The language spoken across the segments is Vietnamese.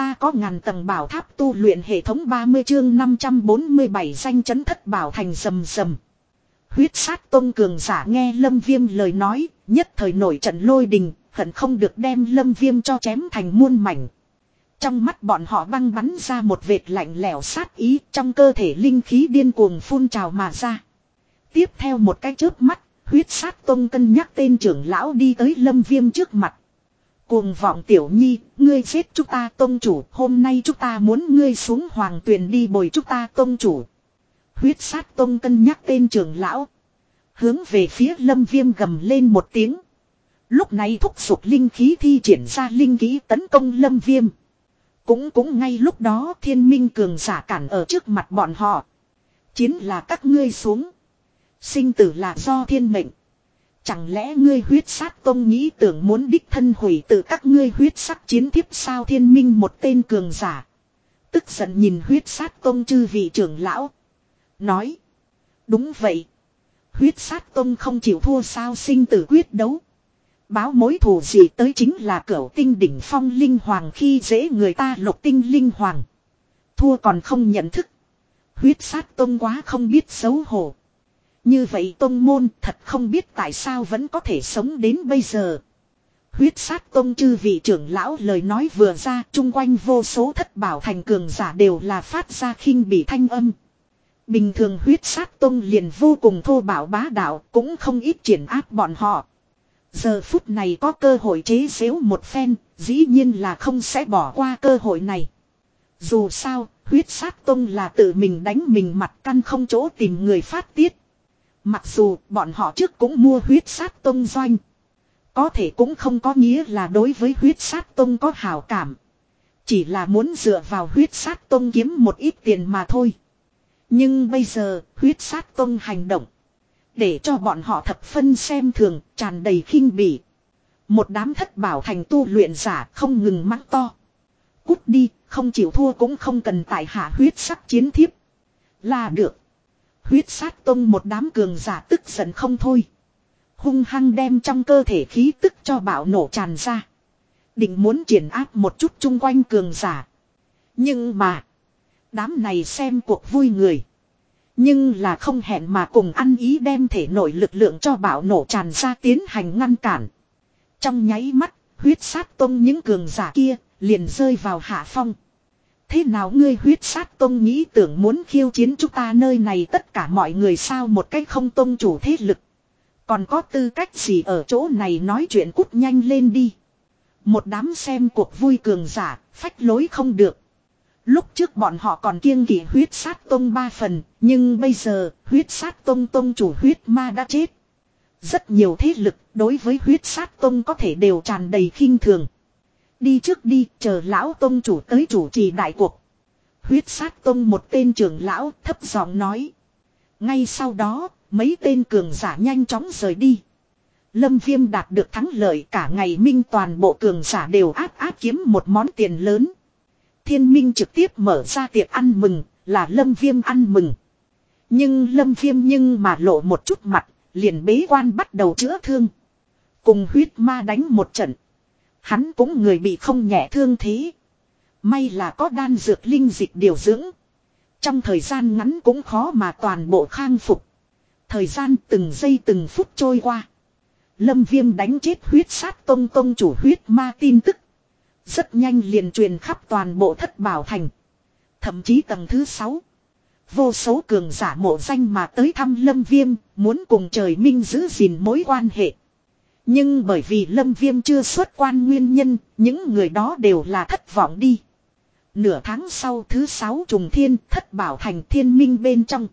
Ta có ngàn tầng bảo tháp tu luyện hệ thống 30 chương 547 danh chấn thất bảo thành sầm sầm Huyết sát tôn cường giả nghe lâm viêm lời nói, nhất thời nổi trận lôi đình, hận không được đem lâm viêm cho chém thành muôn mảnh. Trong mắt bọn họ băng bắn ra một vệt lạnh lẽo sát ý trong cơ thể linh khí điên cuồng phun trào mà ra. Tiếp theo một cái chớp mắt, huyết sát tông cân nhắc tên trưởng lão đi tới lâm viêm trước mặt. Cuồng vọng tiểu nhi, ngươi giết chúng ta tôn chủ, hôm nay chúng ta muốn ngươi xuống hoàng tuyền đi bồi chúng ta tôn chủ. Huyết sát tôn cân nhắc tên trưởng lão. Hướng về phía lâm viêm gầm lên một tiếng. Lúc này thúc giục linh khí thi triển ra linh khí tấn công lâm viêm. Cũng cũng ngay lúc đó thiên minh cường giả cản ở trước mặt bọn họ. Chiến là các ngươi xuống. Sinh tử là do thiên mệnh. Chẳng lẽ ngươi huyết sát tông nghĩ tưởng muốn đích thân hủy từ các ngươi huyết sắc chiến thiếp sao thiên minh một tên cường giả. Tức giận nhìn huyết sát tông chư vị trưởng lão. Nói. Đúng vậy. Huyết sát tông không chịu thua sao sinh tử quyết đấu. Báo mối thù gì tới chính là cửu tinh đỉnh phong linh hoàng khi dễ người ta lục tinh linh hoàng. Thua còn không nhận thức. Huyết sát tông quá không biết xấu hổ. Như vậy tông môn thật không biết tại sao vẫn có thể sống đến bây giờ. Huyết sát tông chư vị trưởng lão lời nói vừa ra chung quanh vô số thất bảo thành cường giả đều là phát ra khinh bị thanh âm. Bình thường huyết sát tông liền vô cùng thô bảo bá đạo cũng không ít triển áp bọn họ. Giờ phút này có cơ hội chế xếu một phen, dĩ nhiên là không sẽ bỏ qua cơ hội này. Dù sao, huyết sát tông là tự mình đánh mình mặt căn không chỗ tìm người phát tiết. Mặc dù bọn họ trước cũng mua huyết sát tông doanh. Có thể cũng không có nghĩa là đối với huyết sát tông có hảo cảm. Chỉ là muốn dựa vào huyết sát tông kiếm một ít tiền mà thôi. Nhưng bây giờ, huyết sát tông hành động. Để cho bọn họ thập phân xem thường, tràn đầy khinh bỉ. Một đám thất bảo thành tu luyện giả không ngừng mắng to. Cút đi, không chịu thua cũng không cần tại hạ huyết sắc chiến thiếp. Là được. Huyết sát tông một đám cường giả tức giận không thôi. Hung hăng đem trong cơ thể khí tức cho bạo nổ tràn ra. Định muốn triển áp một chút chung quanh cường giả. Nhưng mà. Đám này xem cuộc vui người. Nhưng là không hẹn mà cùng ăn ý đem thể nội lực lượng cho bạo nổ tràn ra tiến hành ngăn cản. Trong nháy mắt, huyết sát tông những cường giả kia, liền rơi vào hạ phong. Thế nào ngươi huyết sát tông nghĩ tưởng muốn khiêu chiến chúng ta nơi này tất cả mọi người sao một cách không tông chủ thế lực. Còn có tư cách gì ở chỗ này nói chuyện cút nhanh lên đi. Một đám xem cuộc vui cường giả, phách lối không được. Lúc trước bọn họ còn kiêng kỵ huyết sát tông ba phần, nhưng bây giờ huyết sát tông tông chủ huyết ma đã chết. Rất nhiều thế lực đối với huyết sát tông có thể đều tràn đầy khinh thường. Đi trước đi, chờ lão tông chủ tới chủ trì đại cuộc. Huyết sát tông một tên trưởng lão thấp giọng nói. Ngay sau đó, mấy tên cường giả nhanh chóng rời đi. Lâm Viêm đạt được thắng lợi cả ngày minh toàn bộ cường giả đều áp áp kiếm một món tiền lớn. Thiên minh trực tiếp mở ra tiệc ăn mừng, là Lâm Viêm ăn mừng. Nhưng Lâm Viêm nhưng mà lộ một chút mặt, liền bế quan bắt đầu chữa thương. Cùng huyết ma đánh một trận. Hắn cũng người bị không nhẹ thương thế. May là có đan dược linh dịch điều dưỡng. Trong thời gian ngắn cũng khó mà toàn bộ khang phục. Thời gian từng giây từng phút trôi qua. Lâm viêm đánh chết huyết sát tông tông chủ huyết ma tin tức. Rất nhanh liền truyền khắp toàn bộ thất bảo thành. Thậm chí tầng thứ 6. Vô số cường giả mộ danh mà tới thăm Lâm Viêm, muốn cùng trời minh giữ gìn mối quan hệ. Nhưng bởi vì Lâm Viêm chưa xuất quan nguyên nhân, những người đó đều là thất vọng đi. Nửa tháng sau thứ sáu trùng thiên thất bảo thành thiên minh bên trong.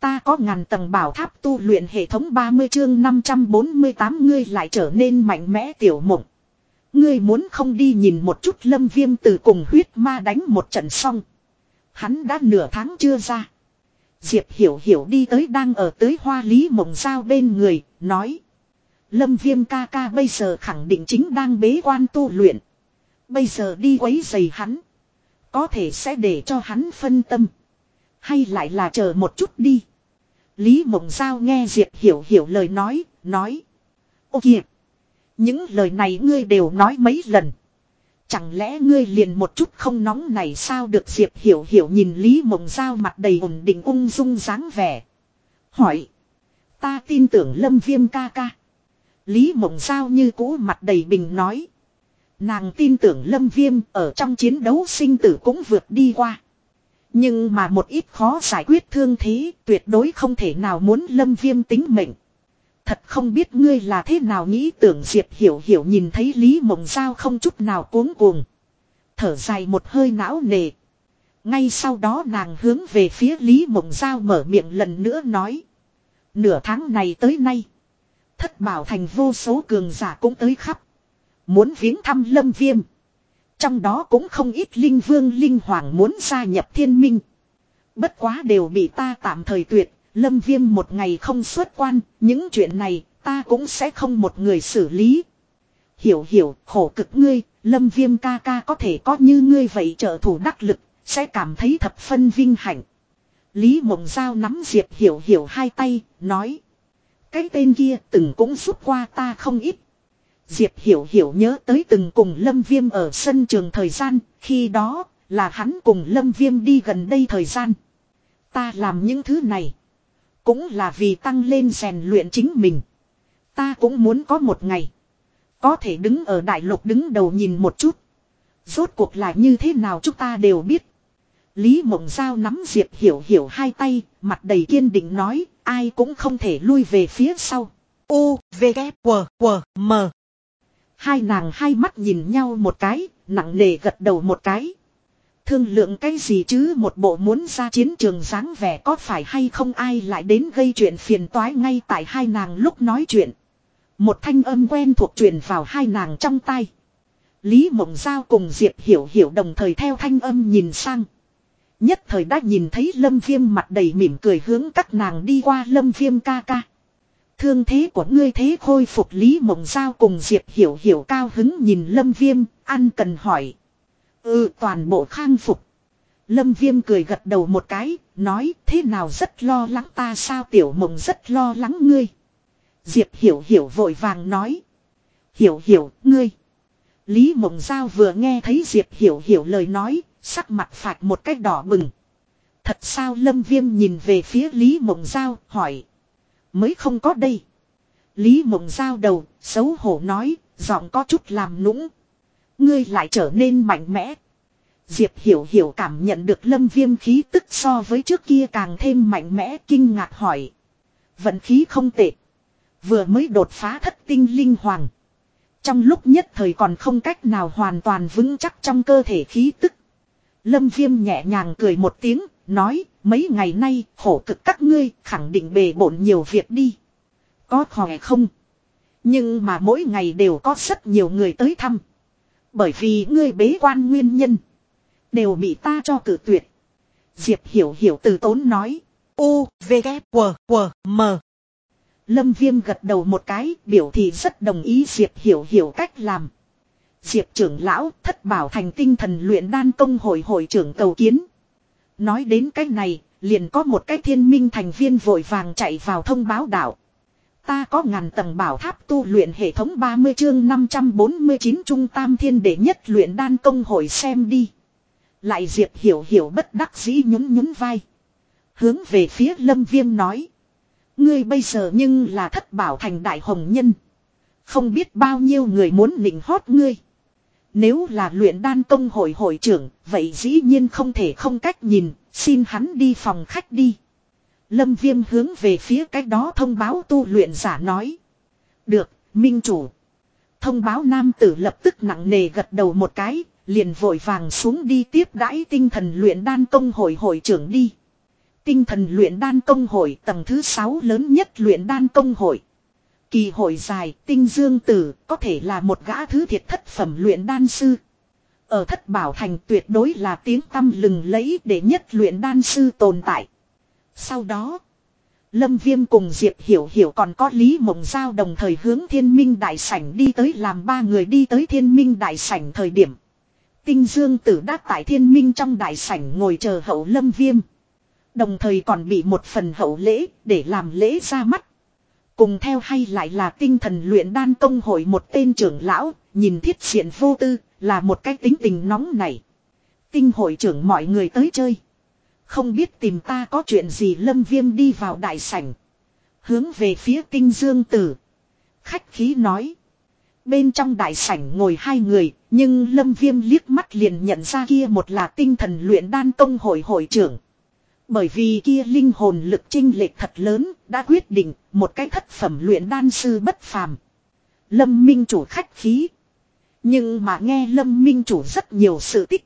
Ta có ngàn tầng bảo tháp tu luyện hệ thống 30 chương 548 ngươi lại trở nên mạnh mẽ tiểu mộng. Ngươi muốn không đi nhìn một chút lâm viêm từ cùng huyết ma đánh một trận xong. Hắn đã nửa tháng chưa ra. Diệp hiểu hiểu đi tới đang ở tới hoa lý mộng giao bên người, nói. Lâm viêm ca ca bây giờ khẳng định chính đang bế quan tu luyện. Bây giờ đi quấy giày hắn. Có thể sẽ để cho hắn phân tâm. Hay lại là chờ một chút đi. Lý Mộng Giao nghe Diệp Hiểu Hiểu lời nói, nói. Ô kìa! Những lời này ngươi đều nói mấy lần. Chẳng lẽ ngươi liền một chút không nóng này sao được Diệp Hiểu Hiểu nhìn Lý Mộng Giao mặt đầy ổn định ung dung dáng vẻ. Hỏi. Ta tin tưởng Lâm Viêm ca ca. Lý Mộng Giao như cũ mặt đầy bình nói. Nàng tin tưởng Lâm Viêm ở trong chiến đấu sinh tử cũng vượt đi qua. Nhưng mà một ít khó giải quyết thương thế tuyệt đối không thể nào muốn Lâm Viêm tính mệnh. Thật không biết ngươi là thế nào nghĩ tưởng Diệp Hiểu Hiểu nhìn thấy Lý Mộng Giao không chút nào cuống cuồng. Thở dài một hơi não nề. Ngay sau đó nàng hướng về phía Lý Mộng Giao mở miệng lần nữa nói. Nửa tháng này tới nay. Thất bảo thành vô số cường giả cũng tới khắp. Muốn viếng thăm lâm viêm. Trong đó cũng không ít linh vương linh hoàng muốn gia nhập thiên minh. Bất quá đều bị ta tạm thời tuyệt. Lâm viêm một ngày không xuất quan. Những chuyện này ta cũng sẽ không một người xử lý. Hiểu hiểu khổ cực ngươi. Lâm viêm ca ca có thể có như ngươi vậy trợ thủ đắc lực. Sẽ cảm thấy thập phân vinh hạnh. Lý Mộng Giao nắm Diệp Hiểu Hiểu hai tay, nói. Cái tên kia từng cũng giúp qua ta không ít. Diệp Hiểu Hiểu nhớ tới từng cùng Lâm Viêm ở sân trường thời gian, khi đó là hắn cùng Lâm Viêm đi gần đây thời gian. Ta làm những thứ này, cũng là vì tăng lên rèn luyện chính mình. Ta cũng muốn có một ngày, có thể đứng ở đại lục đứng đầu nhìn một chút. Rốt cuộc là như thế nào chúng ta đều biết. Lý Mộng Giao nắm Diệp Hiểu Hiểu hai tay, mặt đầy kiên định nói, ai cũng không thể lui về phía sau. U, V, K, W, W, M. Hai nàng hai mắt nhìn nhau một cái, nặng nề gật đầu một cái. Thương lượng cái gì chứ một bộ muốn ra chiến trường dáng vẻ có phải hay không ai lại đến gây chuyện phiền toái ngay tại hai nàng lúc nói chuyện. Một thanh âm quen thuộc truyền vào hai nàng trong tay. Lý Mộng Giao cùng Diệp Hiểu Hiểu đồng thời theo thanh âm nhìn sang. Nhất thời đã nhìn thấy lâm viêm mặt đầy mỉm cười hướng các nàng đi qua lâm viêm ca ca. Thương thế của ngươi thế khôi phục Lý Mộng Giao cùng Diệp Hiểu Hiểu cao hứng nhìn lâm viêm, ăn cần hỏi. Ừ toàn bộ khang phục. Lâm viêm cười gật đầu một cái, nói thế nào rất lo lắng ta sao tiểu mộng rất lo lắng ngươi. Diệp Hiểu Hiểu vội vàng nói. Hiểu Hiểu, ngươi. Lý Mộng Giao vừa nghe thấy Diệp Hiểu Hiểu lời nói, Sắc mặt phạt một cách đỏ bừng. Thật sao Lâm Viêm nhìn về phía Lý Mộng Giao hỏi. Mới không có đây. Lý Mộng Giao đầu, xấu hổ nói, giọng có chút làm nũng. Ngươi lại trở nên mạnh mẽ. Diệp Hiểu Hiểu cảm nhận được Lâm Viêm khí tức so với trước kia càng thêm mạnh mẽ kinh ngạc hỏi. Vận khí không tệ. Vừa mới đột phá thất tinh linh hoàng. Trong lúc nhất thời còn không cách nào hoàn toàn vững chắc trong cơ thể khí tức. Lâm Viêm nhẹ nhàng cười một tiếng, nói, mấy ngày nay khổ cực các ngươi khẳng định bề bộn nhiều việc đi. Có khỏe không? Nhưng mà mỗi ngày đều có rất nhiều người tới thăm. Bởi vì ngươi bế quan nguyên nhân. Đều bị ta cho cử tuyệt. Diệp hiểu hiểu từ tốn nói. U, V, K, W, W, M. Lâm Viêm gật đầu một cái, biểu thị rất đồng ý Diệp hiểu hiểu cách làm. Diệp trưởng lão thất bảo thành tinh thần luyện đan công hội hội trưởng cầu kiến. Nói đến cái này, liền có một cái thiên minh thành viên vội vàng chạy vào thông báo đạo. Ta có ngàn tầng bảo tháp tu luyện hệ thống 30 chương 549 trung tam thiên đệ nhất luyện đan công hội xem đi. Lại Diệp hiểu hiểu bất đắc dĩ nhún nhún vai. Hướng về phía lâm viêm nói. Ngươi bây giờ nhưng là thất bảo thành đại hồng nhân. Không biết bao nhiêu người muốn nịnh hót ngươi. Nếu là luyện đan công hội hội trưởng, vậy dĩ nhiên không thể không cách nhìn, xin hắn đi phòng khách đi. Lâm Viêm hướng về phía cách đó thông báo tu luyện giả nói. Được, minh chủ. Thông báo nam tử lập tức nặng nề gật đầu một cái, liền vội vàng xuống đi tiếp đãi tinh thần luyện đan công hội hội trưởng đi. Tinh thần luyện đan công hội tầng thứ 6 lớn nhất luyện đan công hội. Kỳ hội dài, tinh dương tử, có thể là một gã thứ thiệt thất phẩm luyện đan sư. Ở thất bảo thành tuyệt đối là tiếng tâm lừng lấy để nhất luyện đan sư tồn tại. Sau đó, Lâm Viêm cùng Diệp Hiểu Hiểu còn có Lý Mộng Giao đồng thời hướng thiên minh đại sảnh đi tới làm ba người đi tới thiên minh đại sảnh thời điểm. Tinh Dương tử đã tại thiên minh trong đại sảnh ngồi chờ hậu Lâm Viêm. Đồng thời còn bị một phần hậu lễ để làm lễ ra mắt. Cùng theo hay lại là tinh thần luyện đan công hội một tên trưởng lão, nhìn thiết diện vô tư, là một cái tính tình nóng này. Tinh hội trưởng mọi người tới chơi. Không biết tìm ta có chuyện gì lâm viêm đi vào đại sảnh. Hướng về phía tinh dương tử. Khách khí nói. Bên trong đại sảnh ngồi hai người, nhưng lâm viêm liếc mắt liền nhận ra kia một là tinh thần luyện đan công hội hội trưởng. Bởi vì kia linh hồn lực trinh lệch thật lớn, đã quyết định một cái thất phẩm luyện đan sư bất phàm. Lâm Minh chủ khách khí. Nhưng mà nghe Lâm Minh chủ rất nhiều sự tích.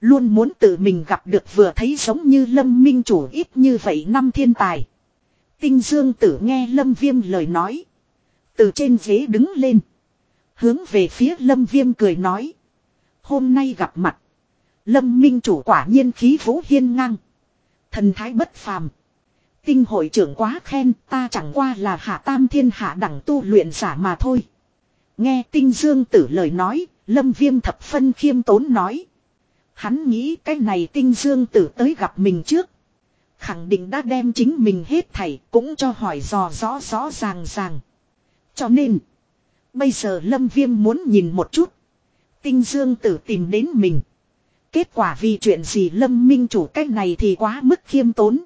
Luôn muốn tự mình gặp được vừa thấy giống như Lâm Minh chủ ít như vậy năm thiên tài. Tinh Dương tử nghe Lâm Viêm lời nói. Từ trên ghế đứng lên. Hướng về phía Lâm Viêm cười nói. Hôm nay gặp mặt. Lâm Minh chủ quả nhiên khí vũ hiên ngang. Thần thái bất phàm. Tinh hội trưởng quá khen ta chẳng qua là hạ tam thiên hạ đẳng tu luyện giả mà thôi. Nghe tinh dương tử lời nói, lâm viêm thập phân khiêm tốn nói. Hắn nghĩ cái này tinh dương tử tới gặp mình trước. Khẳng định đã đem chính mình hết thảy cũng cho hỏi dò rõ rõ ràng ràng. Cho nên, bây giờ lâm viêm muốn nhìn một chút. Tinh dương tử tìm đến mình. Kết quả vì chuyện gì lâm minh chủ cách này thì quá mức khiêm tốn.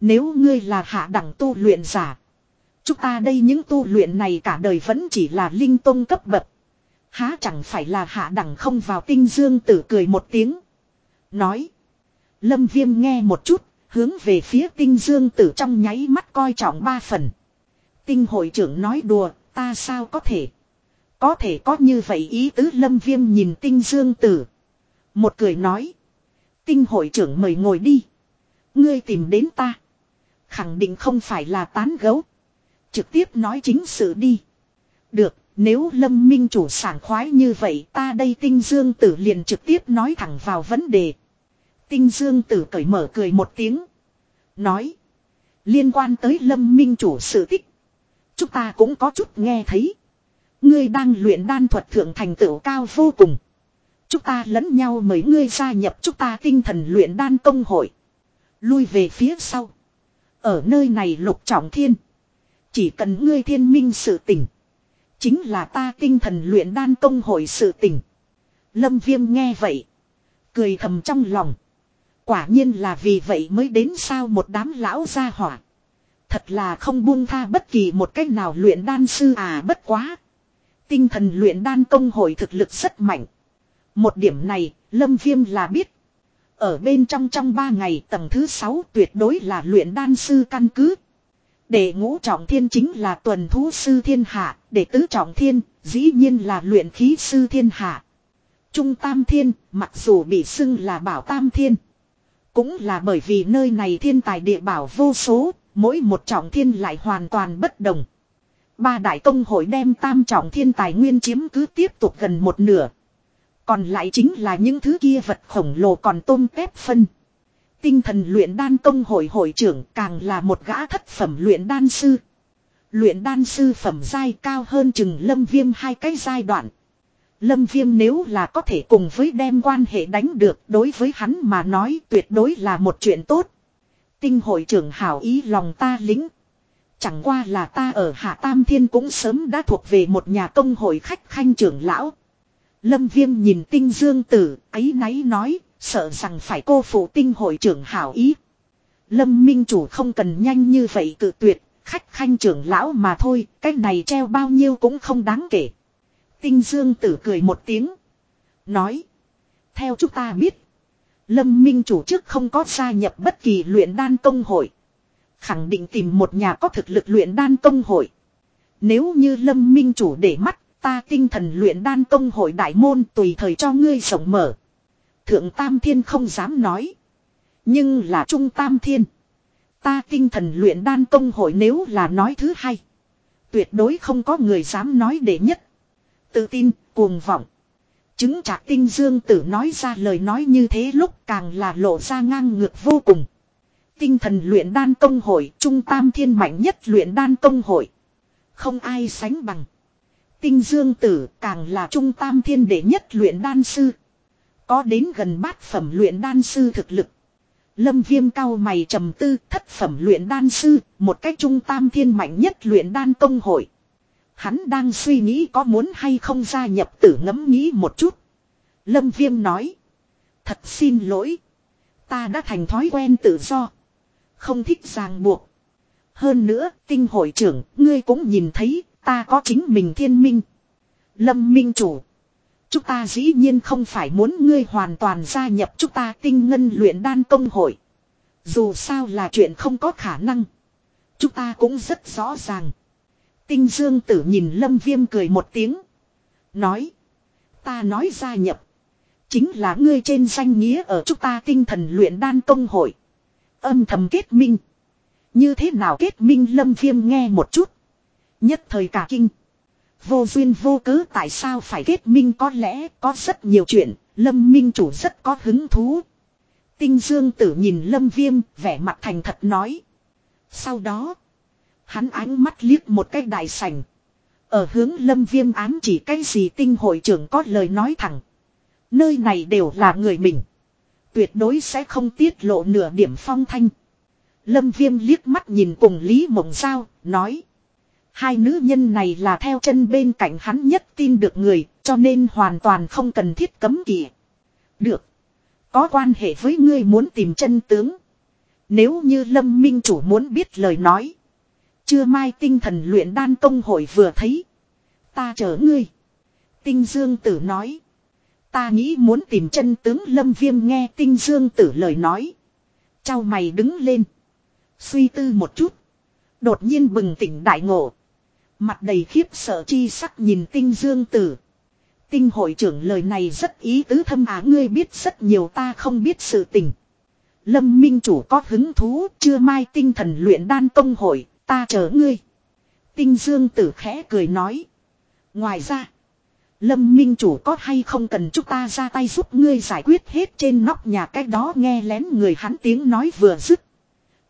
Nếu ngươi là hạ đẳng tu luyện giả. Chúng ta đây những tu luyện này cả đời vẫn chỉ là linh tông cấp bậc. Há chẳng phải là hạ đẳng không vào tinh dương tử cười một tiếng. Nói. Lâm viêm nghe một chút, hướng về phía tinh dương tử trong nháy mắt coi trọng ba phần. Tinh hội trưởng nói đùa, ta sao có thể. Có thể có như vậy ý tứ lâm viêm nhìn tinh dương tử. Một cười nói. Tinh hội trưởng mời ngồi đi. Ngươi tìm đến ta. Khẳng định không phải là tán gấu. Trực tiếp nói chính sự đi. Được, nếu lâm minh chủ sảng khoái như vậy ta đây tinh dương tử liền trực tiếp nói thẳng vào vấn đề. Tinh dương tử cởi mở cười một tiếng. Nói. Liên quan tới lâm minh chủ sự tích. Chúng ta cũng có chút nghe thấy. Ngươi đang luyện đan thuật thượng thành tựu cao vô cùng. Chúng ta lẫn nhau mấy ngươi gia nhập chúng ta tinh thần luyện đan công hội. Lui về phía sau. Ở nơi này lục trọng thiên. Chỉ cần ngươi thiên minh sự tỉnh. Chính là ta tinh thần luyện đan công hội sự tỉnh. Lâm viêm nghe vậy. Cười thầm trong lòng. Quả nhiên là vì vậy mới đến sao một đám lão gia hỏa. Thật là không buông tha bất kỳ một cách nào luyện đan sư à bất quá. Tinh thần luyện đan công hội thực lực rất mạnh. Một điểm này, Lâm Viêm là biết. Ở bên trong trong ba ngày tầng thứ 6 tuyệt đối là luyện đan sư căn cứ. Để ngũ trọng thiên chính là tuần thú sư thiên hạ, để tứ trọng thiên, dĩ nhiên là luyện khí sư thiên hạ. Trung tam thiên, mặc dù bị xưng là bảo tam thiên. Cũng là bởi vì nơi này thiên tài địa bảo vô số, mỗi một trọng thiên lại hoàn toàn bất đồng. Ba đại công hội đem tam trọng thiên tài nguyên chiếm cứ tiếp tục gần một nửa. Còn lại chính là những thứ kia vật khổng lồ còn tôm tép phân. Tinh thần luyện đan công hội hội trưởng càng là một gã thất phẩm luyện đan sư. Luyện đan sư phẩm giai cao hơn chừng lâm viêm hai cái giai đoạn. Lâm viêm nếu là có thể cùng với đem quan hệ đánh được đối với hắn mà nói tuyệt đối là một chuyện tốt. Tinh hội trưởng hảo ý lòng ta lính. Chẳng qua là ta ở Hạ Tam Thiên cũng sớm đã thuộc về một nhà công hội khách khanh trưởng lão. Lâm Viêm nhìn tinh dương tử, ấy náy nói, sợ rằng phải cô phụ tinh hội trưởng hảo ý. Lâm Minh Chủ không cần nhanh như vậy tự tuyệt, khách khanh trưởng lão mà thôi, cái này treo bao nhiêu cũng không đáng kể. Tinh Dương tử cười một tiếng. Nói. Theo chúng ta biết. Lâm Minh Chủ trước không có gia nhập bất kỳ luyện đan công hội. Khẳng định tìm một nhà có thực lực luyện đan công hội. Nếu như Lâm Minh Chủ để mắt Ta tinh thần luyện đan công hội đại môn tùy thời cho ngươi rộng mở. Thượng Tam Thiên không dám nói. Nhưng là Trung Tam Thiên. Ta tinh thần luyện đan công hội nếu là nói thứ hai. Tuyệt đối không có người dám nói để nhất. Tự tin, cuồng vọng. Chứng trạc tinh dương tử nói ra lời nói như thế lúc càng là lộ ra ngang ngược vô cùng. Tinh thần luyện đan công hội, trung tam thiên mạnh nhất luyện đan công hội. Không ai sánh bằng. Tinh Dương Tử càng là trung tam thiên đệ nhất luyện đan sư. Có đến gần bát phẩm luyện đan sư thực lực. Lâm viêm cao mày trầm tư thất phẩm luyện đan sư, một cách trung tam thiên mạnh nhất luyện đan công hội. Hắn đang suy nghĩ có muốn hay không gia nhập tử ngẫm nghĩ một chút. Lâm Viêm nói. Thật xin lỗi. Ta đã thành thói quen tự do. Không thích ràng buộc. Hơn nữa, tinh hội trưởng, ngươi cũng nhìn thấy, ta có chính mình thiên minh. Lâm Minh Chủ. Chúng ta dĩ nhiên không phải muốn ngươi hoàn toàn gia nhập chúng ta tinh ngân luyện đan công hội. Dù sao là chuyện không có khả năng. Chúng ta cũng rất rõ ràng. Tinh Dương Tử nhìn Lâm Viêm cười một tiếng. Nói. Ta nói gia nhập. Chính là ngươi trên danh nghĩa ở chúng ta tinh thần luyện đan công hội. Âm thầm kết minh. Như thế nào kết minh Lâm Viêm nghe một chút. Nhất thời cả kinh. Vô duyên vô cớ tại sao phải kết minh có lẽ có rất nhiều chuyện. Lâm Minh chủ rất có hứng thú. Tinh Dương Tử nhìn Lâm Viêm vẻ mặt thành thật nói. Sau đó. Hắn ánh mắt liếc một cái đại sảnh. Ở hướng lâm viêm ám chỉ cái gì tinh hội trưởng có lời nói thẳng. Nơi này đều là người mình. Tuyệt đối sẽ không tiết lộ nửa điểm phong thanh. Lâm viêm liếc mắt nhìn cùng Lý Mộng Giao, nói. Hai nữ nhân này là theo chân bên cạnh hắn nhất tin được người, cho nên hoàn toàn không cần thiết cấm kỵ. Được. Có quan hệ với ngươi muốn tìm chân tướng. Nếu như Lâm Minh Chủ muốn biết lời nói. Chưa mai tinh thần luyện đan công hội vừa thấy. Ta chờ ngươi. Tinh Dương Tử nói. Ta nghĩ muốn tìm chân tướng Lâm Viêm nghe Tinh Dương Tử lời nói. Chào mày đứng lên. Suy tư một chút. Đột nhiên bừng tỉnh đại ngộ. Mặt đầy khiếp sợ chi sắc nhìn Tinh Dương Tử. Tinh hội trưởng lời này rất ý tứ thâm á, ngươi biết rất nhiều, ta không biết sự tình. Lâm Minh Chủ có hứng thú, chưa mai tinh thần luyện đan công hội, Ta chờ ngươi. Tinh Dương tử khẽ cười nói. Ngoài ra. Lâm Minh Chủ có hay không cần chúng ta ra tay giúp ngươi giải quyết hết trên nóc nhà cách đó, nghe lén người hắn tiếng nói vừa dứt.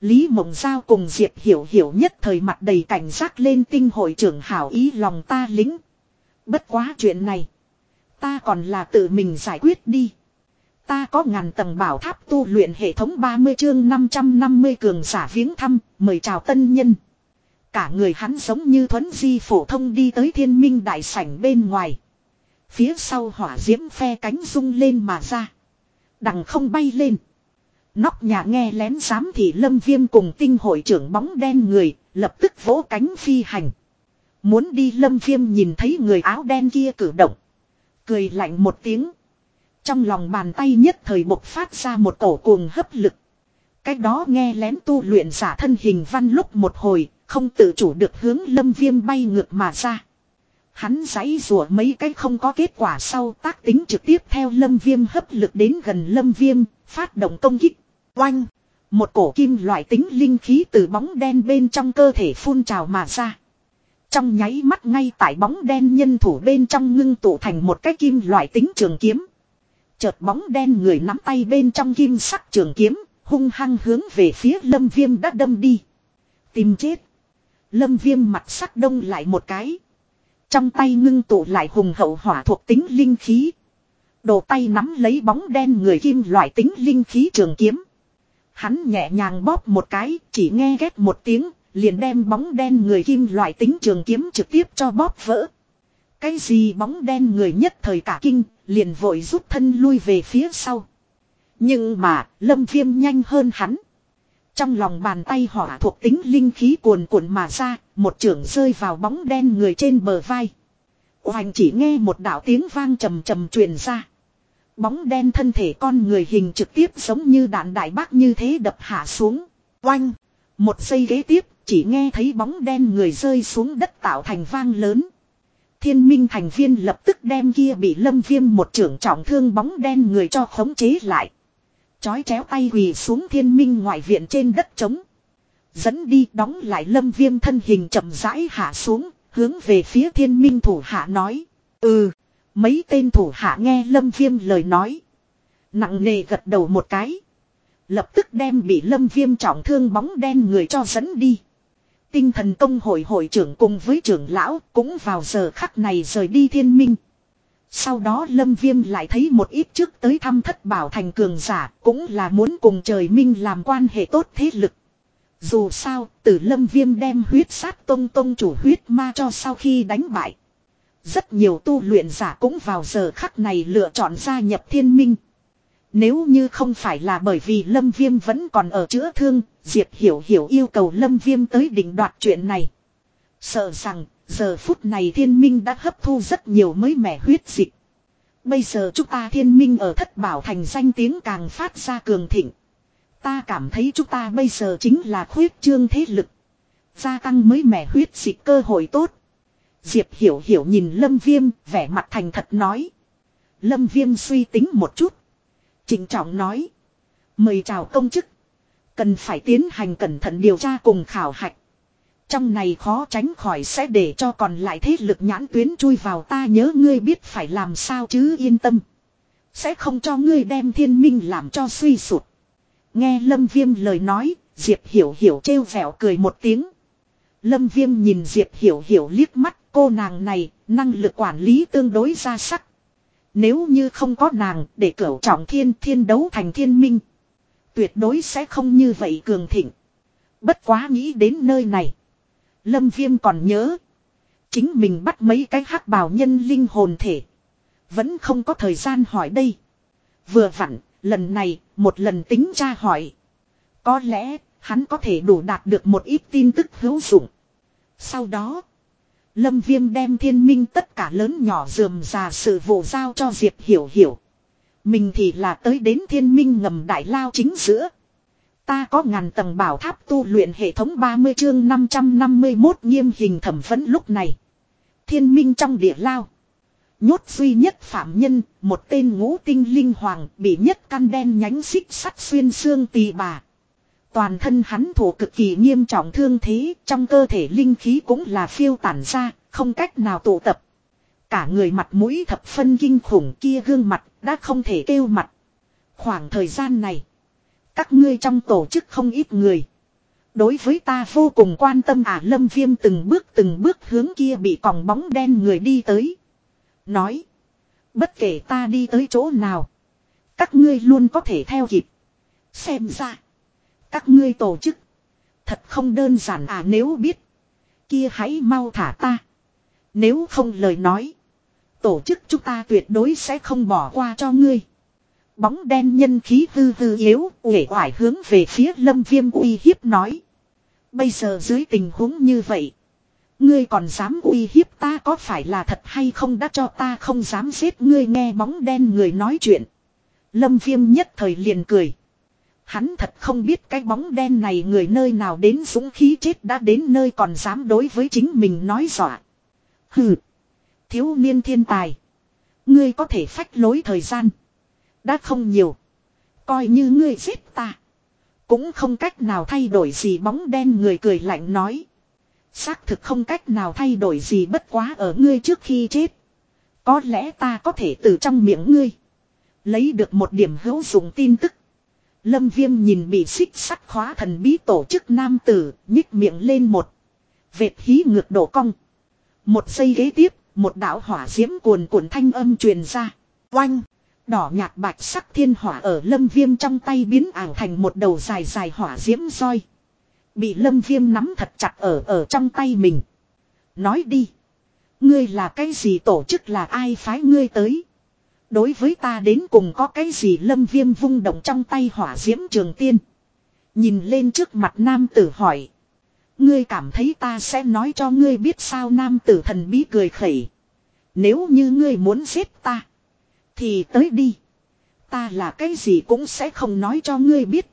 Lý Mộng Giao cùng Diệp Hiểu Hiểu nhất thời mặt đầy cảnh giác lên tinh hội trưởng hảo ý lòng ta lính. Bất quá chuyện này. Ta còn là tự mình giải quyết đi. Ta có ngàn tầng bảo tháp tu luyện hệ thống 30 chương 550 cường giả viếng thăm, mời chào tân nhân. Cả người hắn giống như thuấn di phổ thông đi tới thiên minh đại sảnh bên ngoài. Phía sau hỏa diễm phe cánh rung lên mà ra. Đằng không bay lên. Nóc nhà nghe lén giám thị lâm viêm cùng tinh hội trưởng bóng đen người, lập tức vỗ cánh phi hành. Muốn đi lâm viêm nhìn thấy người áo đen kia cử động. Cười lạnh một tiếng. Trong lòng bàn tay nhất thời bộc phát ra một cổ cuồng hấp lực. Cách đó nghe lén tu luyện giả thân hình văn lúc một hồi, không tự chủ được hướng lâm viêm bay ngược mà ra. Hắn giấy rùa mấy cái không có kết quả sau tác tính trực tiếp theo lâm viêm hấp lực đến gần lâm viêm, phát động công kích. Oanh! Một cổ kim loại tính linh khí từ bóng đen bên trong cơ thể phun trào mà ra. Trong nháy mắt ngay tại bóng đen nhân thủ bên trong ngưng tụ thành một cái kim loại tính trường kiếm. Chợt bóng đen người nắm tay bên trong kim sắc trường kiếm, hung hăng hướng về phía lâm viêm đã đâm đi. Tìm chết. Lâm viêm mặt sắc đông lại một cái. Trong tay ngưng tụ lại hùng hậu hỏa thuộc tính linh khí. Đồ tay nắm lấy bóng đen người kim loại tính linh khí trường kiếm. Hắn nhẹ nhàng bóp một cái, chỉ nghe ghét một tiếng, liền đem bóng đen người kim loại tính trường kiếm trực tiếp cho bóp vỡ. Cái gì bóng đen người nhất thời cả kinh, liền vội rút thân lui về phía sau. Nhưng mà, lâm viêm nhanh hơn hắn. Trong lòng bàn tay hỏa thuộc tính linh khí cuồn cuộn mà ra, một trưởng rơi vào bóng đen người trên bờ vai. Hoành chỉ nghe một đạo tiếng vang trầm trầm truyền ra. Bóng đen thân thể con người hình trực tiếp giống như đạn đại bác như thế đập hạ xuống. Oanh! Một giây ghế tiếp, chỉ nghe thấy bóng đen người rơi xuống đất tạo thành vang lớn. Thiên minh thành viên lập tức đem kia bị lâm viêm một trưởng trọng thương bóng đen người cho khống chế lại. Chói chéo tay quỳ xuống thiên minh ngoại viện trên đất trống. Dẫn đi đóng lại lâm viêm thân hình chậm rãi hạ xuống, hướng về phía thiên minh thủ hạ nói. Ừ, mấy tên thủ hạ nghe lâm viêm lời nói. Nặng nề gật đầu một cái. Lập tức đem bị lâm viêm trọng thương bóng đen người cho dẫn đi. Tinh thần công hội hội trưởng cùng với trưởng lão cũng vào giờ khắc này rời đi thiên minh. Sau đó Lâm Viêm lại thấy một ít trước tới thăm thất bảo thành cường giả cũng là muốn cùng trời minh làm quan hệ tốt thế lực. Dù sao, từ Lâm Viêm đem huyết sát tông tông chủ huyết ma cho sau khi đánh bại. Rất nhiều tu luyện giả cũng vào giờ khắc này lựa chọn gia nhập thiên minh. Nếu như không phải là bởi vì Lâm Viêm vẫn còn ở chữa thương, Diệp Hiểu Hiểu yêu cầu Lâm Viêm tới đỉnh đoạt chuyện này. Sợ rằng, giờ phút này thiên minh đã hấp thu rất nhiều mới mẻ huyết dịch. Bây giờ chúng ta thiên minh ở thất bảo thành danh tiếng càng phát ra cường thịnh. Ta cảm thấy chúng ta bây giờ chính là khuyết trương thế lực. Gia tăng mới mẻ huyết dịch cơ hội tốt. Diệp hiểu hiểu nhìn Lâm Viêm, vẻ mặt thành thật nói. Lâm Viêm suy tính một chút. Trịnh trọng nói. Mời chào công chức. Cần phải tiến hành cẩn thận điều tra cùng khảo hạch. Trong này khó tránh khỏi sẽ để cho còn lại thế lực nhãn tuyến chui vào ta nhớ ngươi biết phải làm sao chứ yên tâm. Sẽ không cho ngươi đem thiên minh làm cho suy sụt. Nghe Lâm Viêm lời nói, Diệp Hiểu Hiểu trêu vẻo cười một tiếng. Lâm Viêm nhìn Diệp Hiểu Hiểu liếc mắt cô nàng này, năng lực quản lý tương đối ra sắc. Nếu như không có nàng để cửu trọng thiên thiên đấu thành thiên minh. Tuyệt đối sẽ không như vậy cường thịnh. Bất quá nghĩ đến nơi này. Lâm Viêm còn nhớ. Chính mình bắt mấy cái hắc bào nhân linh hồn thể. Vẫn không có thời gian hỏi đây. Vừa vặn, lần này, một lần tính tra hỏi. Có lẽ, hắn có thể đủ đạt được một ít tin tức hữu dụng. Sau đó, Lâm Viêm đem thiên minh tất cả lớn nhỏ dườm già sự vụ giao cho Diệp Hiểu Hiểu. Mình thì là tới đến thiên minh ngầm đại lao chính giữa. Ta có ngàn tầng bảo tháp tu luyện hệ thống 30 chương 551 nghiêm hình thẩm vấn lúc này. Thiên minh trong địa lao. Nhốt duy nhất phạm nhân, một tên ngũ tinh linh hoàng bị nhất căn đen nhánh xích sắt xuyên xương tì bà. Toàn thân hắn thủ cực kỳ nghiêm trọng thương thế, trong cơ thể linh khí cũng là phiêu tản ra, không cách nào tụ tập. Cả người mặt mũi thập phân kinh khủng kia gương mặt, đã không thể kêu mặt. Khoảng thời gian này, các ngươi trong tổ chức không ít người. Đối với ta vô cùng quan tâm à lâm viêm từng bước từng bước hướng kia bị còng bóng đen người đi tới. Nói. Bất kể ta đi tới chỗ nào. Các ngươi luôn có thể theo kịp. Xem ra. Các ngươi tổ chức. Thật không đơn giản à nếu biết. Kia hãy mau thả ta. Nếu không lời nói. Tổ chức chúng ta tuyệt đối sẽ không bỏ qua cho ngươi. Bóng đen nhân khí hư hư yếu, uể oải hướng về phía lâm viêm uy hiếp nói. Bây giờ dưới tình huống như vậy. Ngươi còn dám uy hiếp ta có phải là thật hay không đã cho ta không dám giết ngươi nghe bóng đen người nói chuyện. Lâm viêm nhất thời liền cười. Hắn thật không biết cái bóng đen này người nơi nào đến dũng khí chết đã đến nơi còn dám đối với chính mình nói dọa. Hừ. Thiếu niên thiên tài. Ngươi có thể phách lối thời gian. Đã không nhiều. Coi như ngươi giết ta. Cũng không cách nào thay đổi gì bóng đen người cười lạnh nói. Xác thực không cách nào thay đổi gì bất quá ở ngươi trước khi chết. Có lẽ ta có thể từ trong miệng ngươi. Lấy được một điểm hữu dụng tin tức. Lâm viêm nhìn bị xích sắt khóa thần bí tổ chức nam tử, nhích miệng lên một. Vệt hí ngược đổ cong. Một giây ghế tiếp, một đạo hỏa diễm cuồn cuộn thanh âm truyền ra. Oanh! Đỏ nhạt bạch sắc thiên hỏa ở lâm viêm trong tay biến ảo thành một đầu dài dài hỏa diễm roi. Bị lâm viêm nắm thật chặt ở ở trong tay mình. Nói đi. Ngươi là cái gì tổ chức là ai phái ngươi tới. Đối với ta đến cùng có cái gì lâm viêm vung động trong tay hỏa diễm trường tiên. Nhìn lên trước mặt nam tử hỏi. Ngươi cảm thấy ta sẽ nói cho ngươi biết sao nam tử thần bí cười khẩy. Nếu như ngươi muốn giết ta. Thì tới đi. Ta là cái gì cũng sẽ không nói cho ngươi biết.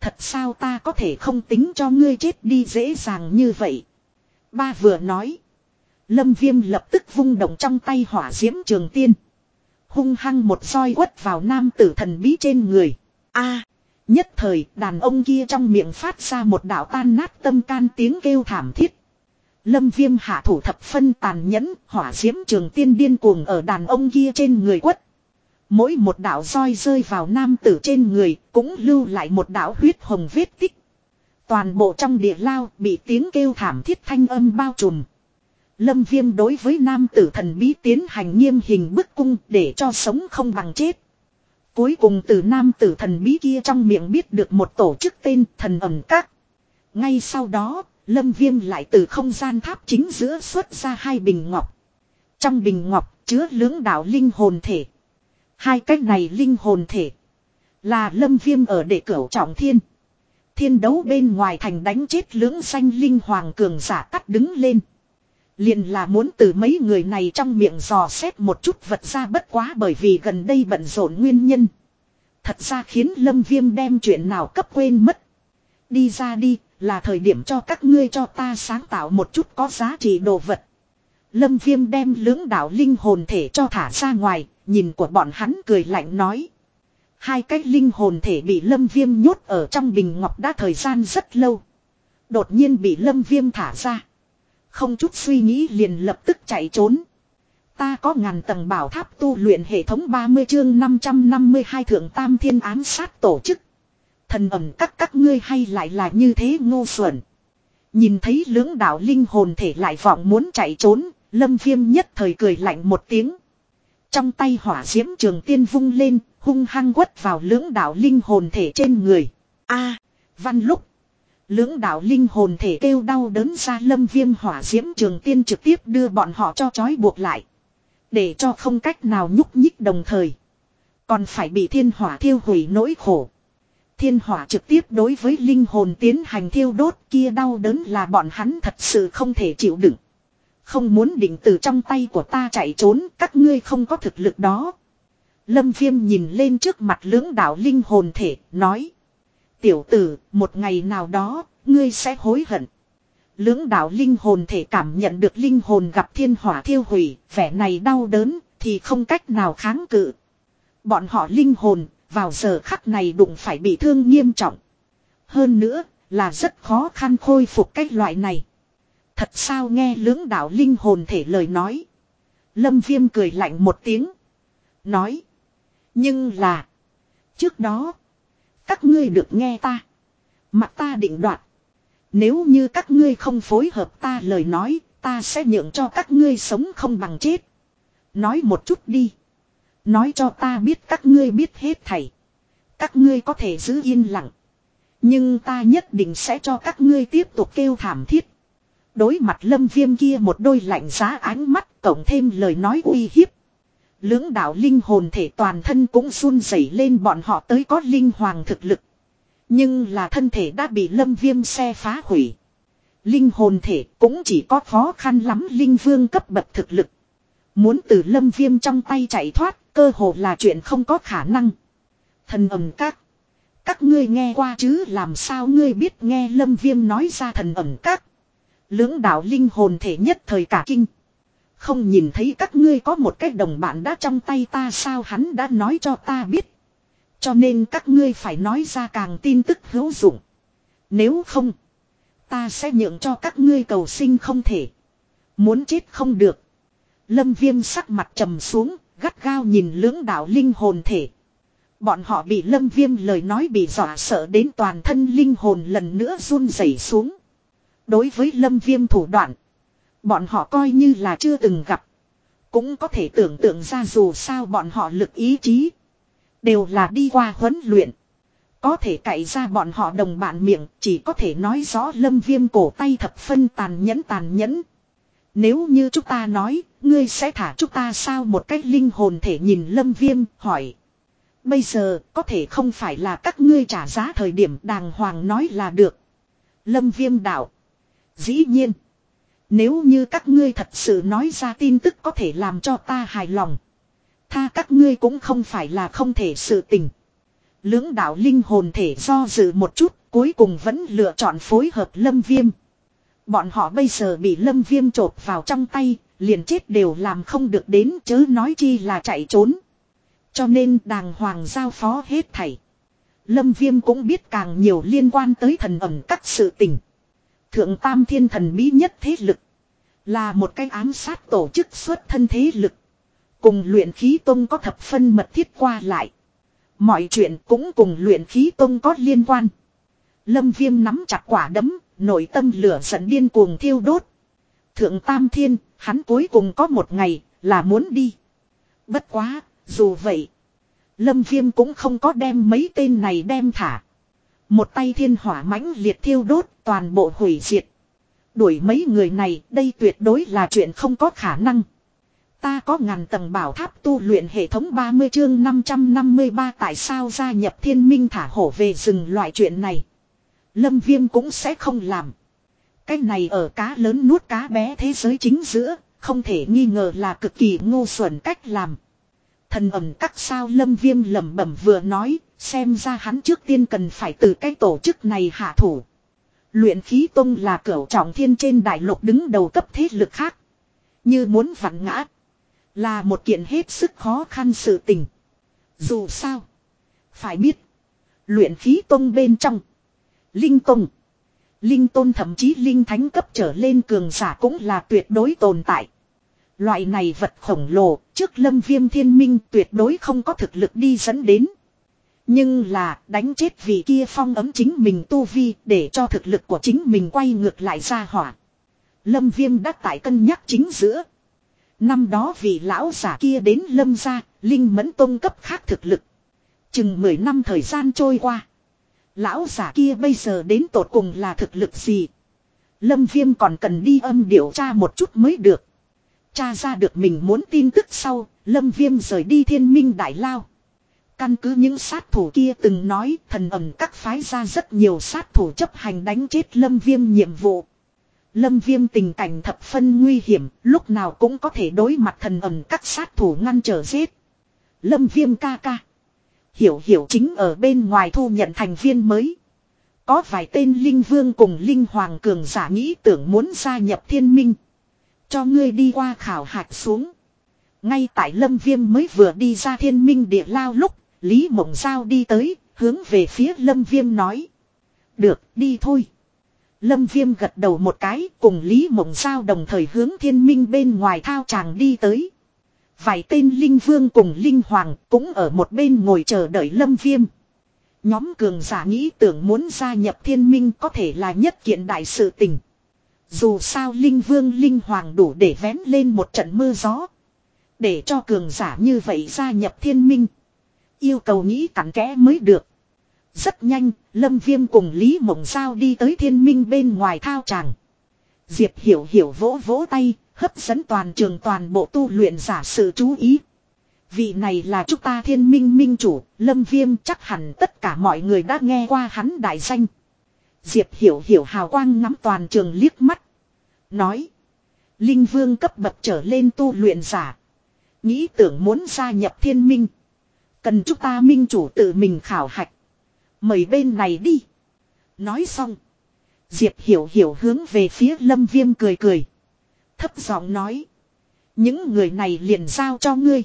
Thật sao ta có thể không tính cho ngươi chết đi dễ dàng như vậy. Ba vừa nói. Lâm viêm lập tức vung động trong tay hỏa diễm trường tiên. Hung hăng một roi quất vào nam tử thần bí trên người. a nhất thời đàn ông kia trong miệng phát ra một đạo tan nát tâm can tiếng kêu thảm thiết. Lâm viêm hạ thủ thập phân tàn nhẫn, hỏa diễm trường tiên điên cuồng ở đàn ông kia trên người quất. Mỗi một đạo roi rơi vào nam tử trên người, cũng lưu lại một đạo huyết hồng vết tích. Toàn bộ trong địa lao bị tiếng kêu thảm thiết thanh âm bao trùm. Lâm viêm đối với nam tử thần bí tiến hành nghiêm hình bức cung để cho sống không bằng chết. Cuối cùng từ nam tử thần bí kia trong miệng biết được một tổ chức tên thần ẩm các. Ngay sau đó, lâm viêm lại từ không gian tháp chính giữa xuất ra hai bình ngọc. trong bình ngọc chứa lưỡng đạo linh hồn thể. Hai cách này linh hồn thể. Là lâm viêm ở đệ cửu trọng thiên. Thiên đấu bên ngoài thành đánh chết lưỡng xanh linh hoàng cường giả cắt đứng lên. Liền là muốn từ mấy người này trong miệng dò xét một chút vật ra bất quá bởi vì gần đây bận rộn nguyên nhân. Thật ra khiến Lâm Viêm đem chuyện nào cấp quên mất. Đi ra đi, là thời điểm cho các ngươi cho ta sáng tạo một chút có giá trị đồ vật. Lâm Viêm đem lưỡng đạo linh hồn thể cho thả ra ngoài, nhìn của bọn hắn cười lạnh nói. Hai cái linh hồn thể bị Lâm Viêm nhốt ở trong bình ngọc đã thời gian rất lâu. Đột nhiên bị Lâm Viêm thả ra. Không chút suy nghĩ liền lập tức chạy trốn. Ta có ngàn tầng bảo tháp tu luyện hệ thống 30 chương 552 thượng tam thiên ám sát tổ chức. Thần ẩm các các ngươi hay lại là như thế ngu xuẩn. Nhìn thấy lưỡng đạo linh hồn thể lại vọng muốn chạy trốn, lâm viêm nhất thời cười lạnh một tiếng. Trong tay hỏa diễm trường tiên vung lên, hung hăng quất vào lưỡng đạo linh hồn thể trên người. a văn lúc. Lưỡng đạo linh hồn thể kêu đau đớn ra lâm viêm hỏa diễm trường tiên trực tiếp đưa bọn họ cho chói buộc lại. Để cho không cách nào nhúc nhích đồng thời. Còn phải bị thiên hỏa thiêu hủy nỗi khổ. Thiên hỏa trực tiếp đối với linh hồn tiến hành thiêu đốt kia đau đớn là bọn hắn thật sự không thể chịu đựng. Không muốn định từ trong tay của ta chạy trốn, các ngươi không có thực lực đó. Lâm Viêm nhìn lên trước mặt lưỡng đạo linh hồn thể, nói. Tiểu tử, một ngày nào đó, ngươi sẽ hối hận. Lưỡng đạo linh hồn thể cảm nhận được linh hồn gặp thiên hỏa thiêu hủy, vẻ này đau đớn, thì không cách nào kháng cự. Bọn họ linh hồn, vào giờ khắc này đụng phải bị thương nghiêm trọng. Hơn nữa, là rất khó khăn khôi phục cách loại này. Thật sao nghe lưỡng đạo linh hồn thể lời nói. Lâm viêm cười lạnh một tiếng. Nói. Nhưng là. Trước đó. Các ngươi được nghe ta. Mặt ta định đoạt. Nếu như các ngươi không phối hợp ta lời nói. Ta sẽ nhượng cho các ngươi sống không bằng chết. Nói một chút đi. Nói cho ta biết các ngươi biết hết thảy. Các ngươi có thể giữ yên lặng. Nhưng ta nhất định sẽ cho các ngươi tiếp tục kêu thảm thiết. Đối mặt lâm viêm kia một đôi lạnh giá ánh mắt, cộng thêm lời nói uy hiếp. Lưỡng đạo linh hồn thể toàn thân cũng run rẩy lên bọn họ tới có linh hoàng thực lực. Nhưng là thân thể đã bị lâm viêm xe phá hủy. Linh hồn thể cũng chỉ có khó khăn lắm linh vương cấp bậc thực lực. Muốn từ lâm viêm trong tay chạy thoát, cơ hồ là chuyện không có khả năng. Thần ẩm các. Các ngươi nghe qua chứ, làm sao ngươi biết nghe lâm viêm nói ra thần ẩm các. Lưỡng đạo linh hồn thể nhất thời cả kinh. Không nhìn thấy các ngươi có một cái đồng bạn đã trong tay ta sao hắn đã nói cho ta biết. Cho nên các ngươi phải nói ra càng tin tức hữu dụng. Nếu không, ta sẽ nhượng cho các ngươi cầu sinh không thể. Muốn chết không được. Lâm viêm sắc mặt trầm xuống, gắt gao nhìn lưỡng đạo linh hồn thể. Bọn họ bị lâm viêm lời nói bị dọa sợ đến toàn thân linh hồn lần nữa run rẩy xuống. Đối với lâm viêm thủ đoạn. Bọn họ coi như là chưa từng gặp. Cũng có thể tưởng tượng ra dù sao bọn họ lực ý chí. Đều là đi qua huấn luyện. Có thể cậy ra bọn họ đồng bạn miệng chỉ có thể nói rõ lâm viêm cổ tay thập phân tàn nhẫn tàn nhẫn. Nếu như chúng ta nói, ngươi sẽ thả chúng ta sao một cách linh hồn thể nhìn lâm viêm, hỏi. Bây giờ, có thể không phải là các ngươi trả giá thời điểm đàng hoàng nói là được. Lâm viêm đạo. Dĩ nhiên. Nếu như các ngươi thật sự nói ra tin tức có thể làm cho ta hài lòng. Tha các ngươi cũng không phải là không thể sự tình. Lưỡng đạo linh hồn thể do dự một chút, cuối cùng vẫn lựa chọn phối hợp lâm viêm. Bọn họ bây giờ bị lâm viêm trột vào trong tay, liền chết đều làm không được đến chớ nói chi là chạy trốn. Cho nên đàng hoàng giao phó hết thảy. Lâm viêm cũng biết càng nhiều liên quan tới thần ẩm các sự tình. Thượng tam thiên thần bí nhất thế lực. Là một cái ám sát tổ chức xuất thân thế lực. Cùng luyện khí tông có thập phân mật thiết qua lại. Mọi chuyện cũng cùng luyện khí tông có liên quan. Lâm viêm nắm chặt quả đấm, nội tâm lửa giận điên cuồng thiêu đốt. Thượng tam thiên, hắn cuối cùng có một ngày, là muốn đi. Bất quá, dù vậy. Lâm viêm cũng không có đem mấy tên này đem thả. Một tay thiên hỏa mãnh liệt thiêu đốt toàn bộ hủy diệt. Đuổi mấy người này đây tuyệt đối là chuyện không có khả năng. Ta có ngàn tầng bảo tháp tu luyện hệ thống 30 chương 553 tại sao gia nhập thiên minh thả hổ về rừng loại chuyện này. Lâm viêm cũng sẽ không làm. Cái này ở cá lớn nuốt cá bé thế giới chính giữa, không thể nghi ngờ là cực kỳ ngu xuẩn cách làm. Thần ẩm các sao lâm viêm lầm bẩm vừa nói, xem ra hắn trước tiên cần phải từ cái tổ chức này hạ thủ. Luyện khí tông là cửu trọng thiên trên đại lục đứng đầu cấp thế lực khác. Như muốn vặn ngã. Là một kiện hết sức khó khăn sự tình. Dù sao. Phải biết. Luyện khí tông bên trong. Linh tông. Linh tôn thậm chí linh thánh cấp trở lên cường giả cũng là tuyệt đối tồn tại. Loại này vật khổng lồ, trước lâm viêm thiên minh tuyệt đối không có thực lực đi dẫn đến. Nhưng là đánh chết vì kia phong ấm chính mình tu vi để cho thực lực của chính mình quay ngược lại ra hỏa. Lâm viêm đã tại cân nhắc chính giữa. Năm đó vì lão giả kia đến lâm gia, linh mẫn tôn cấp khác thực lực. Chừng 10 năm thời gian trôi qua. Lão giả kia bây giờ đến tột cùng là thực lực gì? Lâm viêm còn cần đi âm điều tra một chút mới được. Tra ra được mình muốn tin tức sau, lâm viêm rời đi thiên minh đại lao. Căn cứ những sát thủ kia từng nói thần ẩm các phái ra rất nhiều sát thủ chấp hành đánh chết lâm viêm nhiệm vụ. Lâm viêm tình cảnh thập phân nguy hiểm, lúc nào cũng có thể đối mặt thần ẩm các sát thủ ngăn trở giết. Lâm viêm ca ca. Hiểu hiểu chính ở bên ngoài thu nhận thành viên mới. Có vài tên Linh Vương cùng Linh Hoàng Cường giả nghĩ tưởng muốn gia nhập thiên minh. Cho ngươi đi qua khảo hạch xuống. Ngay tại Lâm Viêm mới vừa đi ra thiên minh địa lao lúc, Lý Mộng Giao đi tới, hướng về phía Lâm Viêm nói. Được, đi thôi. Lâm Viêm gật đầu một cái, cùng Lý Mộng Giao đồng thời hướng thiên minh bên ngoài thao tràng đi tới. Vài tên Linh Vương cùng Linh Hoàng cũng ở một bên ngồi chờ đợi Lâm Viêm. Nhóm cường giả nghĩ tưởng muốn gia nhập thiên minh có thể là nhất kiện đại sự tình. Dù sao Linh Vương Linh Hoàng đủ để vén lên một trận mưa gió. Để cho cường giả như vậy gia nhập thiên minh. Yêu cầu nghĩ cặn kẽ mới được. Rất nhanh, Lâm Viêm cùng Lý Mộng Giao đi tới thiên minh bên ngoài thao tràng. Diệp hiểu hiểu vỗ vỗ tay, hấp dẫn toàn trường toàn bộ tu luyện giả sự chú ý. Vị này là chúng ta thiên minh minh chủ, Lâm Viêm chắc hẳn tất cả mọi người đã nghe qua hắn đại danh. Diệp hiểu hiểu hào quang ngắm toàn trường liếc mắt. Nói. Linh vương cấp bậc trở lên tu luyện giả. Nghĩ tưởng muốn gia nhập thiên minh. Cần chúng ta minh chủ tự mình khảo hạch. Mời bên này đi. Nói xong. Diệp hiểu hiểu hướng về phía lâm viêm cười cười. Thấp giọng nói. Những người này liền giao cho ngươi.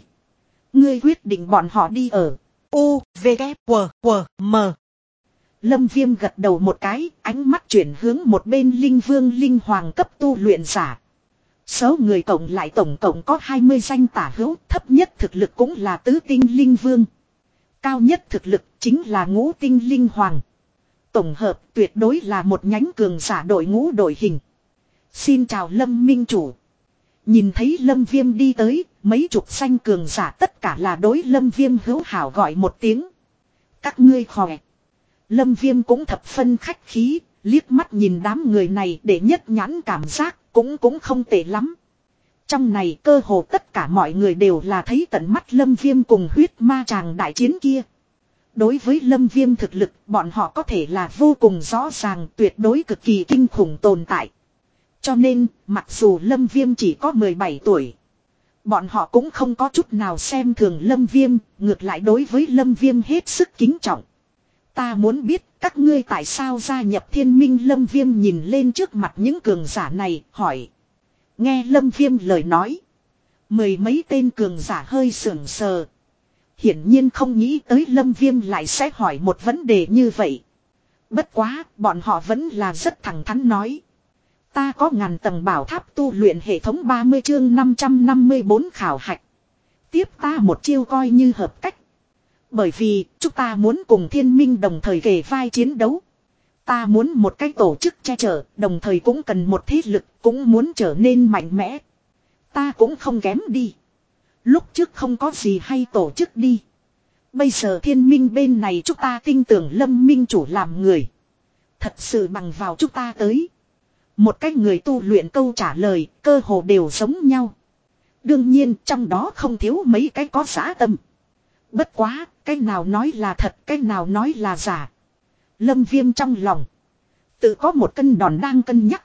Ngươi quyết định bọn họ đi ở. U, V, K, W, W, M. Lâm Viêm gật đầu một cái, ánh mắt chuyển hướng một bên Linh Vương Linh Hoàng cấp tu luyện giả. Số người cộng lại tổng cộng có 20 danh tả hữu, thấp nhất thực lực cũng là tứ tinh Linh Vương. Cao nhất thực lực chính là ngũ tinh Linh Hoàng. Tổng hợp tuyệt đối là một nhánh cường giả đội ngũ đội hình. Xin chào Lâm Minh Chủ. Nhìn thấy Lâm Viêm đi tới, mấy chục xanh cường giả tất cả là đối Lâm Viêm hữu hảo gọi một tiếng. Các ngươi khỏe. Lâm Viêm cũng thập phân khách khí, liếc mắt nhìn đám người này để nhất nhãn cảm giác cũng cũng không tệ lắm. Trong này cơ hồ tất cả mọi người đều là thấy tận mắt Lâm Viêm cùng huyết ma chàng đại chiến kia. Đối với Lâm Viêm thực lực bọn họ có thể là vô cùng rõ ràng tuyệt đối cực kỳ kinh khủng tồn tại. Cho nên, mặc dù Lâm Viêm chỉ có 17 tuổi, bọn họ cũng không có chút nào xem thường Lâm Viêm, ngược lại đối với Lâm Viêm hết sức kính trọng. Ta muốn biết các ngươi tại sao gia nhập thiên minh Lâm Viêm nhìn lên trước mặt những cường giả này, hỏi. Nghe Lâm Viêm lời nói. Mười mấy tên cường giả hơi sưởng sờ. Hiển nhiên không nghĩ tới Lâm Viêm lại sẽ hỏi một vấn đề như vậy. Bất quá, bọn họ vẫn là rất thẳng thắn nói. Ta có ngàn tầng bảo tháp tu luyện hệ thống 30 chương 554 khảo hạch. Tiếp ta một chiêu coi như hợp cách. Bởi vì, chúng ta muốn cùng thiên minh đồng thời kể vai chiến đấu. Ta muốn một cái tổ chức che chở, đồng thời cũng cần một thế lực, cũng muốn trở nên mạnh mẽ. Ta cũng không kém đi. Lúc trước không có gì hay tổ chức đi. Bây giờ thiên minh bên này chúng ta tin tưởng lâm minh chủ làm người. Thật sự bằng vào chúng ta tới. Một cách người tu luyện câu trả lời, cơ hồ đều giống nhau. Đương nhiên trong đó không thiếu mấy cái có giá tâm. Bất quá, cái nào nói là thật, cái nào nói là giả. Lâm viêm trong lòng. Tự có một cân đòn đang cân nhắc.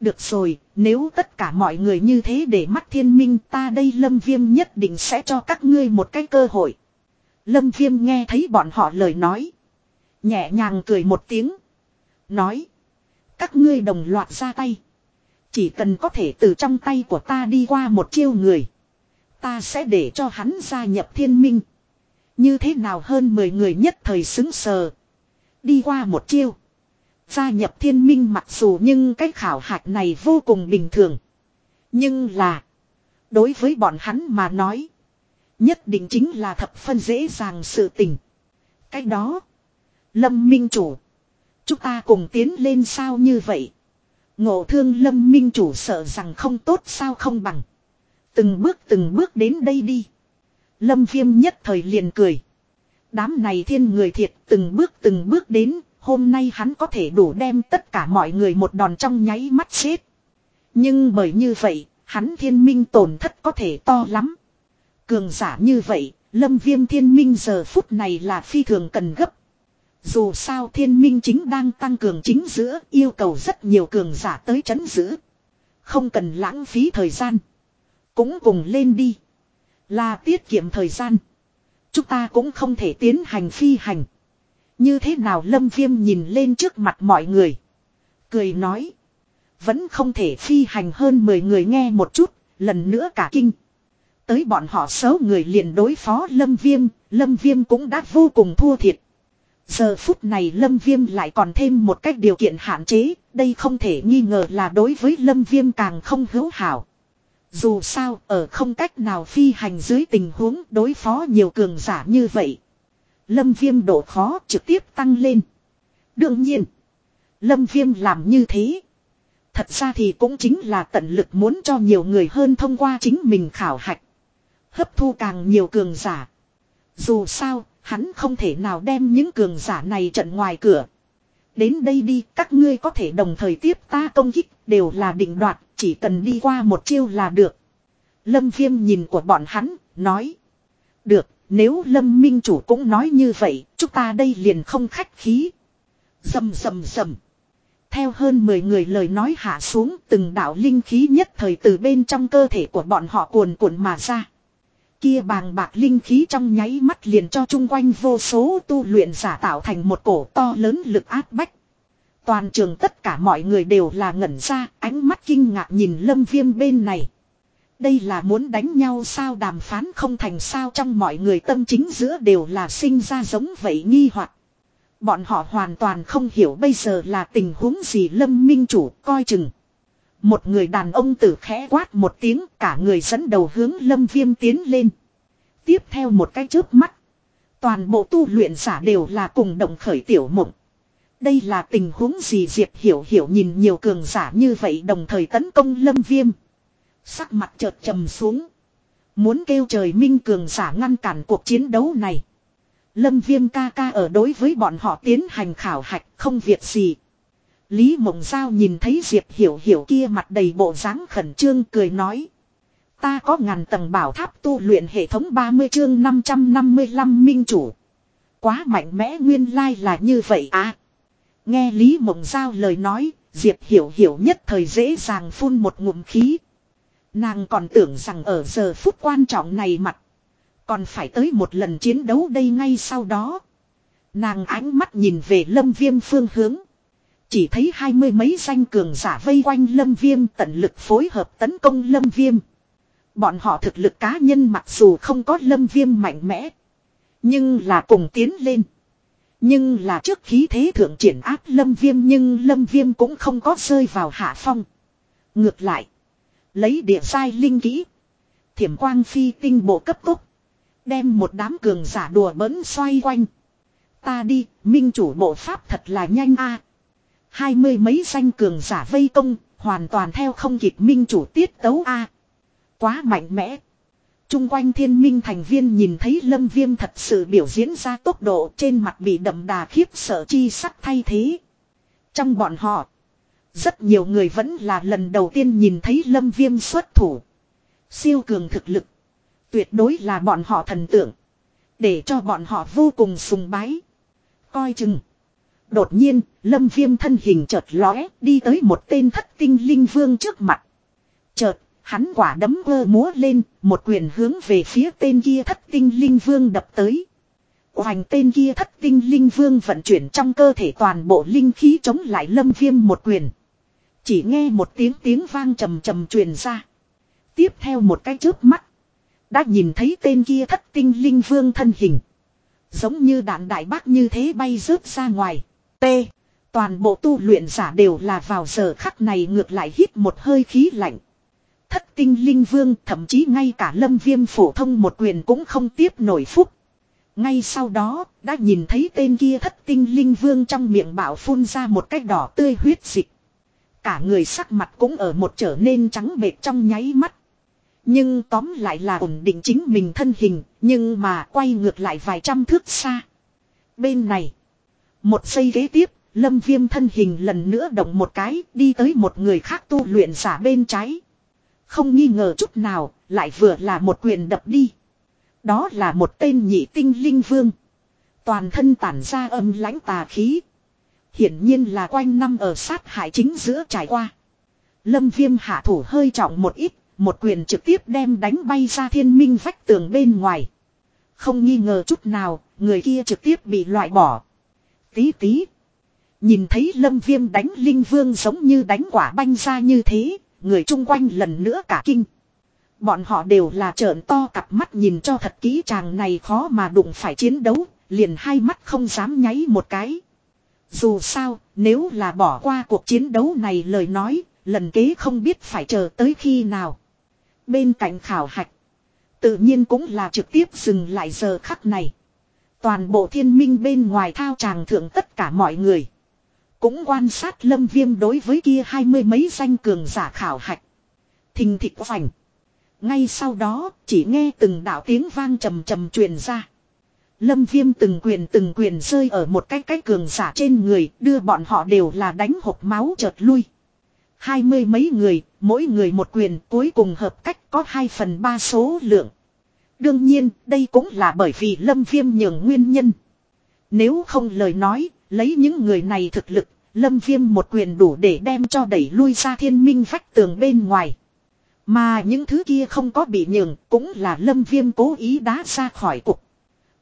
Được rồi, nếu tất cả mọi người như thế để mắt thiên minh ta đây lâm viêm nhất định sẽ cho các ngươi một cái cơ hội. Lâm viêm nghe thấy bọn họ lời nói. Nhẹ nhàng cười một tiếng. Nói. Các ngươi đồng loạt ra tay. Chỉ cần có thể từ trong tay của ta đi qua một chiêu người. Ta sẽ để cho hắn gia nhập thiên minh. Như thế nào hơn 10 người nhất thời xứng sờ. Đi qua một chiêu. Gia nhập thiên minh mặc dù nhưng cái khảo hạch này vô cùng bình thường. Nhưng là. Đối với bọn hắn mà nói. Nhất định chính là thập phân dễ dàng sự tình. Cái đó. Lâm minh chủ. Chúng ta cùng tiến lên sao như vậy. Ngộ thương lâm minh chủ sợ rằng không tốt sao không bằng. Từng bước từng bước đến đây đi. Lâm viêm nhất thời liền cười. Đám này thiên người thiệt từng bước từng bước đến. Hôm nay hắn có thể đủ đem tất cả mọi người một đòn trong nháy mắt xếp. Nhưng bởi như vậy, hắn thiên minh tổn thất có thể to lắm. Cường giả như vậy, lâm viêm thiên minh giờ phút này là phi thường cần gấp. Dù sao thiên minh chính đang tăng cường chính giữa yêu cầu rất nhiều cường giả tới chấn giữ. Không cần lãng phí thời gian. Cũng cùng lên đi. Là tiết kiệm thời gian. Chúng ta cũng không thể tiến hành phi hành. Như thế nào lâm viêm nhìn lên trước mặt mọi người. Cười nói. Vẫn không thể phi hành hơn 10 người nghe một chút. Lần nữa cả kinh. Tới bọn họ xấu người liền đối phó lâm viêm. Lâm viêm cũng đã vô cùng thua thiệt. Giờ phút này Lâm Viêm lại còn thêm một cách điều kiện hạn chế, đây không thể nghi ngờ là đối với Lâm Viêm càng không hữu hảo. Dù sao, ở không cách nào phi hành dưới tình huống đối phó nhiều cường giả như vậy. Lâm Viêm độ khó trực tiếp tăng lên. Đương nhiên, Lâm Viêm làm như thế. Thật ra thì cũng chính là tận lực muốn cho nhiều người hơn thông qua chính mình khảo hạch. Hấp thu càng nhiều cường giả. Dù sao, Hắn không thể nào đem những cường giả này trận ngoài cửa. Đến đây đi, các ngươi có thể đồng thời tiếp ta công kích, đều là định đoạt, chỉ cần đi qua một chiêu là được. Lâm viêm nhìn của bọn hắn, nói. Được, nếu Lâm Minh Chủ cũng nói như vậy, chúng ta đây liền không khách khí. Dầm dầm dầm. Theo hơn 10 người lời nói hạ xuống, từng đạo linh khí nhất thời từ bên trong cơ thể của bọn họ cuồn cuộn mà ra. Kia bàng bạc linh khí trong nháy mắt liền cho chung quanh vô số tu luyện giả tạo thành một cổ to lớn lực áp bách. Toàn trường tất cả mọi người đều là ngẩn ra, ánh mắt kinh ngạc nhìn lâm viêm bên này. Đây là muốn đánh nhau sao đàm phán không thành sao trong mọi người tâm chính giữa đều là sinh ra giống vậy nghi hoặc Bọn họ hoàn toàn không hiểu bây giờ là tình huống gì lâm minh chủ coi chừng. Một người đàn ông tử khẽ quát một tiếng, cả người dẫn đầu hướng lâm viêm tiến lên. Tiếp theo một cái chớp mắt. Toàn bộ tu luyện giả đều là cùng động khởi tiểu mộng. Đây là tình huống gì Diệp Hiểu Hiểu nhìn nhiều cường giả như vậy đồng thời tấn công lâm viêm. Sắc mặt chợt trầm xuống. Muốn kêu trời minh cường giả ngăn cản cuộc chiến đấu này. Lâm viêm ca ca ở đối với bọn họ tiến hành khảo hạch không việc gì. Lý Mộng Giao nhìn thấy Diệp Hiểu Hiểu kia mặt đầy bộ dáng khẩn trương cười nói. Ta có ngàn tầng bảo tháp tu luyện hệ thống 30 chương 555 minh chủ. Quá mạnh mẽ nguyên lai là như vậy à. Nghe Lý Mộng Giao lời nói, Diệp Hiểu Hiểu nhất thời dễ dàng phun một ngụm khí. Nàng còn tưởng rằng ở giờ phút quan trọng này mặt. Còn phải tới một lần chiến đấu đây ngay sau đó. Nàng ánh mắt nhìn về lâm viêm phương hướng. Chỉ thấy hai mươi mấy danh cường giả vây quanh lâm viêm tận lực phối hợp tấn công lâm viêm. Bọn họ thực lực cá nhân mặc dù không có lâm viêm mạnh mẽ. Nhưng là cùng tiến lên. Nhưng là trước khí thế thượng triển áp lâm viêm nhưng lâm viêm cũng không có rơi vào hạ phong. Ngược lại. Lấy địa sai linh kỹ. Thiểm quang phi tinh bộ cấp tốc. Đem một đám cường giả đùa bấn xoay quanh. Ta đi, minh chủ bộ pháp thật là nhanh a Hai mươi mấy danh cường giả vây công, hoàn toàn theo không kịp minh chủ tiết tấu a Quá mạnh mẽ. Trung quanh thiên minh thành viên nhìn thấy lâm viêm thật sự biểu diễn ra tốc độ trên mặt bị đậm đà khiếp sợ chi sắc thay thế. Trong bọn họ, rất nhiều người vẫn là lần đầu tiên nhìn thấy lâm viêm xuất thủ. Siêu cường thực lực. Tuyệt đối là bọn họ thần tượng. Để cho bọn họ vô cùng sùng bái. Coi chừng. Đột nhiên, lâm viêm thân hình chợt lóe đi tới một tên thất tinh linh vương trước mặt. Chợt, hắn quả đấm vơ múa lên, một quyền hướng về phía tên kia thất tinh linh vương đập tới. Hoành tên kia thất tinh linh vương vận chuyển trong cơ thể toàn bộ linh khí chống lại lâm viêm một quyền. Chỉ nghe một tiếng tiếng vang trầm trầm truyền ra. Tiếp theo một cái chớp mắt. Đã nhìn thấy tên kia thất tinh linh vương thân hình. Giống như đạn đại bác như thế bay rớt ra ngoài. T. Toàn bộ tu luyện giả đều là vào giờ khắc này ngược lại hít một hơi khí lạnh. Thất tinh linh vương thậm chí ngay cả lâm viêm phổ thông một quyền cũng không tiếp nổi phúc. Ngay sau đó, đã nhìn thấy tên kia thất tinh linh vương trong miệng bảo phun ra một cái đỏ tươi huyết dịch. Cả người sắc mặt cũng ở một trở nên trắng bệt trong nháy mắt. Nhưng tóm lại là ổn định chính mình thân hình, nhưng mà quay ngược lại vài trăm thước xa. Bên này, một giây ghế tiếp, lâm viêm thân hình lần nữa động một cái, đi tới một người khác tu luyện giả bên trái. Không nghi ngờ chút nào, lại vừa là một quyền đập đi. Đó là một tên nhị tinh linh vương. Toàn thân tản ra âm lãnh tà khí. Hiển nhiên là quanh năm ở sát hại chính giữa trải qua. Lâm viêm hạ thủ hơi trọng một ít, một quyền trực tiếp đem đánh bay ra thiên minh vách tường bên ngoài. Không nghi ngờ chút nào, người kia trực tiếp bị loại bỏ. Tí tí. Nhìn thấy lâm viêm đánh linh vương giống như đánh quả banh ra như thế, người chung quanh lần nữa cả kinh. Bọn họ đều là trợn to cặp mắt nhìn cho thật kỹ chàng này khó mà đụng phải chiến đấu, liền hai mắt không dám nháy một cái. Dù sao, nếu là bỏ qua cuộc chiến đấu này lời nói, lần kế không biết phải chờ tới khi nào. Bên cạnh khảo hạch, tự nhiên cũng là trực tiếp dừng lại giờ khắc này. Toàn bộ thiên minh bên ngoài thao tràng thượng tất cả mọi người. Cũng quan sát lâm viêm đối với kia hai mươi mấy danh cường giả khảo hạch. Thình thịt vành. Ngay sau đó, chỉ nghe từng đạo tiếng vang trầm trầm truyền ra. Lâm viêm từng quyền từng quyền rơi ở một cái cái cường giả trên người, đưa bọn họ đều là đánh hộp máu chợt lui. Hai mươi mấy người, mỗi người một quyền cuối cùng hợp cách có hai phần ba số lượng. Đương nhiên, đây cũng là bởi vì lâm viêm nhường nguyên nhân. Nếu không lời nói, lấy những người này thực lực, lâm viêm một quyền đủ để đem cho đẩy lui ra thiên minh vách tường bên ngoài. Mà những thứ kia không có bị nhường cũng là lâm viêm cố ý đá ra khỏi cục.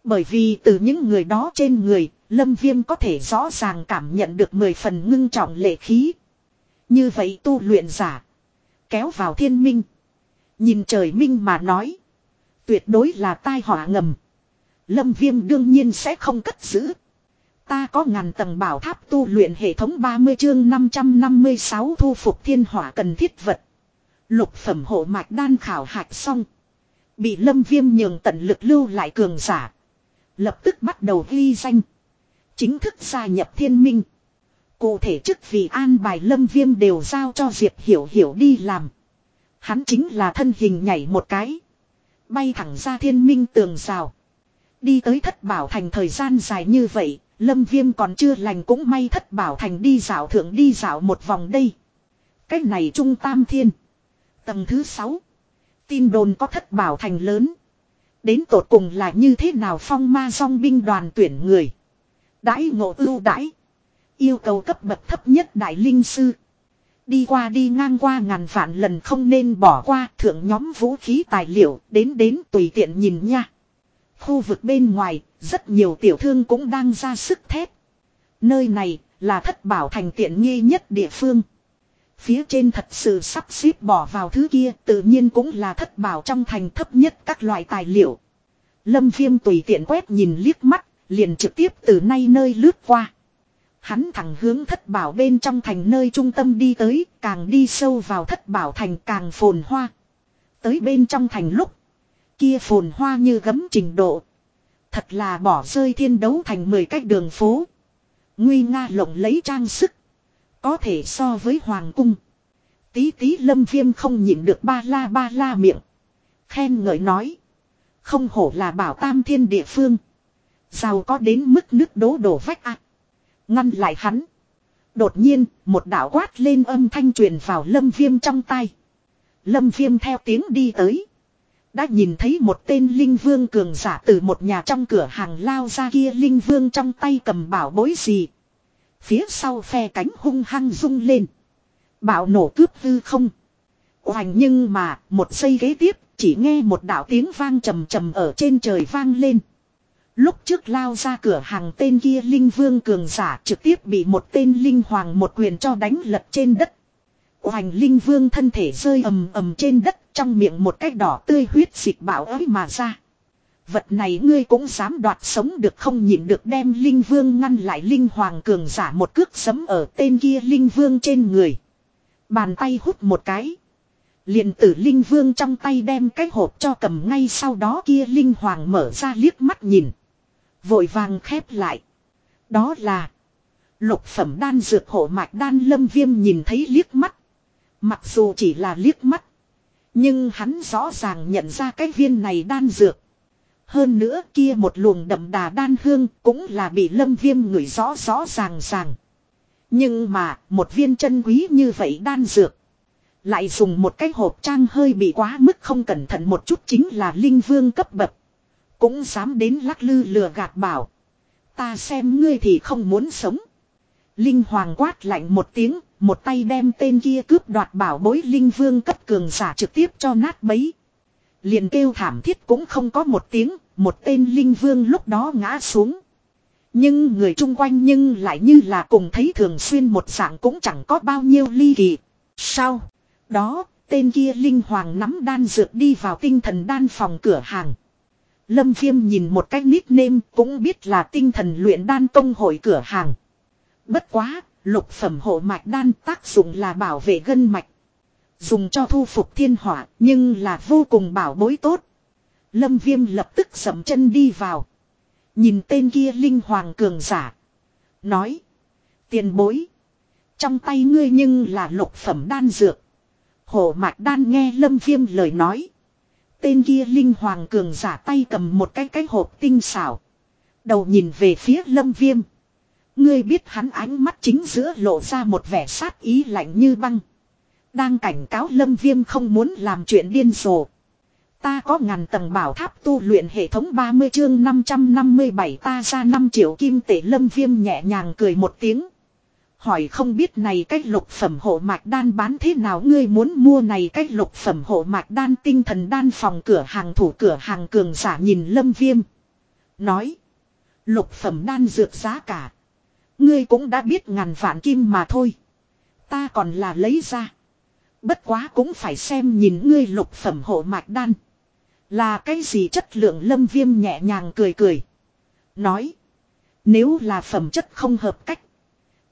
Bởi vì từ những người đó trên người, lâm viêm có thể rõ ràng cảm nhận được 10 phần ngưng trọng lệ khí. Như vậy tu luyện giả. Kéo vào thiên minh. Nhìn trời minh mà nói. Tuyệt đối là tai họa ngầm. Lâm viêm đương nhiên sẽ không cất giữ. Ta có ngàn tầng bảo tháp tu luyện hệ thống 30 chương 556 thu phục thiên hỏa cần thiết vật. Lục phẩm hộ mạch đan khảo hạch xong. Bị lâm viêm nhường tận lực lưu lại cường giả. Lập tức bắt đầu ghi danh. Chính thức gia nhập thiên minh. Cụ thể chức vì an bài lâm viêm đều giao cho Diệp Hiểu Hiểu đi làm. Hắn chính là thân hình nhảy một cái. Bay thẳng ra thiên minh tường rào. Đi tới thất bảo thành thời gian dài như vậy, lâm viêm còn chưa lành cũng may thất bảo thành đi dạo thượng đi dạo một vòng đây. Cách này trung tam thiên. Tầng thứ 6. Tin đồn có thất bảo thành lớn. Đến tột cùng là như thế nào phong ma song binh đoàn tuyển người. Đãi ngộ ưu đãi. Yêu cầu cấp bậc thấp nhất đại linh sư. Đi qua đi ngang qua ngàn vạn lần không nên bỏ qua thượng nhóm vũ khí tài liệu đến đến tùy tiện nhìn nha. Khu vực bên ngoài, rất nhiều tiểu thương cũng đang ra sức thép. Nơi này là thất bảo thành tiện nghi nhất địa phương. Phía trên thật sự sắp xếp bỏ vào thứ kia tự nhiên cũng là thất bảo trong thành thấp nhất các loại tài liệu. Lâm viêm tùy tiện quét nhìn liếc mắt, liền trực tiếp từ nay nơi lướt qua. Hắn thẳng hướng thất bảo bên trong thành nơi trung tâm đi tới, càng đi sâu vào thất bảo thành càng phồn hoa. Tới bên trong thành lúc, kia phồn hoa như gấm trình độ. Thật là bỏ rơi thiên đấu thành 10 cách đường phố. Nguy nga lộng lấy trang sức. Có thể so với hoàng cung. Tí tí lâm viêm không nhịn được ba la ba la miệng. Khen ngợi nói. Không hổ là bảo tam thiên địa phương. Giàu có đến mức nước đố đổ vách ạ. Ngăn lại hắn. Đột nhiên, một đạo quát lên âm thanh truyền vào lâm viêm trong tay. Lâm viêm theo tiếng đi tới. Đã nhìn thấy một tên linh vương cường giả từ một nhà trong cửa hàng lao ra kia linh vương trong tay cầm bảo bối gì. Phía sau phe cánh hung hăng rung lên. Bảo nổ cướp hư không. Hoành nhưng mà một giây ghế tiếp chỉ nghe một đạo tiếng vang trầm trầm ở trên trời vang lên. Lúc trước lao ra cửa hàng tên kia linh vương cường giả trực tiếp bị một tên linh hoàng một quyền cho đánh lật trên đất. Hoành linh vương thân thể rơi ầm ầm trên đất, trong miệng một cái đỏ tươi huyết dịch bạo ấy mà ra. Vật này ngươi cũng dám đoạt sống được không nhịn được đem linh vương ngăn lại linh hoàng cường giả một cước sấm ở tên kia linh vương trên người. Bàn tay hút một cái. liền tử linh vương trong tay đem cái hộp cho cầm ngay sau đó kia linh hoàng mở ra liếc mắt nhìn. Vội vàng khép lại. Đó là. Lục phẩm đan dược hộ mạch đan lâm viêm nhìn thấy liếc mắt. Mặc dù chỉ là liếc mắt. Nhưng hắn rõ ràng nhận ra cái viên này đan dược. Hơn nữa kia một luồng đậm đà đan hương cũng là bị lâm viêm ngửi rõ rõ ràng ràng. Nhưng mà, một viên chân quý như vậy đan dược. Lại dùng một cái hộp trang hơi bị quá mức không cẩn thận một chút chính là linh vương cấp bậc. Cũng dám đến lắc lư lừa gạt bảo. Ta xem ngươi thì không muốn sống. Linh hoàng quát lạnh một tiếng, một tay đem tên kia cướp đoạt bảo bối linh vương cấp cường giả trực tiếp cho nát bấy. Liền kêu thảm thiết cũng không có một tiếng, một tên linh vương lúc đó ngã xuống. Nhưng người chung quanh nhưng lại như là cùng thấy thường xuyên một dạng cũng chẳng có bao nhiêu ly kỳ. sau Đó, tên kia linh hoàng nắm đan dược đi vào tinh thần đan phòng cửa hàng. Lâm Viêm nhìn một cách nickname cũng biết là tinh thần luyện đan công hội cửa hàng. Bất quá, lục phẩm hộ mạch đan tác dụng là bảo vệ gân mạch. Dùng cho thu phục thiên hỏa nhưng là vô cùng bảo bối tốt. Lâm Viêm lập tức sầm chân đi vào. Nhìn tên kia linh hoàng cường giả. Nói. Tiền bối. Trong tay ngươi nhưng là lục phẩm đan dược. Hổ mạch đan nghe lâm viêm lời nói. Tên kia linh hoàng cường giả tay cầm một cái cái hộp tinh xảo. Đầu nhìn về phía lâm viêm. Ngươi biết hắn ánh mắt chính giữa lộ ra một vẻ sát ý lạnh như băng. Đang cảnh cáo lâm viêm không muốn làm chuyện điên rồ. Ta có ngàn tầng bảo tháp tu luyện hệ thống 30 chương 557 ta ra 5 triệu kim tệ lâm viêm nhẹ nhàng cười một tiếng. Hỏi không biết này cách lục phẩm hộ mạch đan bán thế nào, ngươi muốn mua này cách lục phẩm hộ mạch đan, tinh thần đan, phòng cửa hàng, thủ cửa hàng, cường giả nhìn lâm viêm. Nói. Lục phẩm đan dược giá cả. Ngươi cũng đã biết ngàn vạn kim mà thôi. Ta còn là lấy ra. Bất quá cũng phải xem nhìn ngươi lục phẩm hộ mạch đan. Là cái gì chất lượng, lâm viêm nhẹ nhàng cười cười. Nói. Nếu là phẩm chất không hợp cách.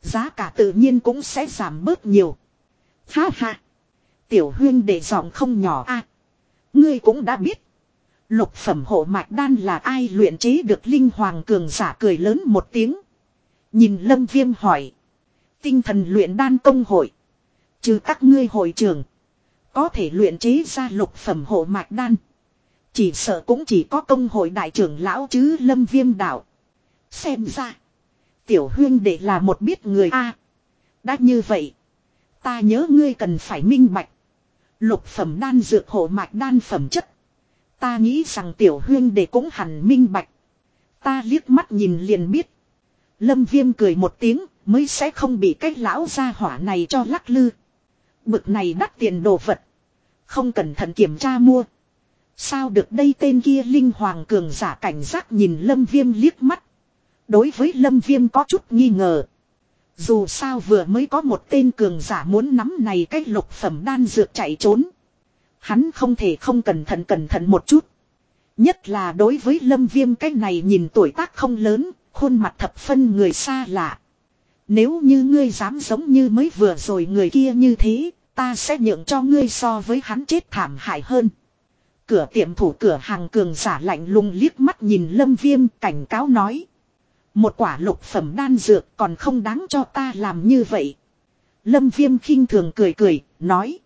Giá cả tự nhiên cũng sẽ giảm bớt nhiều. Ha ha. Tiểu huyên để giọng không nhỏ a à, Ngươi cũng đã biết. Lục phẩm hộ mạch đan là ai luyện chế được linh hoàng cường giả cười lớn một tiếng. Nhìn lâm viêm hỏi. Tinh thần luyện đan công hội. Trừ các ngươi hội trưởng. Có thể luyện chế ra lục phẩm hộ mạch đan. Chỉ sợ cũng chỉ có công hội đại trưởng lão chứ lâm viêm đạo. Xem ra. Tiểu huyên để là một biết người A. đã như vậy. Ta nhớ ngươi cần phải minh bạch. Lục phẩm đan dược hộ mạch đan phẩm chất. Ta nghĩ rằng tiểu huyên để cũng hẳn minh bạch. Ta liếc mắt nhìn liền biết. Lâm viêm cười một tiếng, mới sẽ không bị cái lão gia hỏa này cho lắc lư. Bực này đắt tiền đồ vật. Không cẩn thận kiểm tra mua. Sao được đây tên kia linh hoàng cường giả cảnh giác nhìn lâm viêm liếc mắt. Đối với lâm viêm có chút nghi ngờ. Dù sao vừa mới có một tên cường giả muốn nắm này cái lục phẩm đan dược chạy trốn. Hắn không thể không cẩn thận cẩn thận một chút. Nhất là đối với lâm viêm cái này nhìn tuổi tác không lớn, khuôn mặt thập phân người xa lạ. Nếu như ngươi dám giống như mới vừa rồi người kia như thế, ta sẽ nhượng cho ngươi so với hắn chết thảm hại hơn. Cửa tiệm thủ cửa hàng cường giả lạnh lùng liếc mắt nhìn lâm viêm cảnh cáo nói. Một quả lục phẩm đan dược còn không đáng cho ta làm như vậy. Lâm viêm khinh thường cười cười, nói.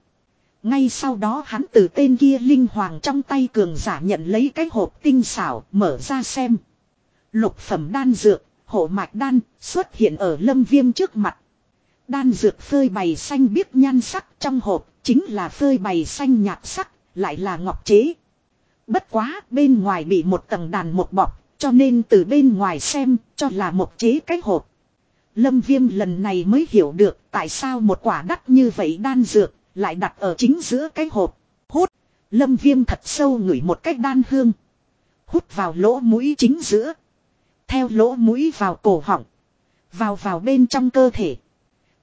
Ngay sau đó hắn từ tên kia linh hoàng trong tay cường giả nhận lấy cái hộp tinh xảo, mở ra xem. Lục phẩm đan dược, hộ mạch đan, xuất hiện ở lâm viêm trước mặt. Đan dược phơi bày xanh biếc nhan sắc trong hộp, Chính là phơi bày xanh nhạt sắc, lại là ngọc chế. Bất quá bên ngoài bị một tầng đàn một bọc, cho nên từ bên ngoài xem cho là một chế cái hộp. Lâm viêm lần này mới hiểu được tại sao một quả đắt như vậy đan dược lại đặt ở chính giữa cái hộp. Hút. Lâm viêm thật sâu ngửi một cách đan hương. Hút vào lỗ mũi chính giữa. Theo lỗ mũi vào cổ họng. Vào vào bên trong cơ thể.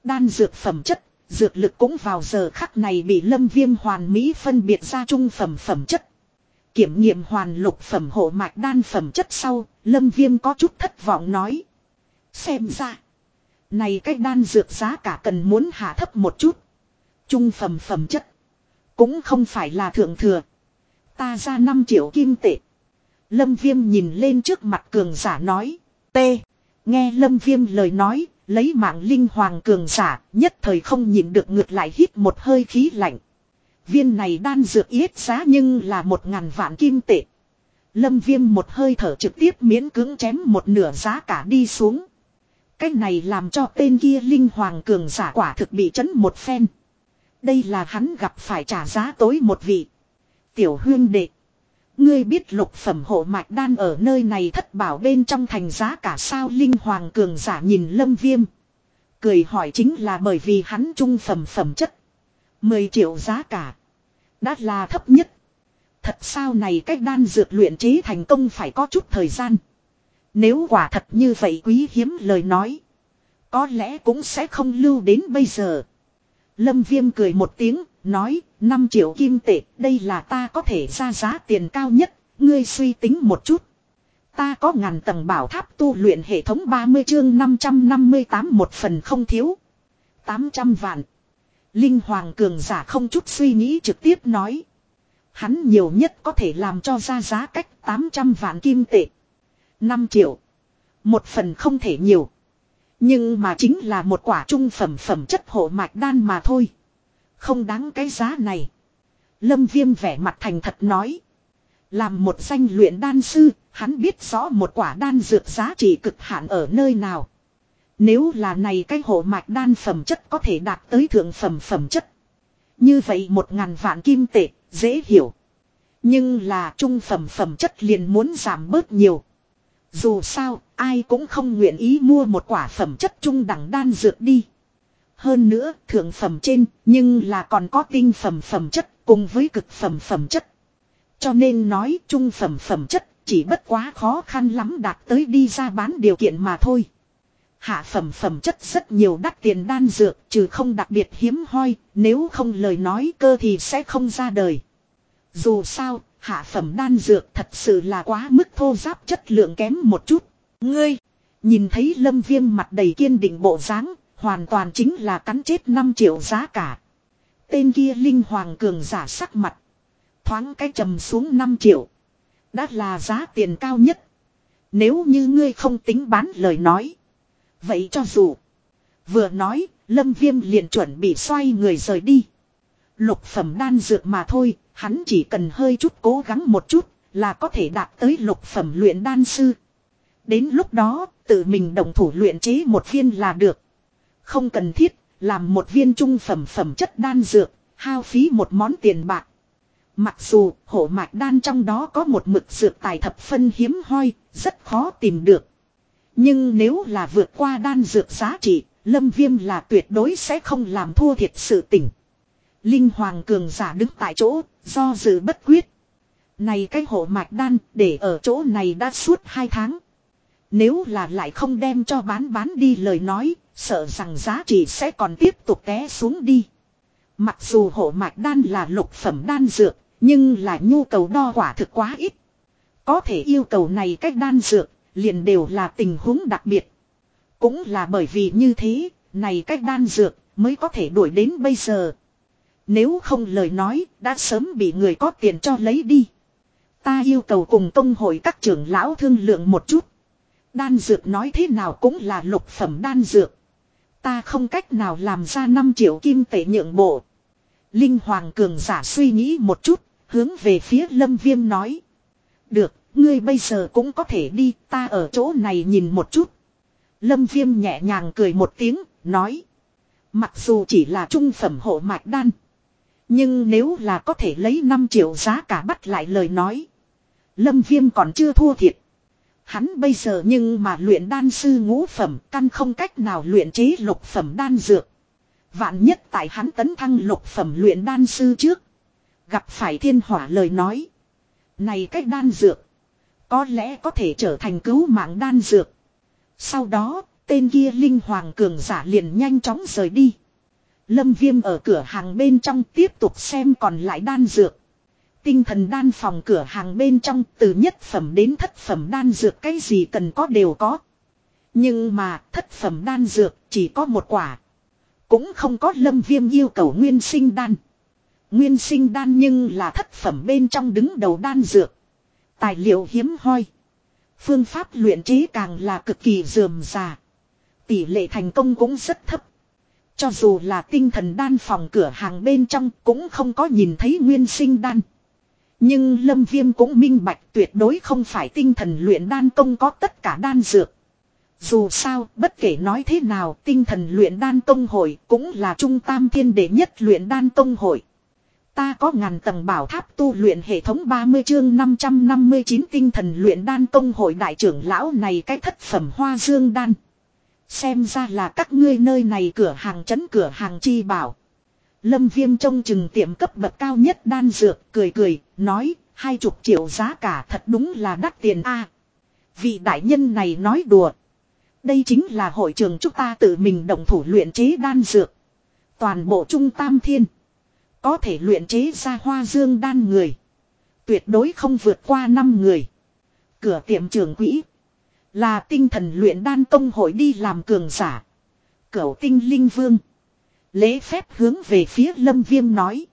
Đan dược phẩm chất, dược lực cũng vào giờ khắc này bị lâm viêm hoàn mỹ phân biệt ra trung phẩm phẩm chất. Kiểm nghiệm hoàn lục phẩm hộ mạch đan phẩm chất sau, lâm viêm có chút thất vọng nói. Xem ra. Này cái đan dược giá cả cần muốn hạ thấp một chút. Trung phẩm phẩm chất. Cũng không phải là thượng thừa. Ta ra 5 triệu kim tệ. Lâm viêm nhìn lên trước mặt cường giả nói. T. Nghe lâm viêm lời nói. Lấy mạng linh hoàng cường giả. Nhất thời không nhìn được ngược lại hít một hơi khí lạnh. Viên này đan dược yết giá nhưng là một ngàn vạn kim tệ. Lâm viêm một hơi thở trực tiếp miễn cưỡng chém một nửa giá cả đi xuống. Cách này làm cho tên kia linh hoàng cường giả quả thực bị chấn một phen. Đây là hắn gặp phải trả giá tối một vị. Tiểu huyên đệ. Ngươi biết lục phẩm hộ mạch đan ở nơi này thất bảo bên trong thành giá cả sao linh hoàng cường giả nhìn lâm viêm. Cười hỏi chính là bởi vì hắn trung phẩm phẩm chất. 10 triệu giá cả. Đã là thấp nhất. Thật sao này cách đan dược luyện chế thành công phải có chút thời gian. Nếu quả thật như vậy quý hiếm lời nói. Có lẽ cũng sẽ không lưu đến bây giờ. Lâm Viêm cười một tiếng, nói, 5 triệu kim tệ, đây là ta có thể ra giá tiền cao nhất, ngươi suy tính một chút. Ta có ngàn tầng bảo tháp tu luyện hệ thống 30 chương 558 một phần không thiếu. 800 vạn. Linh Hoàng cường giả không chút suy nghĩ trực tiếp nói. Hắn nhiều nhất có thể làm cho ra giá cách 800 vạn kim tệ. 5 triệu. Một phần không thể nhiều. Nhưng mà chính là một quả trung phẩm phẩm chất hộ mạch đan mà thôi. Không đáng cái giá này. Lâm Viêm vẻ mặt thành thật nói. Làm một danh luyện đan sư, hắn biết rõ một quả đan dược giá trị cực hạn ở nơi nào. Nếu là này cái hộ mạch đan phẩm chất có thể đạt tới thượng phẩm phẩm chất. Như vậy một ngàn vạn kim tệ, dễ hiểu. Nhưng là trung phẩm phẩm chất liền muốn giảm bớt nhiều. Dù sao, ai cũng không nguyện ý mua một quả phẩm chất trung đẳng đan dược đi. Hơn nữa, thượng phẩm trên, nhưng là còn có tinh phẩm phẩm chất cùng với cực phẩm phẩm chất. Cho nên nói trung phẩm phẩm chất chỉ bất quá khó khăn lắm đạt tới đi ra bán điều kiện mà thôi. Hạ phẩm phẩm chất rất nhiều đắt tiền đan dược trừ không đặc biệt hiếm hoi, nếu không lời nói cơ thì sẽ không ra đời. Dù sao, hạ phẩm đan dược thật sự là quá mức thô giáp chất lượng kém một chút. Ngươi, nhìn thấy lâm viêm mặt đầy kiên định bộ dáng hoàn toàn chính là cắn chết 5 triệu giá cả. Tên kia linh hoàng cường giả sắc mặt. Thoáng cái trầm xuống 5 triệu. Đã là giá tiền cao nhất. Nếu như ngươi không tính bán lời nói. Vậy cho dù. Vừa nói, lâm viêm liền chuẩn bị xoay người rời đi. Lục phẩm đan dược mà thôi, hắn chỉ cần hơi chút cố gắng một chút, là có thể đạt tới lục phẩm luyện đan sư. Đến lúc đó, tự mình đồng thủ luyện chế một viên là được. Không cần thiết, làm một viên trung phẩm phẩm chất đan dược, hao phí một món tiền bạc. Mặc dù hổ mạch đan trong đó có một mực dược tài thập phân hiếm hoi, rất khó tìm được. Nhưng nếu là vượt qua đan dược giá trị, lâm viêm là tuyệt đối sẽ không làm thua thiệt sự tỉnh. Linh Hoàng cường giả đứng tại chỗ, do dự bất quyết. Này cái hộ mạch đan để ở chỗ này đã suốt 2 tháng. Nếu là lại không đem cho bán bán đi lời nói, sợ rằng giá trị sẽ còn tiếp tục té xuống đi. Mặc dù hộ mạch đan là lục phẩm đan dược, nhưng là nhu cầu đo quả thực quá ít. Có thể yêu cầu này cách đan dược, liền đều là tình huống đặc biệt. Cũng là bởi vì như thế, này cách đan dược mới có thể đuổi đến bây giờ. Nếu không lời nói, đã sớm bị người có tiền cho lấy đi. Ta yêu cầu cùng công hội các trưởng lão thương lượng một chút. Đan dược nói thế nào cũng là lục phẩm đan dược. Ta không cách nào làm ra 5 triệu kim tệ nhượng bộ. Linh Hoàng cường giả suy nghĩ một chút, hướng về phía Lâm Viêm nói. Được, ngươi bây giờ cũng có thể đi, ta ở chỗ này nhìn một chút. Lâm Viêm nhẹ nhàng cười một tiếng, nói. Mặc dù chỉ là trung phẩm hộ mạch đan. Nhưng nếu là có thể lấy 5 triệu giá cả bắt lại lời nói. Lâm Viêm còn chưa thua thiệt. Hắn bây giờ nhưng mà luyện đan sư ngũ phẩm căn không cách nào luyện chế lục phẩm đan dược. Vạn nhất tại hắn tấn thăng lục phẩm luyện đan sư trước. Gặp phải thiên hỏa lời nói. Này cách đan dược. Có lẽ có thể trở thành cứu mạng đan dược. Sau đó, tên kia linh hoàng cường giả liền nhanh chóng rời đi. Lâm viêm ở cửa hàng bên trong tiếp tục xem còn lại đan dược. Tinh thần đan phòng cửa hàng bên trong từ nhất phẩm đến thất phẩm đan dược cái gì cần có đều có. Nhưng mà thất phẩm đan dược chỉ có một quả. Cũng không có lâm viêm yêu cầu nguyên sinh đan. Nguyên sinh đan nhưng là thất phẩm bên trong đứng đầu đan dược. Tài liệu hiếm hoi. Phương pháp luyện chế càng là cực kỳ dườm già. Tỷ lệ thành công cũng rất thấp. Cho dù là tinh thần đan phòng cửa hàng bên trong cũng không có nhìn thấy nguyên sinh đan. Nhưng Lâm Viêm cũng minh bạch tuyệt đối không phải tinh thần luyện đan công có tất cả đan dược. Dù sao, bất kể nói thế nào, tinh thần luyện đan công hội cũng là trung tam thiên đệ nhất luyện đan công hội. Ta có ngàn tầng bảo tháp tu luyện hệ thống 30 chương 559 tinh thần luyện đan công hội đại trưởng lão này cái thất phẩm hoa dương đan. Xem ra là các ngươi nơi này cửa hàng chấn cửa hàng chi bảo. Lâm viêm trông chừng tiệm cấp bậc cao nhất đan dược, cười cười, nói, hai chục triệu giá cả thật đúng là đắt tiền a Vị đại nhân này nói đùa. Đây chính là hội trường chúng ta tự mình đồng thủ luyện chế đan dược. Toàn bộ trung tam thiên. Có thể luyện chế ra hoa dương đan người. Tuyệt đối không vượt qua 5 người. Cửa tiệm trường quỹ. Là tinh thần luyện đan công hội đi làm cường giả. Cửu tinh linh vương. Lễ phép hướng về phía lâm viêm nói.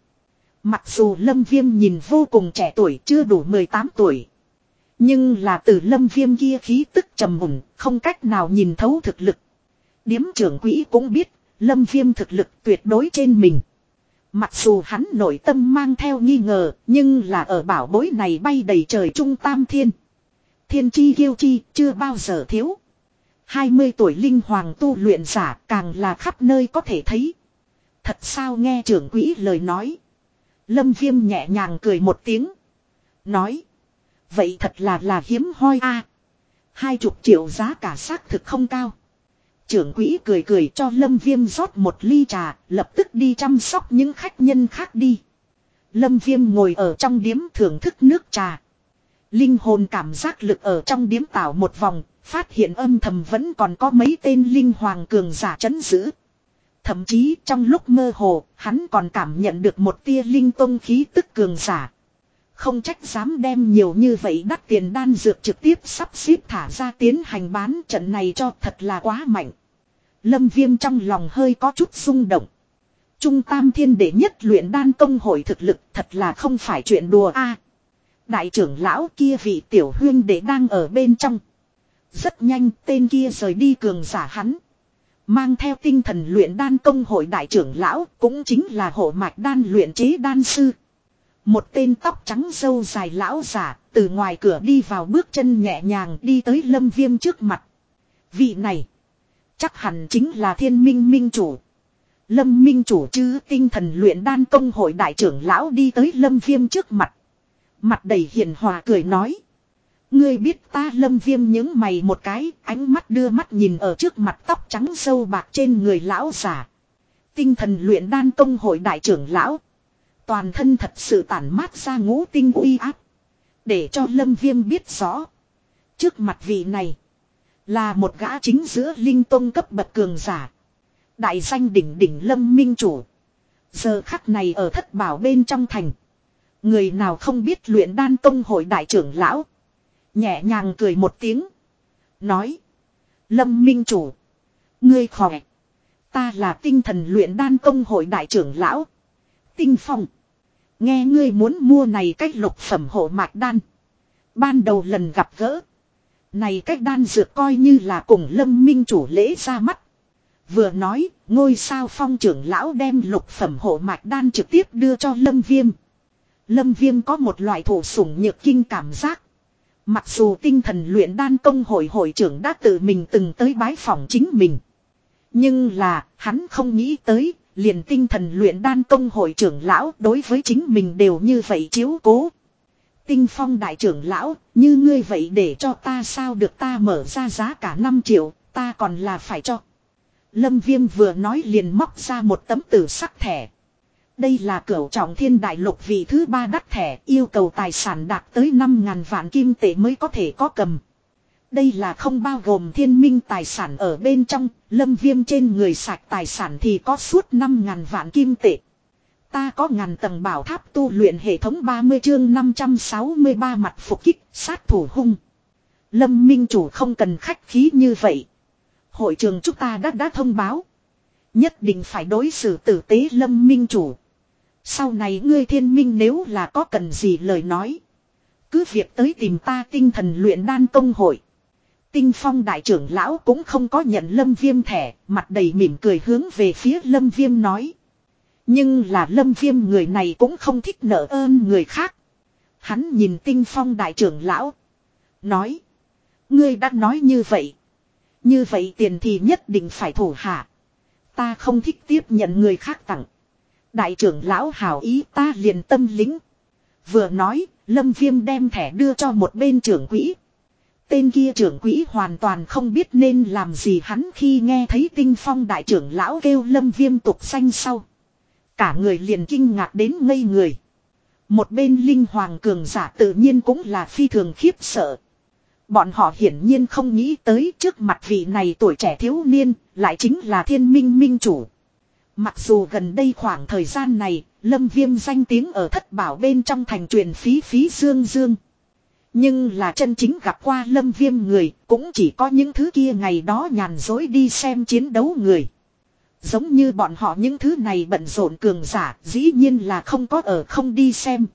Mặc dù lâm viêm nhìn vô cùng trẻ tuổi chưa đủ 18 tuổi. Nhưng là từ lâm viêm kia khí tức trầm mùng, không cách nào nhìn thấu thực lực. Điếm trưởng quỹ cũng biết, lâm viêm thực lực tuyệt đối trên mình. Mặc dù hắn nội tâm mang theo nghi ngờ, nhưng là ở bảo bối này bay đầy trời trung tam thiên. Thiên chi kiêu chi, chưa bao giờ thiếu. 20 tuổi linh hoàng tu luyện giả càng là khắp nơi có thể thấy. Thật sao nghe trưởng quỹ lời nói. Lâm viêm nhẹ nhàng cười một tiếng. Nói. Vậy thật là là hiếm hoi a Hai chục triệu giá cả xác thực không cao. Trưởng quỹ cười cười cho Lâm Viêm rót một ly trà, lập tức đi chăm sóc những khách nhân khác đi. Lâm Viêm ngồi ở trong điếm thưởng thức nước trà. Linh hồn cảm giác lực ở trong điếm tạo một vòng, phát hiện âm thầm vẫn còn có mấy tên linh hoàng cường giả chấn giữ. Thậm chí trong lúc mơ hồ, hắn còn cảm nhận được một tia linh tông khí tức cường giả. Không trách dám đem nhiều như vậy đắt tiền đan dược trực tiếp sắp xếp thả ra tiến hành bán trận này cho thật là quá mạnh. Lâm viêm trong lòng hơi có chút rung động. Trung tam thiên đệ nhất luyện đan công hội thực lực thật là không phải chuyện đùa a Đại trưởng lão kia vị tiểu huyên đệ đang ở bên trong. Rất nhanh tên kia rời đi cường giả hắn. Mang theo tinh thần luyện đan công hội đại trưởng lão cũng chính là hộ mạch đan luyện chế đan sư. Một tên tóc trắng sâu dài lão giả từ ngoài cửa đi vào bước chân nhẹ nhàng đi tới lâm viêm trước mặt. Vị này chắc hẳn chính là thiên minh minh chủ. Lâm minh chủ chứ tinh thần luyện đan công hội đại trưởng lão đi tới lâm viêm trước mặt. Mặt đầy hiền hòa cười nói. Ngươi biết ta lâm viêm những mày một cái, ánh mắt đưa mắt nhìn ở trước mặt tóc trắng sâu bạc trên người lão giả. Tinh thần luyện đan công hội đại trưởng lão. Toàn thân thật sự tản mát ra ngũ tinh uy áp. Để cho lâm viêm biết rõ. Trước mặt vị này. Là một gã chính giữa linh tông cấp bậc cường giả. Đại danh đỉnh đỉnh lâm minh chủ. Giờ khắc này ở thất bảo bên trong thành. Người nào không biết luyện đan tông hội đại trưởng lão. Nhẹ nhàng cười một tiếng. Nói. Lâm minh chủ. Ngươi khỏe. Ta là tinh thần luyện đan công hội đại trưởng lão. Tinh phong. Nghe ngươi muốn mua này cách lục phẩm hộ mạch đan. Ban đầu lần gặp gỡ. Này cách đan dược coi như là cùng lâm minh chủ lễ ra mắt. Vừa nói, ngôi sao phong trưởng lão đem lục phẩm hộ mạch đan trực tiếp đưa cho lâm viêm. Lâm viêm có một loại thủ sủng nhược kinh cảm giác. Mặc dù tinh thần luyện đan công hội hội trưởng đã tự mình từng tới bái phòng chính mình. Nhưng là, hắn không nghĩ tới, liền tinh thần luyện đan công hội trưởng lão đối với chính mình đều như vậy chiếu cố. Tinh phong đại trưởng lão, như ngươi vậy để cho ta sao được ta mở ra giá cả 5 triệu, ta còn là phải cho. Lâm Viêm vừa nói liền móc ra một tấm tử sắc thẻ. Đây là cửu trọng thiên đại lục vị thứ ba đắt thẻ yêu cầu tài sản đạt tới 5.000 vạn kim tệ mới có thể có cầm. Đây là không bao gồm thiên minh tài sản ở bên trong, lâm viêm trên người sạch tài sản thì có suốt 5.000 vạn kim tệ. Ta có ngàn tầng bảo tháp tu luyện hệ thống 30 chương 563 mặt phục kích, sát thủ hung. Lâm minh chủ không cần khách khí như vậy. Hội trường chúng ta đã đã thông báo. Nhất định phải đối xử tử tế lâm minh chủ. Sau này ngươi thiên minh nếu là có cần gì lời nói. Cứ việc tới tìm ta tinh thần luyện đan công hội. Tinh phong đại trưởng lão cũng không có nhận lâm viêm thẻ, mặt đầy mỉm cười hướng về phía lâm viêm nói. Nhưng là lâm viêm người này cũng không thích nợ ơn người khác. Hắn nhìn tinh phong đại trưởng lão. Nói. Ngươi đã nói như vậy. Như vậy tiền thì nhất định phải thủ hạ. Ta không thích tiếp nhận người khác tặng. Đại trưởng lão hảo ý ta liền tâm lính. Vừa nói, Lâm Viêm đem thẻ đưa cho một bên trưởng quỹ. Tên kia trưởng quỹ hoàn toàn không biết nên làm gì hắn khi nghe thấy tinh phong đại trưởng lão kêu Lâm Viêm tục xanh sau. Cả người liền kinh ngạc đến ngây người. Một bên linh hoàng cường giả tự nhiên cũng là phi thường khiếp sợ. Bọn họ hiển nhiên không nghĩ tới trước mặt vị này tuổi trẻ thiếu niên, lại chính là thiên minh minh chủ. Mặc dù gần đây khoảng thời gian này, lâm viêm danh tiếng ở thất bảo bên trong thành truyền phí phí dương dương. Nhưng là chân chính gặp qua lâm viêm người, cũng chỉ có những thứ kia ngày đó nhàn dối đi xem chiến đấu người. Giống như bọn họ những thứ này bận rộn cường giả, dĩ nhiên là không có ở không đi xem.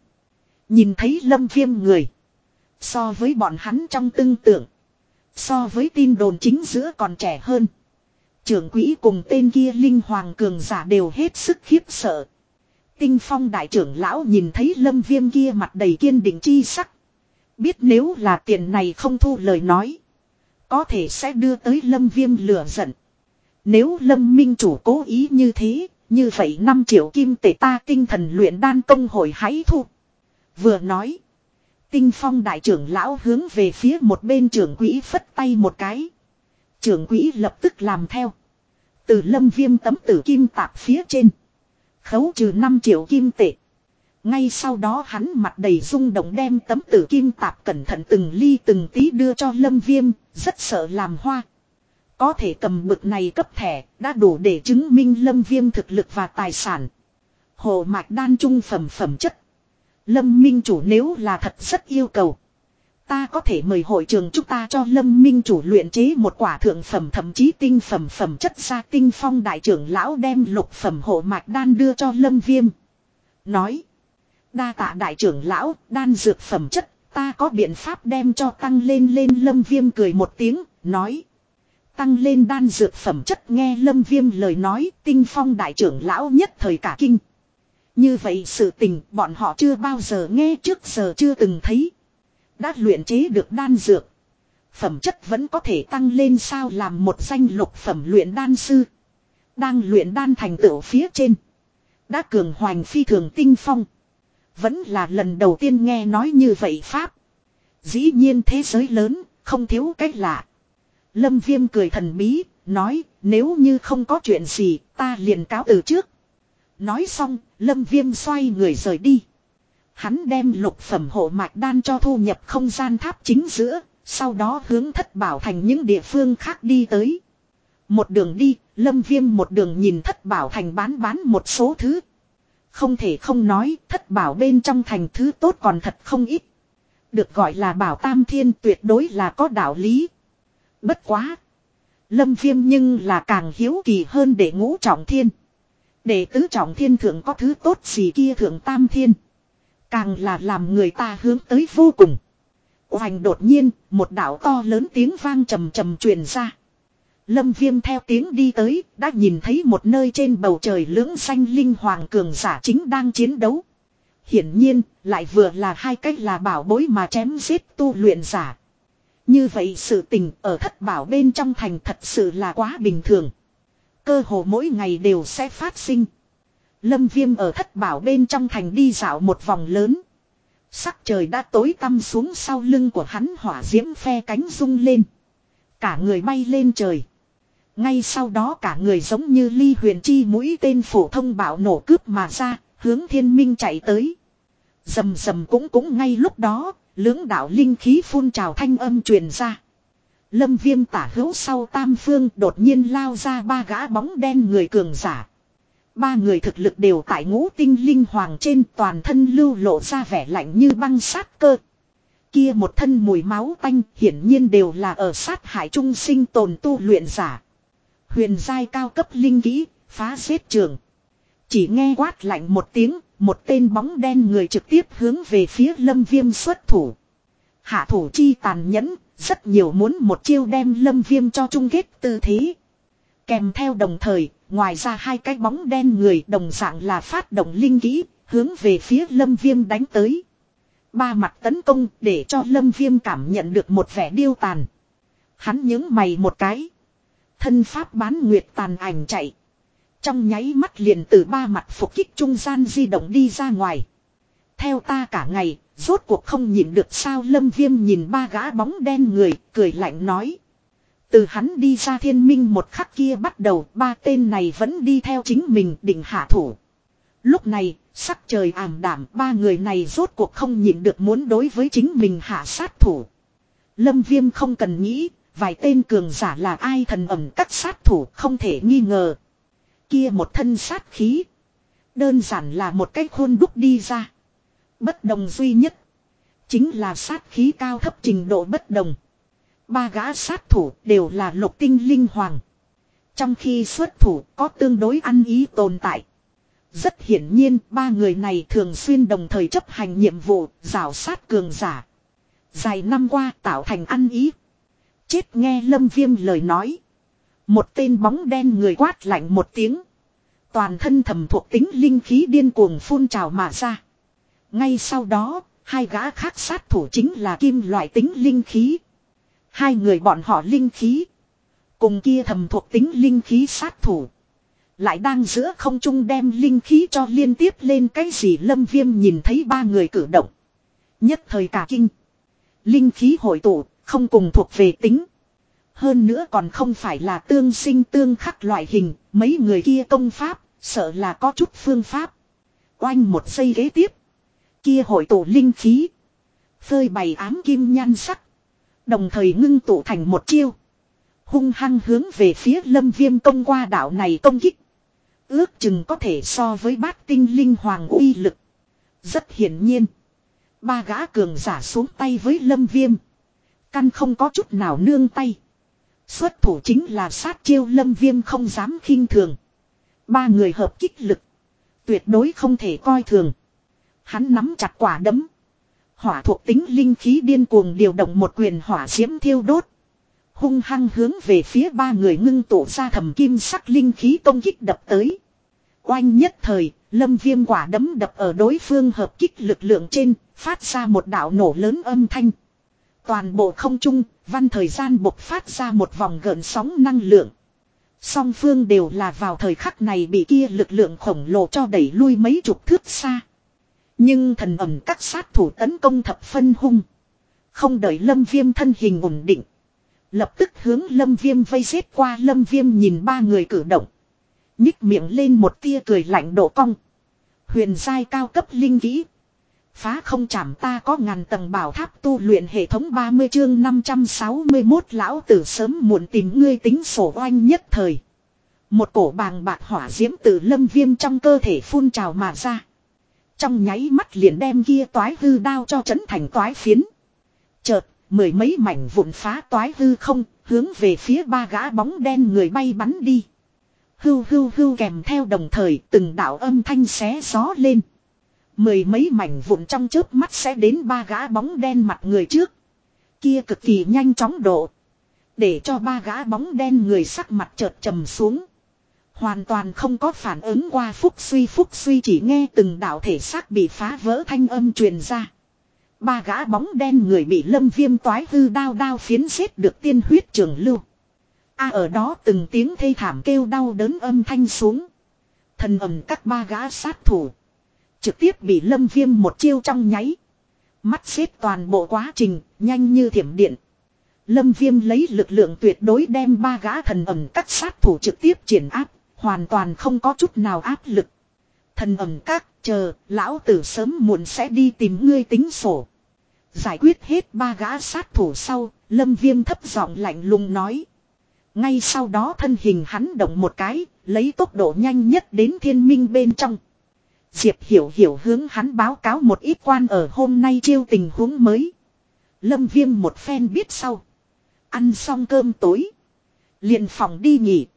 Nhìn thấy lâm viêm người. So với bọn hắn trong tương tượng. So với tin đồn chính giữa còn trẻ hơn. Trưởng quỹ cùng tên kia linh hoàng cường giả đều hết sức khiếp sợ. Tinh phong đại trưởng lão nhìn thấy lâm viêm kia mặt đầy kiên định chi sắc. Biết nếu là tiền này không thu lời nói. Có thể sẽ đưa tới lâm viêm lửa giận. Nếu lâm minh chủ cố ý như thế, như vậy 5 triệu kim tệ ta tinh thần luyện đan công hội hãy thu. Vừa nói. Tinh phong đại trưởng lão hướng về phía một bên trưởng quỹ phất tay một cái. Trưởng quỹ lập tức làm theo. Từ lâm viêm tấm tử kim tạp phía trên. Khấu trừ 5 triệu kim tệ. Ngay sau đó hắn mặt đầy rung động đem tấm tử kim tạp cẩn thận từng ly từng tí đưa cho lâm viêm, rất sợ làm hoa. Có thể cầm bực này cấp thẻ, đã đủ để chứng minh lâm viêm thực lực và tài sản. Hồ mạch đan trung phẩm phẩm chất. Lâm Minh Chủ nếu là thật rất yêu cầu. Ta có thể mời hội trường chúng ta cho Lâm Minh Chủ luyện chế một quả thượng phẩm thậm chí tinh phẩm phẩm chất ra tinh phong đại trưởng lão đem lục phẩm hộ mạch đan đưa cho Lâm Viêm. Nói. Đa tạ đại trưởng lão, đan dược phẩm chất, ta có biện pháp đem cho tăng lên lên Lâm Viêm cười một tiếng, nói. Tăng lên đan dược phẩm chất nghe Lâm Viêm lời nói, tinh phong đại trưởng lão nhất thời cả kinh. Như vậy sự tình bọn họ chưa bao giờ nghe trước giờ chưa từng thấy. Đã luyện chế được đan dược. Phẩm chất vẫn có thể tăng lên sao làm một danh lục phẩm luyện đan sư. Đang luyện đan thành tựu phía trên. Đã cường hoành phi thường tinh phong. Vẫn là lần đầu tiên nghe nói như vậy Pháp. Dĩ nhiên thế giới lớn, không thiếu cách lạ. Lâm Viêm cười thần bí, nói nếu như không có chuyện gì ta liền cáo từ trước. Nói xong, Lâm Viêm xoay người rời đi. Hắn đem lục phẩm hộ mạch đan cho thu nhập không gian tháp chính giữa, sau đó hướng thất bảo thành những địa phương khác đi tới. Một đường đi, Lâm Viêm một đường nhìn thất bảo thành bán bán một số thứ. Không thể không nói, thất bảo bên trong thành thứ tốt còn thật không ít. Được gọi là bảo tam thiên tuyệt đối là có đạo lý. Bất quá. Lâm Viêm nhưng là càng hiếu kỳ hơn để ngũ trọng thiên. Để tứ trọng thiên thượng có thứ tốt gì kia thượng tam thiên. Càng là làm người ta hướng tới vô cùng. Hoành đột nhiên, một đảo to lớn tiếng vang trầm trầm truyền ra. Lâm viêm theo tiếng đi tới, đã nhìn thấy một nơi trên bầu trời lưỡng xanh linh hoàng cường giả chính đang chiến đấu. Hiển nhiên, lại vừa là hai cách là bảo bối mà chém giết tu luyện giả. Như vậy sự tình ở thất bảo bên trong thành thật sự là quá bình thường. Cơ hồ mỗi ngày đều sẽ phát sinh. Lâm viêm ở thất bảo bên trong thành đi dạo một vòng lớn. Sắc trời đã tối tăm xuống sau lưng của hắn hỏa diễm phe cánh rung lên. Cả người bay lên trời. Ngay sau đó cả người giống như ly huyền chi mũi tên phổ thông bạo nổ cướp mà ra, hướng thiên minh chạy tới. Dầm dầm cũng cũng ngay lúc đó, lưỡng đạo linh khí phun trào thanh âm truyền ra. Lâm viêm tả hữu sau tam phương đột nhiên lao ra ba gã bóng đen người cường giả. Ba người thực lực đều tại ngũ tinh linh hoàng trên toàn thân lưu lộ ra vẻ lạnh như băng sát cơ. Kia một thân mùi máu tanh hiển nhiên đều là ở sát hải trung sinh tồn tu luyện giả. Huyền giai cao cấp linh kỹ, phá xếp trường. Chỉ nghe quát lạnh một tiếng, một tên bóng đen người trực tiếp hướng về phía lâm viêm xuất thủ. Hạ thủ chi tàn nhẫn, rất nhiều muốn một chiêu đem lâm viêm cho chung kết tư thế. Kèm theo đồng thời, ngoài ra hai cái bóng đen người đồng dạng là phát động linh kỹ, hướng về phía lâm viêm đánh tới. Ba mặt tấn công để cho lâm viêm cảm nhận được một vẻ điêu tàn. Hắn nhớ mày một cái. Thân pháp bán nguyệt tàn ảnh chạy. Trong nháy mắt liền từ ba mặt phục kích trung gian di động đi ra ngoài. Theo ta cả ngày, rốt cuộc không nhìn được sao lâm viêm nhìn ba gã bóng đen người, cười lạnh nói. Từ hắn đi ra thiên minh một khắc kia bắt đầu, ba tên này vẫn đi theo chính mình định hạ thủ. Lúc này, sắc trời ảm đảm, ba người này rốt cuộc không nhìn được muốn đối với chính mình hạ sát thủ. Lâm viêm không cần nghĩ, vài tên cường giả là ai thần ẩm các sát thủ không thể nghi ngờ. Kia một thân sát khí. Đơn giản là một cái khuôn đúc đi ra. Bất đồng duy nhất. Chính là sát khí cao thấp trình độ bất đồng. Ba gã sát thủ đều là lục tinh linh hoàng. Trong khi xuất thủ có tương đối ăn ý tồn tại. Rất hiển nhiên ba người này thường xuyên đồng thời chấp hành nhiệm vụ, rào sát cường giả. Dài năm qua tạo thành ăn ý. Chết nghe lâm viêm lời nói. Một tên bóng đen người quát lạnh một tiếng. Toàn thân thầm thuộc tính linh khí điên cuồng phun trào mà ra. Ngay sau đó, hai gã khác sát thủ chính là kim loại tính linh khí. Hai người bọn họ linh khí. Cùng kia thầm thuộc tính linh khí sát thủ. Lại đang giữa không trung đem linh khí cho liên tiếp lên cái gì lâm viêm nhìn thấy ba người cử động. Nhất thời cả kinh. Linh khí hội tụ, không cùng thuộc về tính. Hơn nữa còn không phải là tương sinh tương khắc loại hình, mấy người kia công pháp, sợ là có chút phương pháp. Oanh một giây ghế tiếp. Kia hội tụ linh khí. Phơi bày ám kim nhan sắc. Đồng thời ngưng tụ thành một chiêu. Hung hăng hướng về phía lâm viêm công qua đảo này công kích. Ước chừng có thể so với bát tinh linh hoàng uy lực. Rất hiển nhiên. Ba gã cường giả xuống tay với lâm viêm. Căn không có chút nào nương tay. Xuất thủ chính là sát chiêu lâm viêm không dám khinh thường. Ba người hợp kích lực. Tuyệt đối không thể coi thường. Hắn nắm chặt quả đấm. Hỏa thuộc tính linh khí điên cuồng điều động một quyền hỏa diễm thiêu đốt. Hung hăng hướng về phía ba người ngưng tổ ra thầm kim sắc linh khí công kích đập tới. Oanh nhất thời, lâm viêm quả đấm đập ở đối phương hợp kích lực lượng trên, phát ra một đạo nổ lớn âm thanh. Toàn bộ không trung, văn thời gian bộc phát ra một vòng gợn sóng năng lượng. Song phương đều là vào thời khắc này bị kia lực lượng khổng lồ cho đẩy lui mấy chục thước xa. Nhưng thần ẩm các sát thủ tấn công thập phân hung. Không đợi lâm viêm thân hình ổn định. Lập tức hướng lâm viêm vây xếp qua lâm viêm nhìn ba người cử động. Nhích miệng lên một tia cười lạnh độ cong. Huyền dai cao cấp linh kỹ. Phá không chảm ta có ngàn tầng bảo tháp tu luyện hệ thống 30 chương 561 lão tử sớm muộn tìm ngươi tính sổ oanh nhất thời. Một cổ bàng bạc hỏa diễm từ lâm viêm trong cơ thể phun trào mà ra. Trong nháy mắt liền đem kia toái hư đao cho chấn thành toái phiến. Chợt, mười mấy mảnh vụn phá toái hư không, hướng về phía ba gã bóng đen người bay bắn đi. Hưu hưu hưu kèm theo đồng thời từng đạo âm thanh xé gió lên. Mười mấy mảnh vụn trong chớp mắt sẽ đến ba gã bóng đen mặt người trước. Kia cực kỳ nhanh chóng độ. Để cho ba gã bóng đen người sắc mặt chợt trầm xuống. Hoàn toàn không có phản ứng qua phúc suy phúc suy chỉ nghe từng đạo thể xác bị phá vỡ thanh âm truyền ra. Ba gã bóng đen người bị lâm viêm toái hư đao đao phiến xếp được tiên huyết trường lưu. A ở đó từng tiếng thê thảm kêu đau đớn âm thanh xuống. Thần ẩm các ba gã sát thủ. Trực tiếp bị lâm viêm một chiêu trong nháy. Mắt xếp toàn bộ quá trình, nhanh như thiểm điện. Lâm viêm lấy lực lượng tuyệt đối đem ba gã thần ẩm các sát thủ trực tiếp triển áp, hoàn toàn không có chút nào áp lực. Thần ẩm các, chờ, lão tử sớm muộn sẽ đi tìm ngươi tính sổ. Giải quyết hết ba gã sát thủ sau, lâm viêm thấp giọng lạnh lùng nói. Ngay sau đó thân hình hắn động một cái, lấy tốc độ nhanh nhất đến thiên minh bên trong. Diệp hiểu hiểu hướng hắn báo cáo một ít quan ở hôm nay chiêu tình huống mới. Lâm viêm một phen biết sau. Ăn xong cơm tối. liền phòng đi nghỉ.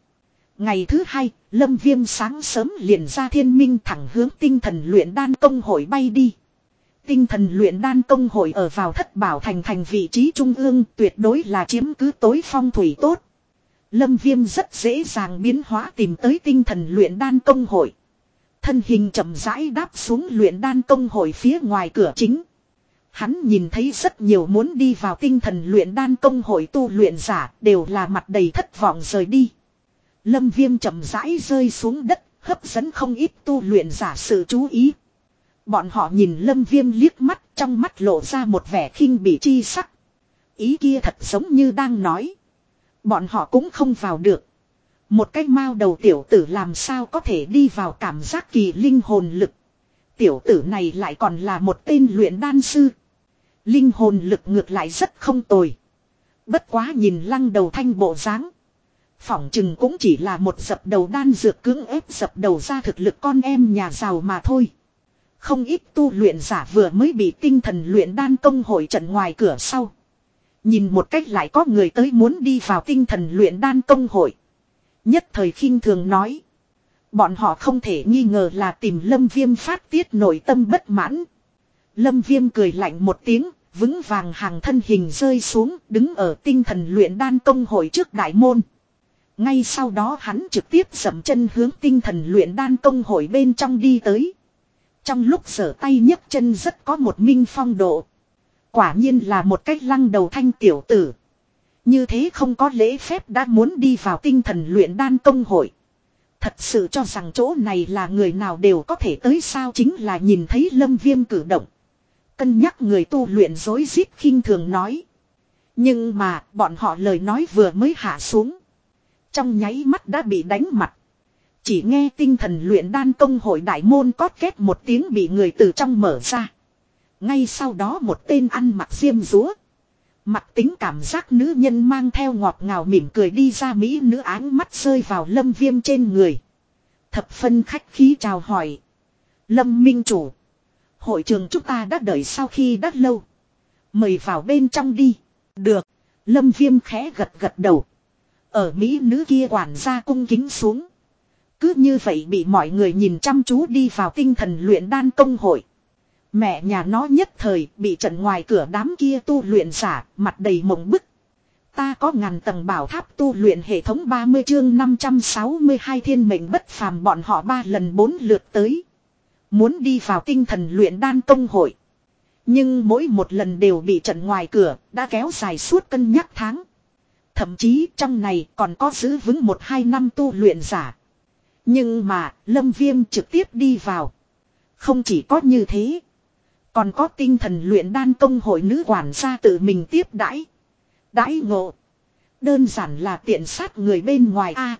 Ngày thứ hai, Lâm Viêm sáng sớm liền ra thiên minh thẳng hướng tinh thần luyện đan công hội bay đi. Tinh thần luyện đan công hội ở vào thất bảo thành thành vị trí trung ương tuyệt đối là chiếm cứ tối phong thủy tốt. Lâm Viêm rất dễ dàng biến hóa tìm tới tinh thần luyện đan công hội. Thân hình chậm rãi đáp xuống luyện đan công hội phía ngoài cửa chính. Hắn nhìn thấy rất nhiều muốn đi vào tinh thần luyện đan công hội tu luyện giả đều là mặt đầy thất vọng rời đi. Lâm viêm chậm rãi rơi xuống đất, hấp dẫn không ít tu luyện giả sự chú ý. Bọn họ nhìn lâm viêm liếc mắt trong mắt lộ ra một vẻ khinh bị chi sắc. Ý kia thật giống như đang nói. Bọn họ cũng không vào được. Một cái mao đầu tiểu tử làm sao có thể đi vào cảm giác kỳ linh hồn lực. Tiểu tử này lại còn là một tên luyện đan sư. Linh hồn lực ngược lại rất không tồi. Bất quá nhìn lăng đầu thanh bộ dáng Phỏng chừng cũng chỉ là một dập đầu đan dược cưỡng ép dập đầu ra thực lực con em nhà giàu mà thôi. Không ít tu luyện giả vừa mới bị tinh thần luyện đan công hội trận ngoài cửa sau. Nhìn một cách lại có người tới muốn đi vào tinh thần luyện đan công hội. Nhất thời khinh thường nói. Bọn họ không thể nghi ngờ là tìm lâm viêm phát tiết nội tâm bất mãn. Lâm viêm cười lạnh một tiếng, vững vàng hàng thân hình rơi xuống, đứng ở tinh thần luyện đan công hội trước đại môn. Ngay sau đó hắn trực tiếp dậm chân hướng tinh thần luyện đan công hội bên trong đi tới. Trong lúc sở tay nhấc chân rất có một minh phong độ. Quả nhiên là một cách lăng đầu thanh tiểu tử. Như thế không có lễ phép đã muốn đi vào tinh thần luyện đan công hội. Thật sự cho rằng chỗ này là người nào đều có thể tới sao chính là nhìn thấy lâm viêm cử động. Cân nhắc người tu luyện dối rít khinh thường nói. Nhưng mà, bọn họ lời nói vừa mới hạ xuống. Trong nháy mắt đã bị đánh mặt. Chỉ nghe tinh thần luyện đan công hội đại môn cót két một tiếng bị người từ trong mở ra. Ngay sau đó một tên ăn mặc xiêm rúa. Mặt tính cảm giác nữ nhân mang theo ngọt ngào mỉm cười đi ra Mỹ nữ áng mắt rơi vào lâm viêm trên người. Thập phân khách khí chào hỏi. Lâm minh chủ. Hội trường chúng ta đã đợi sau khi đã lâu. Mời vào bên trong đi. Được. Lâm viêm khẽ gật gật đầu. Ở Mỹ nữ kia quản gia cung kính xuống. Cứ như vậy bị mọi người nhìn chăm chú đi vào tinh thần luyện đan công hội. Mẹ nhà nó nhất thời bị trận ngoài cửa đám kia tu luyện giả, mặt đầy mộng bức. Ta có ngàn tầng bảo tháp tu luyện hệ thống 30 chương 562 thiên mệnh bất phàm bọn họ ba lần bốn lượt tới. Muốn đi vào tinh thần luyện đan công hội. Nhưng mỗi một lần đều bị trận ngoài cửa, đã kéo dài suốt cân nhắc tháng. Thậm chí trong này còn có giữ vững một hai năm tu luyện giả. Nhưng mà, Lâm Viêm trực tiếp đi vào. Không chỉ có như thế. Còn có tinh thần luyện đan công hội nữ quản gia tự mình tiếp đãi. Đãi ngộ. Đơn giản là tiện sát người bên ngoài a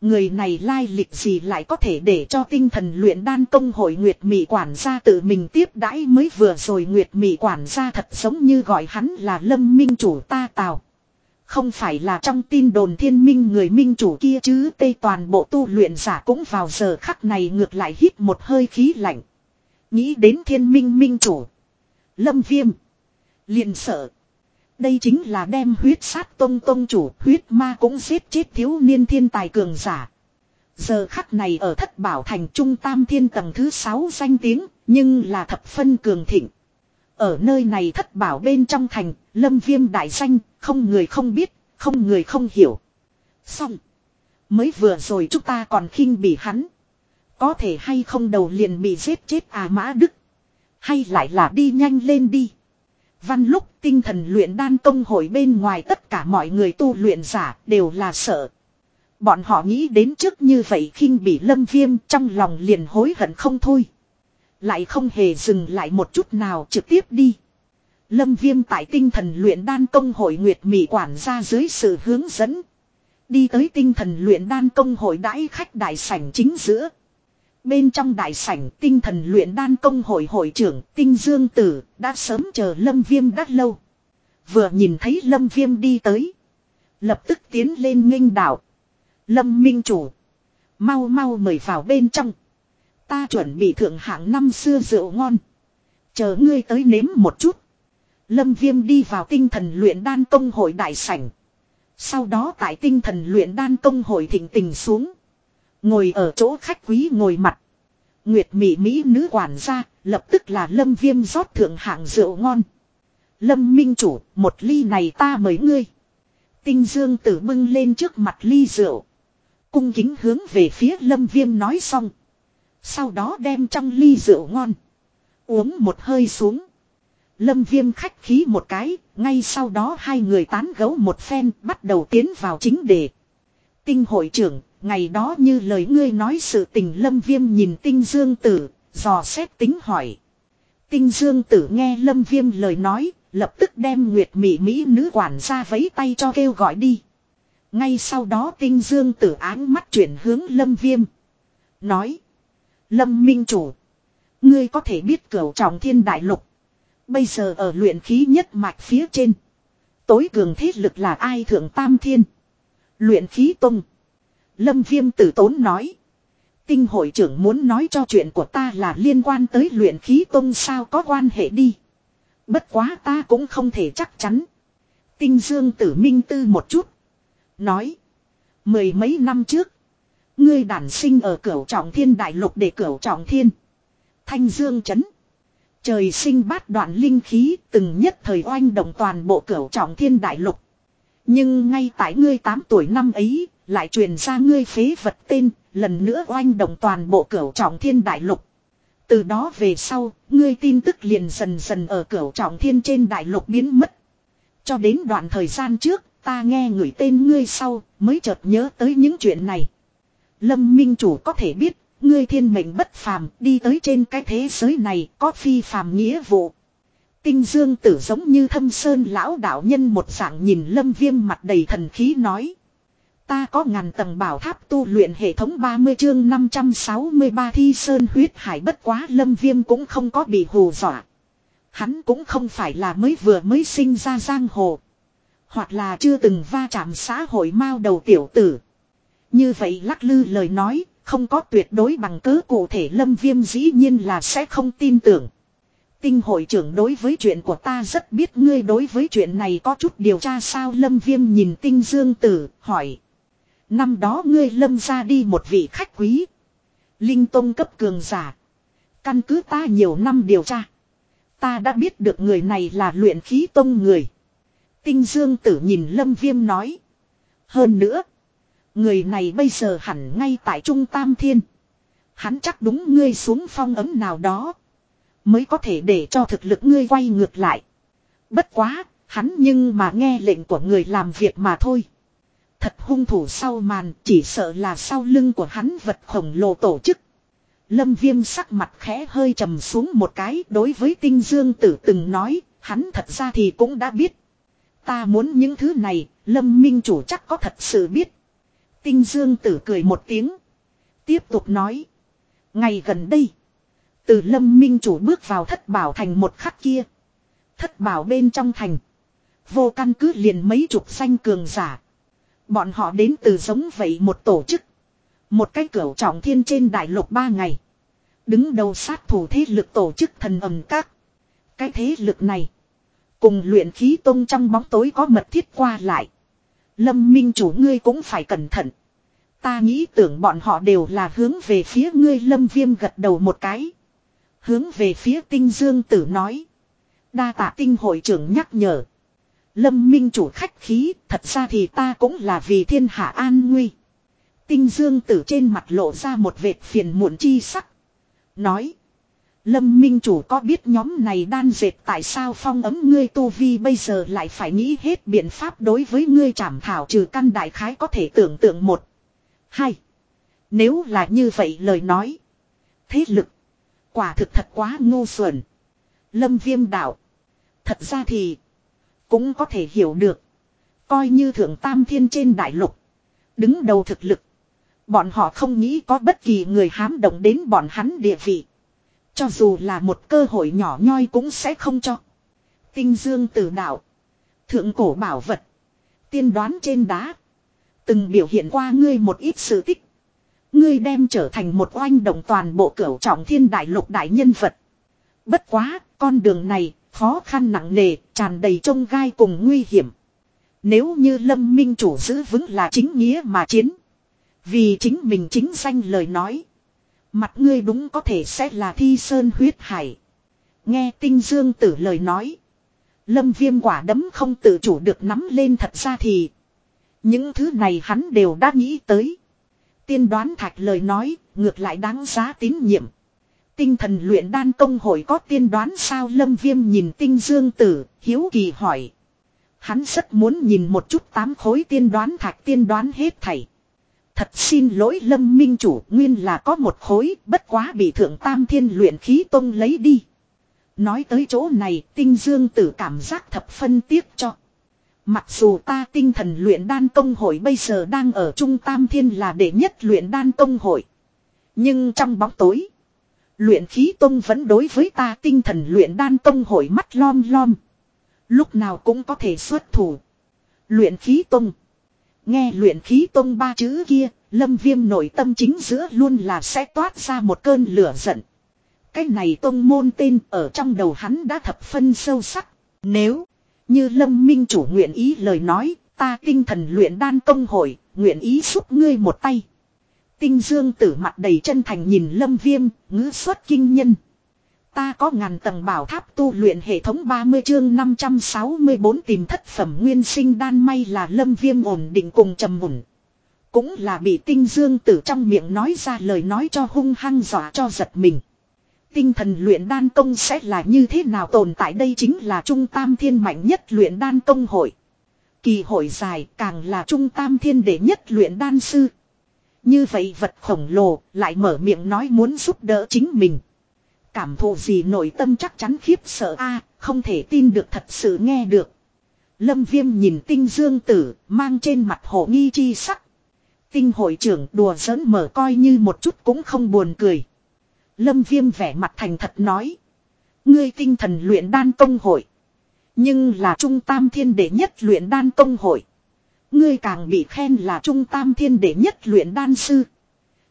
Người này lai lịch gì lại có thể để cho tinh thần luyện đan công hội Nguyệt Mỹ quản gia tự mình tiếp đãi mới vừa rồi Nguyệt Mỹ quản gia thật giống như gọi hắn là lâm minh chủ ta tào. Không phải là trong tin đồn thiên minh người minh chủ kia chứ tây toàn bộ tu luyện giả cũng vào giờ khắc này ngược lại hít một hơi khí lạnh. Nghĩ đến thiên minh minh chủ. Lâm viêm. liền sợ. Đây chính là đem huyết sát tông tông chủ huyết ma cũng giết chết thiếu niên thiên tài cường giả. Giờ khắc này ở thất bảo thành trung tam thiên tầng thứ 6 danh tiếng, nhưng là thập phân cường thịnh. Ở nơi này thất bảo bên trong thành, lâm viêm đại danh, không người không biết, không người không hiểu. Xong. Mới vừa rồi chúng ta còn khinh bị hắn. Có thể hay không đầu liền bị giết chết à mã đức. Hay lại là đi nhanh lên đi. Văn lúc tinh thần luyện đan công hội bên ngoài tất cả mọi người tu luyện giả đều là sợ. Bọn họ nghĩ đến trước như vậy khinh bị lâm viêm trong lòng liền hối hận không thôi. Lại không hề dừng lại một chút nào trực tiếp đi. Lâm viêm tại tinh thần luyện đan công hội Nguyệt Mỹ quản ra dưới sự hướng dẫn. Đi tới tinh thần luyện đan công hội đãi khách đại sảnh chính giữa. Bên trong đại sảnh, tinh thần luyện đan công hội hội trưởng tinh dương tử đã sớm chờ lâm viêm đắt lâu. Vừa nhìn thấy lâm viêm đi tới. Lập tức tiến lên nghênh đảo. Lâm minh chủ. Mau mau mời vào bên trong. Ta chuẩn bị thượng hạng năm xưa rượu ngon. Chờ ngươi tới nếm một chút. Lâm viêm đi vào tinh thần luyện đan công hội đại sảnh. Sau đó tại tinh thần luyện đan công hội thịnh tình xuống. Ngồi ở chỗ khách quý ngồi mặt. Nguyệt Mỹ Mỹ nữ quản gia, lập tức là lâm viêm rót thượng hạng rượu ngon. Lâm minh chủ, một ly này ta mời ngươi. Tinh dương tử bưng lên trước mặt ly rượu. Cung kính hướng về phía lâm viêm nói xong. Sau đó đem trong ly rượu ngon. Uống một hơi xuống. Lâm viêm khách khí một cái, ngay sau đó hai người tán gấu một phen bắt đầu tiến vào chính đề. Tinh hội trưởng, ngày đó như lời ngươi nói sự tình lâm viêm nhìn tinh dương tử, dò xét tính hỏi. Tinh dương tử nghe lâm viêm lời nói, lập tức đem nguyệt mỹ mỹ nữ quản ra vấy tay cho kêu gọi đi. Ngay sau đó tinh dương tử áng mắt chuyển hướng lâm viêm. Nói. Lâm minh chủ. Ngươi có thể biết cửu trọng thiên đại lục. Bây giờ ở luyện khí nhất mạch phía trên. Tối cường thế lực là ai thượng tam thiên. Luyện khí tung. Lâm viêm tử tốn nói. Tinh hội trưởng muốn nói cho chuyện của ta là liên quan tới luyện khí tông sao có quan hệ đi. Bất quá ta cũng không thể chắc chắn. Tinh dương tử minh tư một chút. Nói. Mười mấy năm trước. Ngươi đản sinh ở cửu trọng thiên đại lục để cửu trọng thiên. Thanh dương chấn. Trời sinh bát đoạn linh khí từng nhất thời oanh động toàn bộ cửu trọng thiên đại lục. Nhưng ngay tại ngươi 8 tuổi năm ấy, lại truyền ra ngươi phế vật tên, lần nữa oanh động toàn bộ cửu trọng thiên đại lục. Từ đó về sau, ngươi tin tức liền dần dần ở cửu trọng thiên trên đại lục biến mất. Cho đến đoạn thời gian trước, ta nghe người tên ngươi sau, mới chợt nhớ tới những chuyện này. Lâm Minh Chủ có thể biết, ngươi thiên mệnh bất phàm, đi tới trên cái thế giới này, có phi phàm nghĩa vụ. Tinh Dương Tử giống như thâm sơn lão đạo nhân một dạng nhìn Lâm Viêm mặt đầy thần khí nói. Ta có ngàn tầng bảo tháp tu luyện hệ thống 30 chương 563 thi sơn huyết hải bất quá Lâm Viêm cũng không có bị hù dọa. Hắn cũng không phải là mới vừa mới sinh ra giang hồ. Hoặc là chưa từng va chạm xã hội mao đầu tiểu tử. Như vậy lắc lư lời nói, không có tuyệt đối bằng cớ cụ thể lâm viêm dĩ nhiên là sẽ không tin tưởng. Tinh hội trưởng đối với chuyện của ta rất biết ngươi đối với chuyện này có chút điều tra sao lâm viêm nhìn tinh dương tử, hỏi. Năm đó ngươi lâm ra đi một vị khách quý. Linh Tông cấp cường giả. Căn cứ ta nhiều năm điều tra. Ta đã biết được người này là luyện khí tông người. Tinh Dương tử nhìn Lâm Viêm nói. Hơn nữa. Người này bây giờ hẳn ngay tại Trung Tam Thiên. Hắn chắc đúng ngươi xuống phong ấm nào đó. Mới có thể để cho thực lực ngươi quay ngược lại. Bất quá, hắn nhưng mà nghe lệnh của người làm việc mà thôi. Thật hung thủ sau màn chỉ sợ là sau lưng của hắn vật khổng lồ tổ chức. Lâm viêm sắc mặt khẽ hơi trầm xuống một cái đối với tinh dương tử từng nói, hắn thật ra thì cũng đã biết. Ta muốn những thứ này, lâm minh chủ chắc có thật sự biết. Tinh dương tử cười một tiếng. Tiếp tục nói. Ngày gần đây. Từ lâm minh chủ bước vào thất bảo thành một khắc kia. Thất bảo bên trong thành. Vô căn cứ liền mấy chục danh cường giả. Bọn họ đến từ giống vậy một tổ chức. Một cái cửa trọng thiên trên đại lục ba ngày. Đứng đầu sát thủ thế lực tổ chức thần ẩm các. Cái thế lực này. Cùng luyện khí tông trong bóng tối có mật thiết qua lại. Lâm minh chủ ngươi cũng phải cẩn thận. Ta nghĩ tưởng bọn họ đều là hướng về phía ngươi lâm viêm gật đầu một cái. Hướng về phía tinh dương tử nói. Đa tạ tinh hội trưởng nhắc nhở. Lâm minh chủ khách khí, thật ra thì ta cũng là vì thiên hạ an nguy. Tinh dương tử trên mặt lộ ra một vệt phiền muộn chi sắc. Nói. Lâm Minh Chủ có biết nhóm này đan dệt tại sao phong ấm ngươi tu vi bây giờ lại phải nghĩ hết biện pháp đối với ngươi trảm thảo trừ căn đại khái có thể tưởng tượng một. Hai. Nếu là như vậy lời nói. Thế lực. Quả thực thật quá ngu xuẩn. Lâm viêm đạo. Thật ra thì. Cũng có thể hiểu được. Coi như thượng tam thiên trên đại lục. Đứng đầu thực lực. Bọn họ không nghĩ có bất kỳ người hám động đến bọn hắn địa vị. Cho dù là một cơ hội nhỏ nhoi cũng sẽ không cho. Tinh dương tử đạo. Thượng cổ bảo vật. Tiên đoán trên đá. Từng biểu hiện qua ngươi một ít sự tích. Ngươi đem trở thành một oanh động toàn bộ cửu trọng thiên đại lục đại nhân vật. Bất quá, con đường này, khó khăn nặng nề, tràn đầy trông gai cùng nguy hiểm. Nếu như lâm minh chủ giữ vững là chính nghĩa mà chiến. Vì chính mình chính danh lời nói. Mặt ngươi đúng có thể sẽ là thi sơn huyết hải. Nghe tinh dương tử lời nói. Lâm viêm quả đấm không tự chủ được nắm lên thật ra thì. Những thứ này hắn đều đã nghĩ tới. Tiên đoán thạch lời nói, ngược lại đáng giá tín nhiệm. Tinh thần luyện đan công hội có tiên đoán sao lâm viêm nhìn tinh dương tử, hiếu kỳ hỏi. Hắn rất muốn nhìn một chút tám khối tiên đoán thạch tiên đoán hết thảy. Thật xin lỗi lâm minh chủ nguyên là có một khối bất quá bị thượng tam thiên luyện khí tông lấy đi. Nói tới chỗ này tinh dương tử cảm giác thập phân tiếc cho. Mặc dù ta tinh thần luyện đan công hội bây giờ đang ở Trung Tam Thiên là đệ nhất luyện đan công hội. Nhưng trong bóng tối. Luyện khí tông vẫn đối với ta tinh thần luyện đan tông hội mắt lom lom. Lúc nào cũng có thể xuất thủ. Luyện khí tông. Nghe luyện khí tông ba chữ kia, lâm viêm nội tâm chính giữa luôn là sẽ toát ra một cơn lửa giận. Cái này tông môn tên ở trong đầu hắn đã thập phân sâu sắc. Nếu như lâm minh chủ nguyện ý lời nói, ta tinh thần luyện đan công hội, nguyện ý giúp ngươi một tay. Tinh dương tử mặt đầy chân thành nhìn lâm viêm, ngữ xuất kinh nhân. Ta có ngàn tầng bảo tháp tu luyện hệ thống 30 chương 564 tìm thất phẩm nguyên sinh đan may là lâm viêm ổn định cùng trầm mụn. Cũng là bị tinh dương tử trong miệng nói ra lời nói cho hung hăng dọa cho giật mình. Tinh thần luyện đan công sẽ là như thế nào tồn tại đây chính là trung tam thiên mạnh nhất luyện đan công hội. Kỳ hội dài càng là trung tam thiên đệ nhất luyện đan sư. Như vậy vật khổng lồ lại mở miệng nói muốn giúp đỡ chính mình. Cảm thụ gì nội tâm chắc chắn khiếp sợ a không thể tin được thật sự nghe được. Lâm viêm nhìn tinh dương tử, mang trên mặt hổ nghi chi sắc. Tinh hội trưởng đùa giỡn mở coi như một chút cũng không buồn cười. Lâm viêm vẻ mặt thành thật nói. Ngươi tinh thần luyện đan công hội. Nhưng là trung tam thiên đệ nhất luyện đan công hội. Ngươi càng bị khen là trung tam thiên đệ nhất luyện đan sư.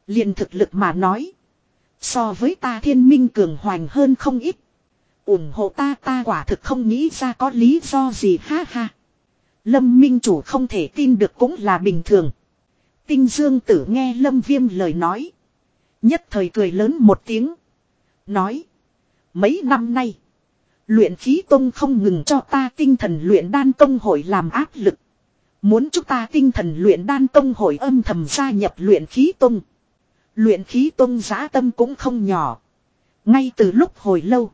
liền thực lực mà nói. So với ta thiên minh cường hoành hơn không ít. ủng hộ ta ta quả thực không nghĩ ra có lý do gì, ha ha. Lâm minh chủ không thể tin được cũng là bình thường. Tinh dương tử nghe lâm viêm lời nói. Nhất thời cười lớn một tiếng. Nói. Mấy năm nay. Luyện khí tông không ngừng cho ta tinh thần luyện đan công hội làm áp lực. Muốn chúng ta tinh thần luyện đan tông hội âm thầm gia nhập luyện khí tông. Luyện khí tông giá tâm cũng không nhỏ. Ngay từ lúc hồi lâu.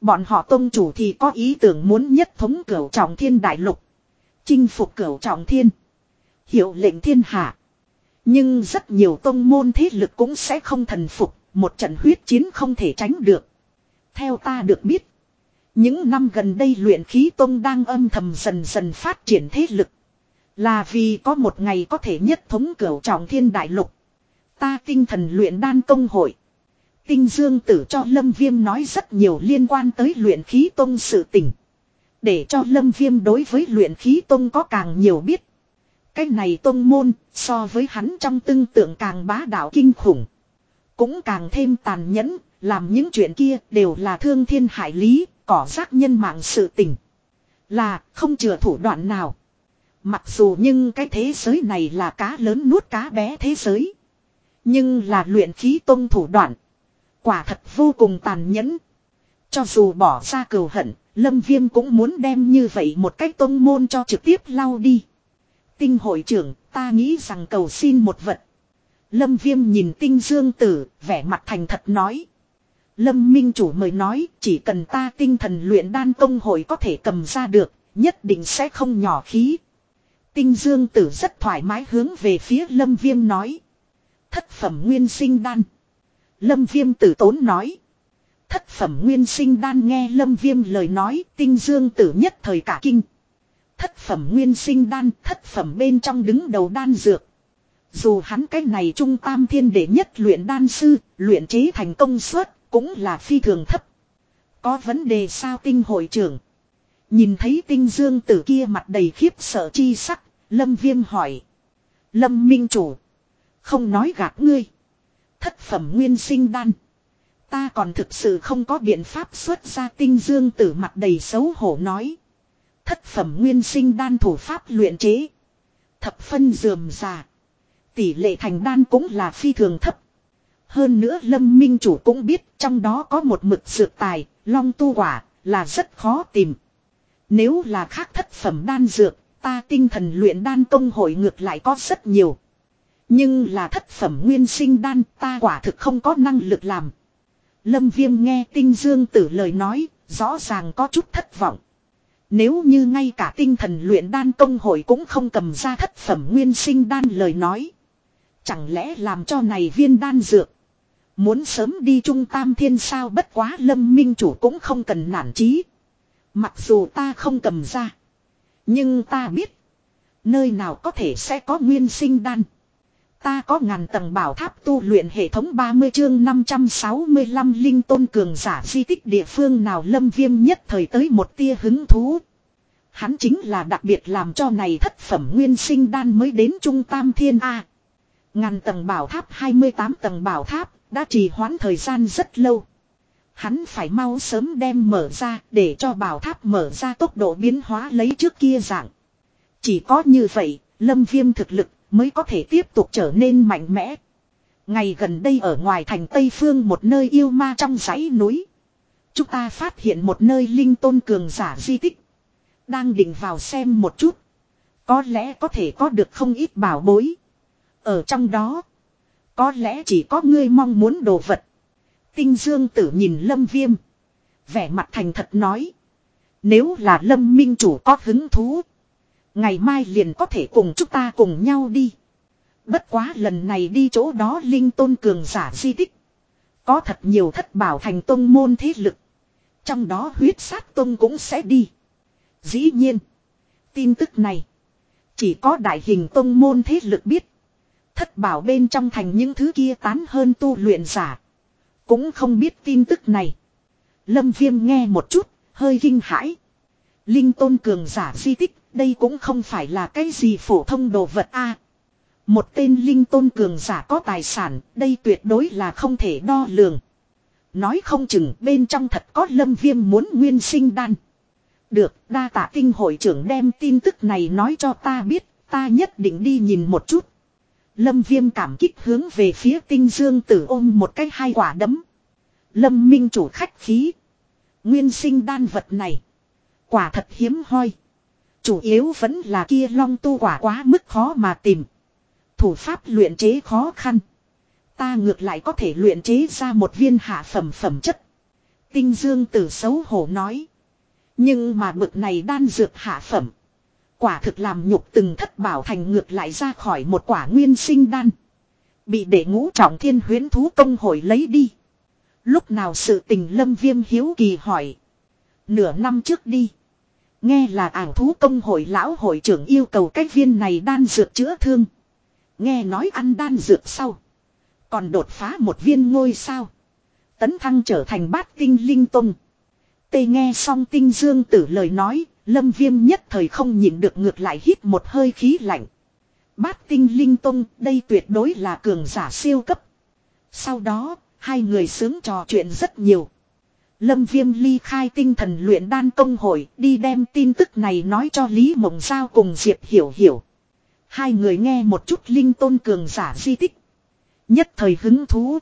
Bọn họ tông chủ thì có ý tưởng muốn nhất thống cửu trọng thiên đại lục. Chinh phục cửu trọng thiên. Hiệu lệnh thiên hạ. Nhưng rất nhiều tông môn thế lực cũng sẽ không thần phục. Một trận huyết chiến không thể tránh được. Theo ta được biết. Những năm gần đây luyện khí tông đang âm thầm dần dần phát triển thế lực. Là vì có một ngày có thể nhất thống cửu trọng thiên đại lục. Ta tinh thần luyện đan công hội. Tinh Dương Tử cho Lâm Viêm nói rất nhiều liên quan tới luyện khí tông sự tình. Để cho Lâm Viêm đối với luyện khí tông có càng nhiều biết. Cái này tông môn so với hắn trong tương tượng càng bá đạo kinh khủng. Cũng càng thêm tàn nhẫn, làm những chuyện kia đều là thương thiên hải lý, cỏ rác nhân mạng sự tình. Là không chừa thủ đoạn nào. Mặc dù nhưng cái thế giới này là cá lớn nuốt cá bé thế giới. Nhưng là luyện khí tông thủ đoạn. Quả thật vô cùng tàn nhẫn. Cho dù bỏ ra cừu hận, Lâm Viêm cũng muốn đem như vậy một cách tông môn cho trực tiếp lau đi. Tinh hội trưởng, ta nghĩ rằng cầu xin một vật. Lâm Viêm nhìn tinh dương tử, vẻ mặt thành thật nói. Lâm Minh chủ mời nói chỉ cần ta tinh thần luyện đan tông hội có thể cầm ra được, nhất định sẽ không nhỏ khí. Tinh Dương Tử rất thoải mái hướng về phía Lâm Viêm nói. Thất phẩm nguyên sinh đan. Lâm Viêm tử tốn nói. Thất phẩm nguyên sinh đan nghe Lâm Viêm lời nói tinh dương tử nhất thời cả kinh. Thất phẩm nguyên sinh đan thất phẩm bên trong đứng đầu đan dược. Dù hắn cái này trung tam thiên đệ nhất luyện đan sư, luyện chế thành công suất, cũng là phi thường thấp. Có vấn đề sao tinh hội trưởng? Nhìn thấy tinh dương tử kia mặt đầy khiếp sợ chi sắc, lâm viêm hỏi. Lâm minh chủ. Không nói gạt ngươi. Thất phẩm nguyên sinh đan. Ta còn thực sự không có biện pháp xuất ra tinh dương tử mặt đầy xấu hổ nói. Thất phẩm nguyên sinh đan thủ pháp luyện chế. Thập phân dườm già. Tỷ lệ thành đan cũng là phi thường thấp. Hơn nữa lâm minh chủ cũng biết trong đó có một mực dược tài, long tu quả, là rất khó tìm. Nếu là khác thất phẩm đan dược, ta tinh thần luyện đan công hội ngược lại có rất nhiều. Nhưng là thất phẩm nguyên sinh đan ta quả thực không có năng lực làm. Lâm Viêm nghe tinh dương tử lời nói, rõ ràng có chút thất vọng. Nếu như ngay cả tinh thần luyện đan công hội cũng không cầm ra thất phẩm nguyên sinh đan lời nói. Chẳng lẽ làm cho này viên đan dược. Muốn sớm đi trung tam thiên sao bất quá lâm minh chủ cũng không cần nản chí. Mặc dù ta không cầm ra. Nhưng ta biết. Nơi nào có thể sẽ có nguyên sinh đan. Ta có ngàn tầng bảo tháp tu luyện hệ thống 30 chương 565 linh tôn cường giả di tích địa phương nào lâm viêm nhất thời tới một tia hứng thú. Hắn chính là đặc biệt làm cho này thất phẩm nguyên sinh đan mới đến trung tam thiên A. Ngàn tầng bảo tháp 28 tầng bảo tháp, đã trì hoãn thời gian rất lâu. Hắn phải mau sớm đem mở ra để cho bảo tháp mở ra tốc độ biến hóa lấy trước kia dạng. Chỉ có như vậy, lâm viêm thực lực mới có thể tiếp tục trở nên mạnh mẽ. Ngày gần đây ở ngoài thành Tây Phương một nơi yêu ma trong dãy núi. Chúng ta phát hiện một nơi linh tôn cường giả di tích. Đang định vào xem một chút. Có lẽ có thể có được không ít bảo bối. Ở trong đó. Có lẽ chỉ có ngươi mong muốn đồ vật. Tinh Dương tử nhìn Lâm Viêm. Vẻ mặt thành thật nói. Nếu là Lâm Minh Chủ có hứng thú. Ngày mai liền có thể cùng chúng ta cùng nhau đi. Bất quá lần này đi chỗ đó Linh Tôn Cường giả di tích. Có thật nhiều thất bảo thành tôn môn thế lực. Trong đó huyết sát tôn cũng sẽ đi. Dĩ nhiên. Tin tức này. Chỉ có đại hình tôn môn thế lực biết. Thất bảo bên trong thành những thứ kia tán hơn tu luyện giả. Cũng không biết tin tức này. Lâm viêm nghe một chút, hơi kinh hãi. Linh tôn cường giả di tích, đây cũng không phải là cái gì phổ thông đồ vật a Một tên linh tôn cường giả có tài sản, đây tuyệt đối là không thể đo lường. Nói không chừng bên trong thật có lâm viêm muốn nguyên sinh đan. Được, đa tạ tinh hội trưởng đem tin tức này nói cho ta biết, ta nhất định đi nhìn một chút. Lâm viêm cảm kích hướng về phía tinh dương tử ôm một cái hai quả đấm. Lâm minh chủ khách khí. Nguyên sinh đan vật này. Quả thật hiếm hoi. Chủ yếu vẫn là kia long tu quả quá mức khó mà tìm. Thủ pháp luyện chế khó khăn. Ta ngược lại có thể luyện chế ra một viên hạ phẩm phẩm chất. Tinh dương tử xấu hổ nói. Nhưng mà bực này đan dược hạ phẩm. Quả thực làm nhục từng thất bảo thành ngược lại ra khỏi một quả nguyên sinh đan. Bị để ngũ trọng thiên huyến thú công hội lấy đi. Lúc nào sự tình lâm viêm hiếu kỳ hỏi. Nửa năm trước đi. Nghe là ảng thú công hội lão hội trưởng yêu cầu cách viên này đan dược chữa thương. Nghe nói ăn đan dược sau. Còn đột phá một viên ngôi sao. Tấn thăng trở thành bát tinh linh tông. Tê nghe xong tinh dương tử lời nói, lâm viêm nhất thời không nhịn được ngược lại hít một hơi khí lạnh. Bát tinh linh tông, đây tuyệt đối là cường giả siêu cấp. Sau đó, hai người sướng trò chuyện rất nhiều. Lâm Viêm ly khai tinh thần luyện đan công hội đi đem tin tức này nói cho Lý Mộng Giao cùng Diệp Hiểu Hiểu. Hai người nghe một chút linh tôn cường giả di tích. Nhất thời hứng thú.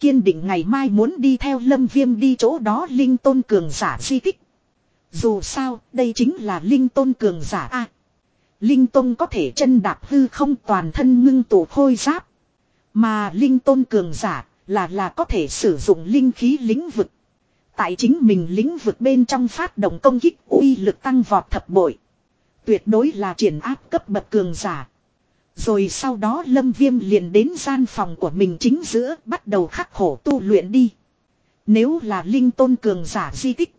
Kiên định ngày mai muốn đi theo Lâm Viêm đi chỗ đó linh tôn cường giả di tích. Dù sao, đây chính là linh tôn cường giả A. linh tôn có thể chân đạp hư không toàn thân ngưng tụ khôi giáp. Mà linh tôn cường giả là là có thể sử dụng linh khí lĩnh vực. Tại chính mình lĩnh vực bên trong phát động công kích uy lực tăng vọt thập bội. Tuyệt đối là triển áp cấp bậc cường giả. Rồi sau đó Lâm Viêm liền đến gian phòng của mình chính giữa bắt đầu khắc khổ tu luyện đi. Nếu là linh tôn cường giả di tích.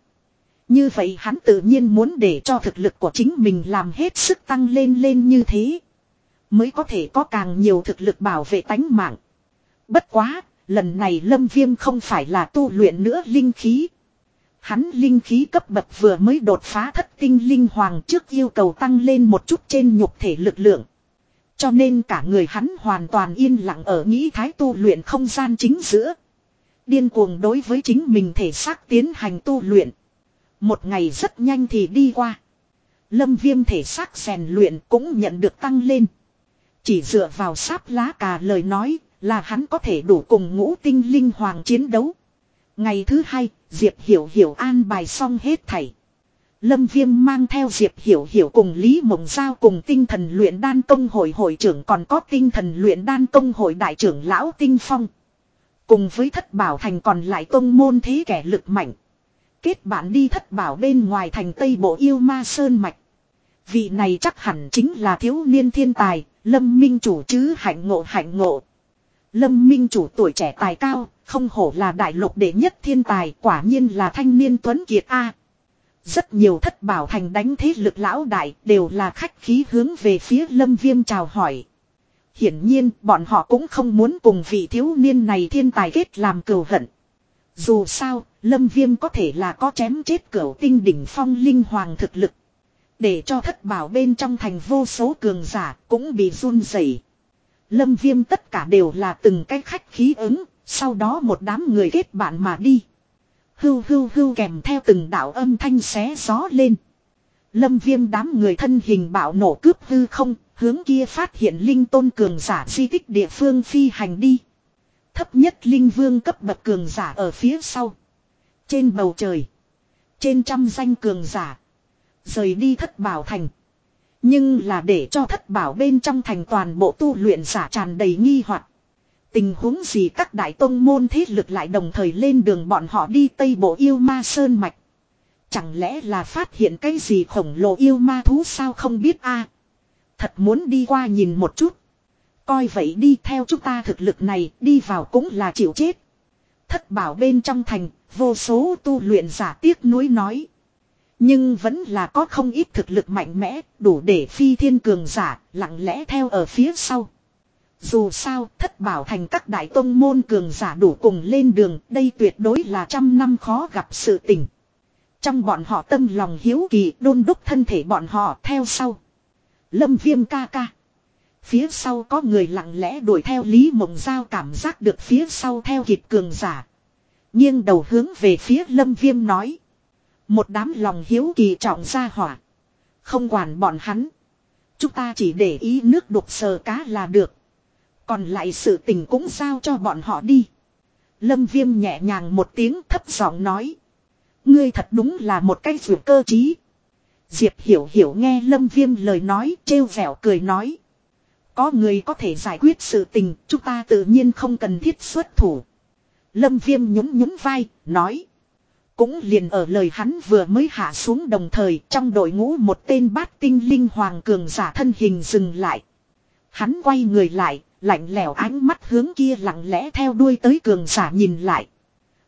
Như vậy hắn tự nhiên muốn để cho thực lực của chính mình làm hết sức tăng lên lên như thế. Mới có thể có càng nhiều thực lực bảo vệ tánh mạng. Bất quá, lần này Lâm Viêm không phải là tu luyện nữa linh khí. Hắn linh khí cấp bậc vừa mới đột phá thất tinh linh hoàng trước yêu cầu tăng lên một chút trên nhục thể lực lượng. Cho nên cả người hắn hoàn toàn yên lặng ở nghĩ thái tu luyện không gian chính giữa. Điên cuồng đối với chính mình thể xác tiến hành tu luyện. Một ngày rất nhanh thì đi qua. Lâm viêm thể xác rèn luyện cũng nhận được tăng lên. Chỉ dựa vào sáp lá cà lời nói là hắn có thể đủ cùng ngũ tinh linh hoàng chiến đấu. Ngày thứ hai, Diệp Hiểu Hiểu an bài xong hết thảy. Lâm Viêm mang theo Diệp Hiểu Hiểu cùng Lý Mộng Giao cùng tinh thần luyện đan công hội hội trưởng còn có tinh thần luyện đan công hội đại trưởng Lão Tinh Phong. Cùng với thất bảo thành còn lại tông môn thế kẻ lực mạnh. Kết bạn đi thất bảo bên ngoài thành Tây Bộ Yêu Ma Sơn Mạch. Vị này chắc hẳn chính là thiếu niên thiên tài, Lâm Minh chủ chứ hạnh ngộ hạnh ngộ. Lâm Minh chủ tuổi trẻ tài cao, không hổ là đại lục đệ nhất thiên tài, quả nhiên là thanh niên tuấn kiệt A. Rất nhiều thất bảo thành đánh thế lực lão đại đều là khách khí hướng về phía lâm viêm chào hỏi. Hiển nhiên bọn họ cũng không muốn cùng vị thiếu niên này thiên tài kết làm cừu hận. Dù sao, lâm viêm có thể là có chém chết cửu tinh đỉnh phong linh hoàng thực lực. Để cho thất bảo bên trong thành vô số cường giả cũng bị run rẩy Lâm viêm tất cả đều là từng cái khách khí ứng, sau đó một đám người kết bạn mà đi. Hưu hưu hưu kèm theo từng đạo âm thanh xé gió lên. Lâm viêm đám người thân hình bạo nổ cướp hư không, hướng kia phát hiện linh tôn cường giả di tích địa phương phi hành đi. Thấp nhất linh vương cấp bậc cường giả ở phía sau. Trên bầu trời. Trên trăm danh cường giả. Rời đi thất bảo thành. Nhưng là để cho thất bảo bên trong thành toàn bộ tu luyện giả tràn đầy nghi hoặc Tình huống gì các đại tông môn thế lực lại đồng thời lên đường bọn họ đi Tây Bộ yêu ma sơn mạch. Chẳng lẽ là phát hiện cái gì khổng lồ yêu ma thú sao không biết a Thật muốn đi qua nhìn một chút. Coi vậy đi theo chúng ta thực lực này đi vào cũng là chịu chết. Thất bảo bên trong thành, vô số tu luyện giả tiếc nuối nói. Nhưng vẫn là có không ít thực lực mạnh mẽ, đủ để phi thiên cường giả, lặng lẽ theo ở phía sau. Dù sao, thất bảo thành các đại tông môn cường giả đủ cùng lên đường, đây tuyệt đối là trăm năm khó gặp sự tình. Trong bọn họ tâm lòng hiếu kỳ đôn đúc thân thể bọn họ theo sau. Lâm viêm ca ca. Phía sau có người lặng lẽ đuổi theo Lý Mộng Giao cảm giác được phía sau theo kịp cường giả. nghiêng đầu hướng về phía lâm viêm nói. Một đám lòng hiếu kỳ trọng ra hỏa. Không quản bọn hắn. Chúng ta chỉ để ý nước đục sờ cá là được. Còn lại sự tình cũng giao cho bọn họ đi. Lâm viêm nhẹ nhàng một tiếng thấp giọng nói. Ngươi thật đúng là một cái vượt cơ trí. Diệp hiểu hiểu nghe lâm viêm lời nói, trêu vẻo cười nói. Có người có thể giải quyết sự tình chúng ta tự nhiên không cần thiết xuất thủ. Lâm viêm nhún nhún vai nói. Cũng liền ở lời hắn vừa mới hạ xuống đồng thời trong đội ngũ một tên bát tinh linh hoàng cường giả thân hình dừng lại. Hắn quay người lại, lạnh lẽo ánh mắt hướng kia lặng lẽ theo đuôi tới cường giả nhìn lại.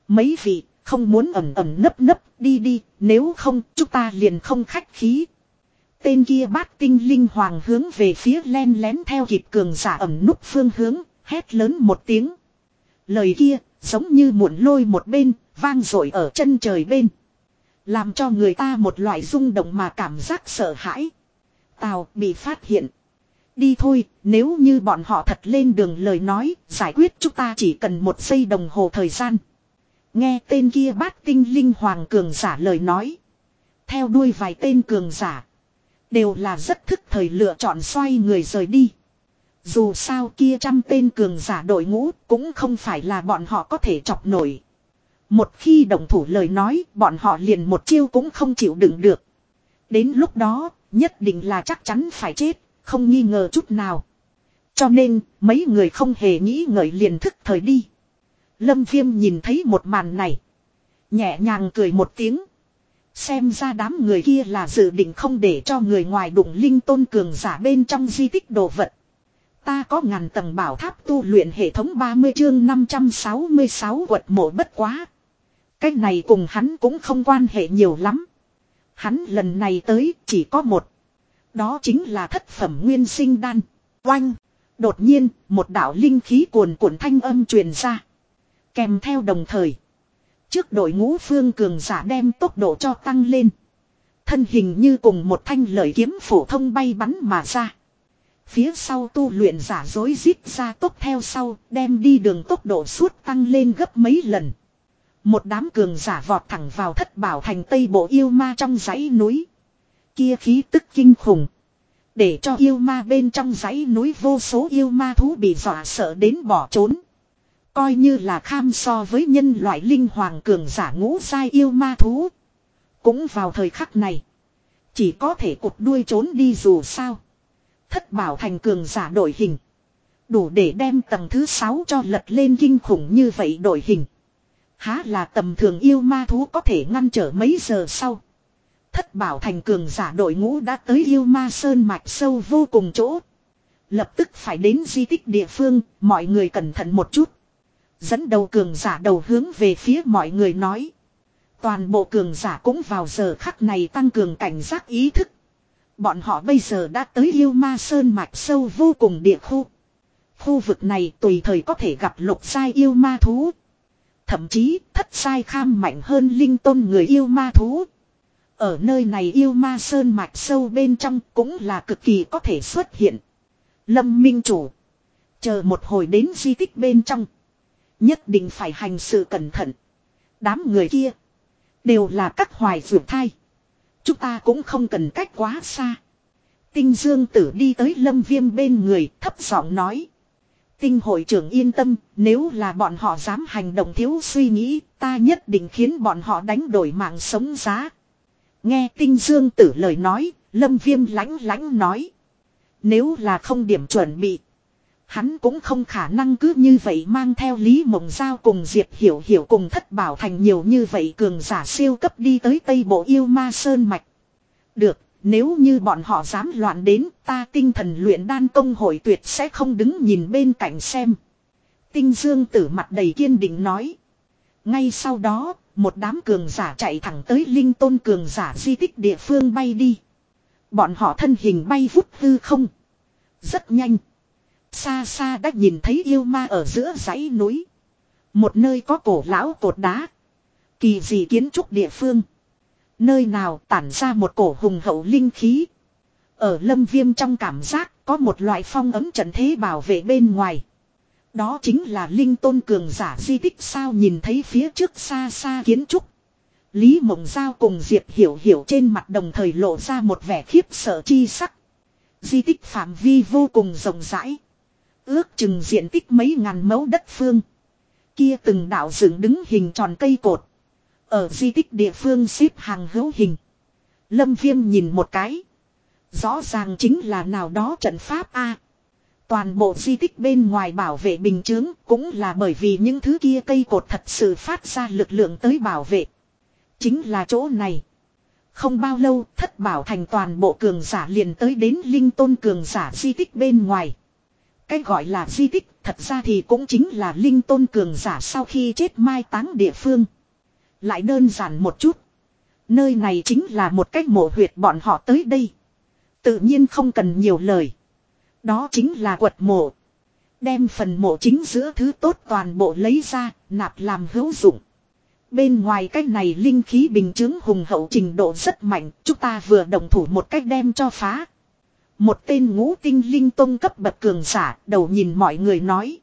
Mấy vị, không muốn ẩm ẩm nấp nấp, đi đi, nếu không, chúng ta liền không khách khí. Tên kia bát tinh linh hoàng hướng về phía len lén theo kịp cường giả ẩm núp phương hướng, hét lớn một tiếng. Lời kia, giống như muộn lôi một bên, vang dội ở chân trời bên. Làm cho người ta một loại rung động mà cảm giác sợ hãi. Tào bị phát hiện. Đi thôi, nếu như bọn họ thật lên đường lời nói, giải quyết chúng ta chỉ cần một giây đồng hồ thời gian. Nghe tên kia bát tinh linh hoàng cường giả lời nói. Theo đuôi vài tên cường giả. Đều là rất thức thời lựa chọn xoay người rời đi. Dù sao kia trăm tên cường giả đội ngũ cũng không phải là bọn họ có thể chọc nổi. Một khi đồng thủ lời nói bọn họ liền một chiêu cũng không chịu đựng được. Đến lúc đó nhất định là chắc chắn phải chết. Không nghi ngờ chút nào. Cho nên, mấy người không hề nghĩ ngợi liền thức thời đi. Lâm Viêm nhìn thấy một màn này. Nhẹ nhàng cười một tiếng. Xem ra đám người kia là dự định không để cho người ngoài đụng linh tôn cường giả bên trong di tích đồ vật. Ta có ngàn tầng bảo tháp tu luyện hệ thống 30 chương 566 quật mộ bất quá. Cách này cùng hắn cũng không quan hệ nhiều lắm. Hắn lần này tới chỉ có một. Đó chính là thất phẩm nguyên sinh đan. Oanh. Đột nhiên, một đạo linh khí cuồn cuộn thanh âm truyền ra. Kèm theo đồng thời. Trước đội ngũ phương cường giả đem tốc độ cho tăng lên. Thân hình như cùng một thanh lợi kiếm phổ thông bay bắn mà ra. Phía sau tu luyện giả dối rít ra tốc theo sau, đem đi đường tốc độ suốt tăng lên gấp mấy lần. Một đám cường giả vọt thẳng vào thất bảo thành tây bộ yêu ma trong dãy núi. Kia khí tức kinh khủng. Để cho yêu ma bên trong dãy núi vô số yêu ma thú bị dọa sợ đến bỏ trốn. Coi như là kham so với nhân loại linh hoàng cường giả ngũ sai yêu ma thú. Cũng vào thời khắc này. Chỉ có thể cục đuôi trốn đi dù sao. Thất bảo thành cường giả đổi hình. Đủ để đem tầng thứ 6 cho lật lên kinh khủng như vậy đổi hình. Há là tầm thường yêu ma thú có thể ngăn trở mấy giờ sau. Thất bảo thành cường giả đội ngũ đã tới yêu ma sơn mạch sâu vô cùng chỗ. Lập tức phải đến di tích địa phương, mọi người cẩn thận một chút. Dẫn đầu cường giả đầu hướng về phía mọi người nói. Toàn bộ cường giả cũng vào giờ khắc này tăng cường cảnh giác ý thức. Bọn họ bây giờ đã tới yêu ma sơn mạch sâu vô cùng địa khu. Khu vực này tùy thời có thể gặp lục sai yêu ma thú. Thậm chí thất sai kham mạnh hơn linh tôn người yêu ma thú. Ở nơi này yêu ma sơn mạch sâu bên trong cũng là cực kỳ có thể xuất hiện. Lâm Minh Chủ. Chờ một hồi đến di tích bên trong. Nhất định phải hành sự cẩn thận. Đám người kia. Đều là các hoài ruột thai. Chúng ta cũng không cần cách quá xa. Tinh Dương Tử đi tới Lâm Viêm bên người thấp giọng nói. Tinh hội trưởng yên tâm, nếu là bọn họ dám hành động thiếu suy nghĩ, ta nhất định khiến bọn họ đánh đổi mạng sống giá. Nghe tinh dương tử lời nói, lâm viêm lánh lánh nói. Nếu là không điểm chuẩn bị, hắn cũng không khả năng cứ như vậy mang theo Lý Mộng Giao cùng Diệp Hiểu Hiểu cùng thất bảo thành nhiều như vậy cường giả siêu cấp đi tới Tây Bộ Yêu Ma Sơn Mạch. Được, nếu như bọn họ dám loạn đến, ta tinh thần luyện đan công hội tuyệt sẽ không đứng nhìn bên cạnh xem. Tinh Dương tử mặt đầy kiên định nói. Ngay sau đó, một đám cường giả chạy thẳng tới linh tôn cường giả di tích địa phương bay đi. Bọn họ thân hình bay vút hư không. Rất nhanh. Xa xa đã nhìn thấy yêu ma ở giữa dãy núi. Một nơi có cổ lão cột đá. Kỳ dị kiến trúc địa phương. Nơi nào tản ra một cổ hùng hậu linh khí. Ở lâm viêm trong cảm giác có một loại phong ấm trận thế bảo vệ bên ngoài. Đó chính là linh tôn cường giả di tích sao nhìn thấy phía trước xa xa kiến trúc. Lý Mộng Giao cùng Diệp Hiểu Hiểu trên mặt đồng thời lộ ra một vẻ khiếp sợ chi sắc. Di tích phạm vi vô cùng rộng rãi. Ước chừng diện tích mấy ngàn mẫu đất phương. Kia từng đạo dựng đứng hình tròn cây cột. Ở di tích địa phương xếp hàng hữu hình. Lâm Viêm nhìn một cái. Rõ ràng chính là nào đó trận pháp A. Toàn bộ di tích bên ngoài bảo vệ bình chướng cũng là bởi vì những thứ kia cây cột thật sự phát ra lực lượng tới bảo vệ. Chính là chỗ này. Không bao lâu thất bảo thành toàn bộ cường giả liền tới đến linh tôn cường giả di tích bên ngoài. Cái gọi là di tích thật ra thì cũng chính là linh tôn cường giả sau khi chết mai táng địa phương. Lại đơn giản một chút. Nơi này chính là một cách mộ huyệt bọn họ tới đây. Tự nhiên không cần nhiều lời. Đó chính là quật mộ. Đem phần mộ chính giữa thứ tốt toàn bộ lấy ra, nạp làm hữu dụng. Bên ngoài cách này linh khí bình chứng hùng hậu trình độ rất mạnh, chúng ta vừa đồng thủ một cách đem cho phá. Một tên ngũ tinh linh tông cấp bậc cường giả, đầu nhìn mọi người nói.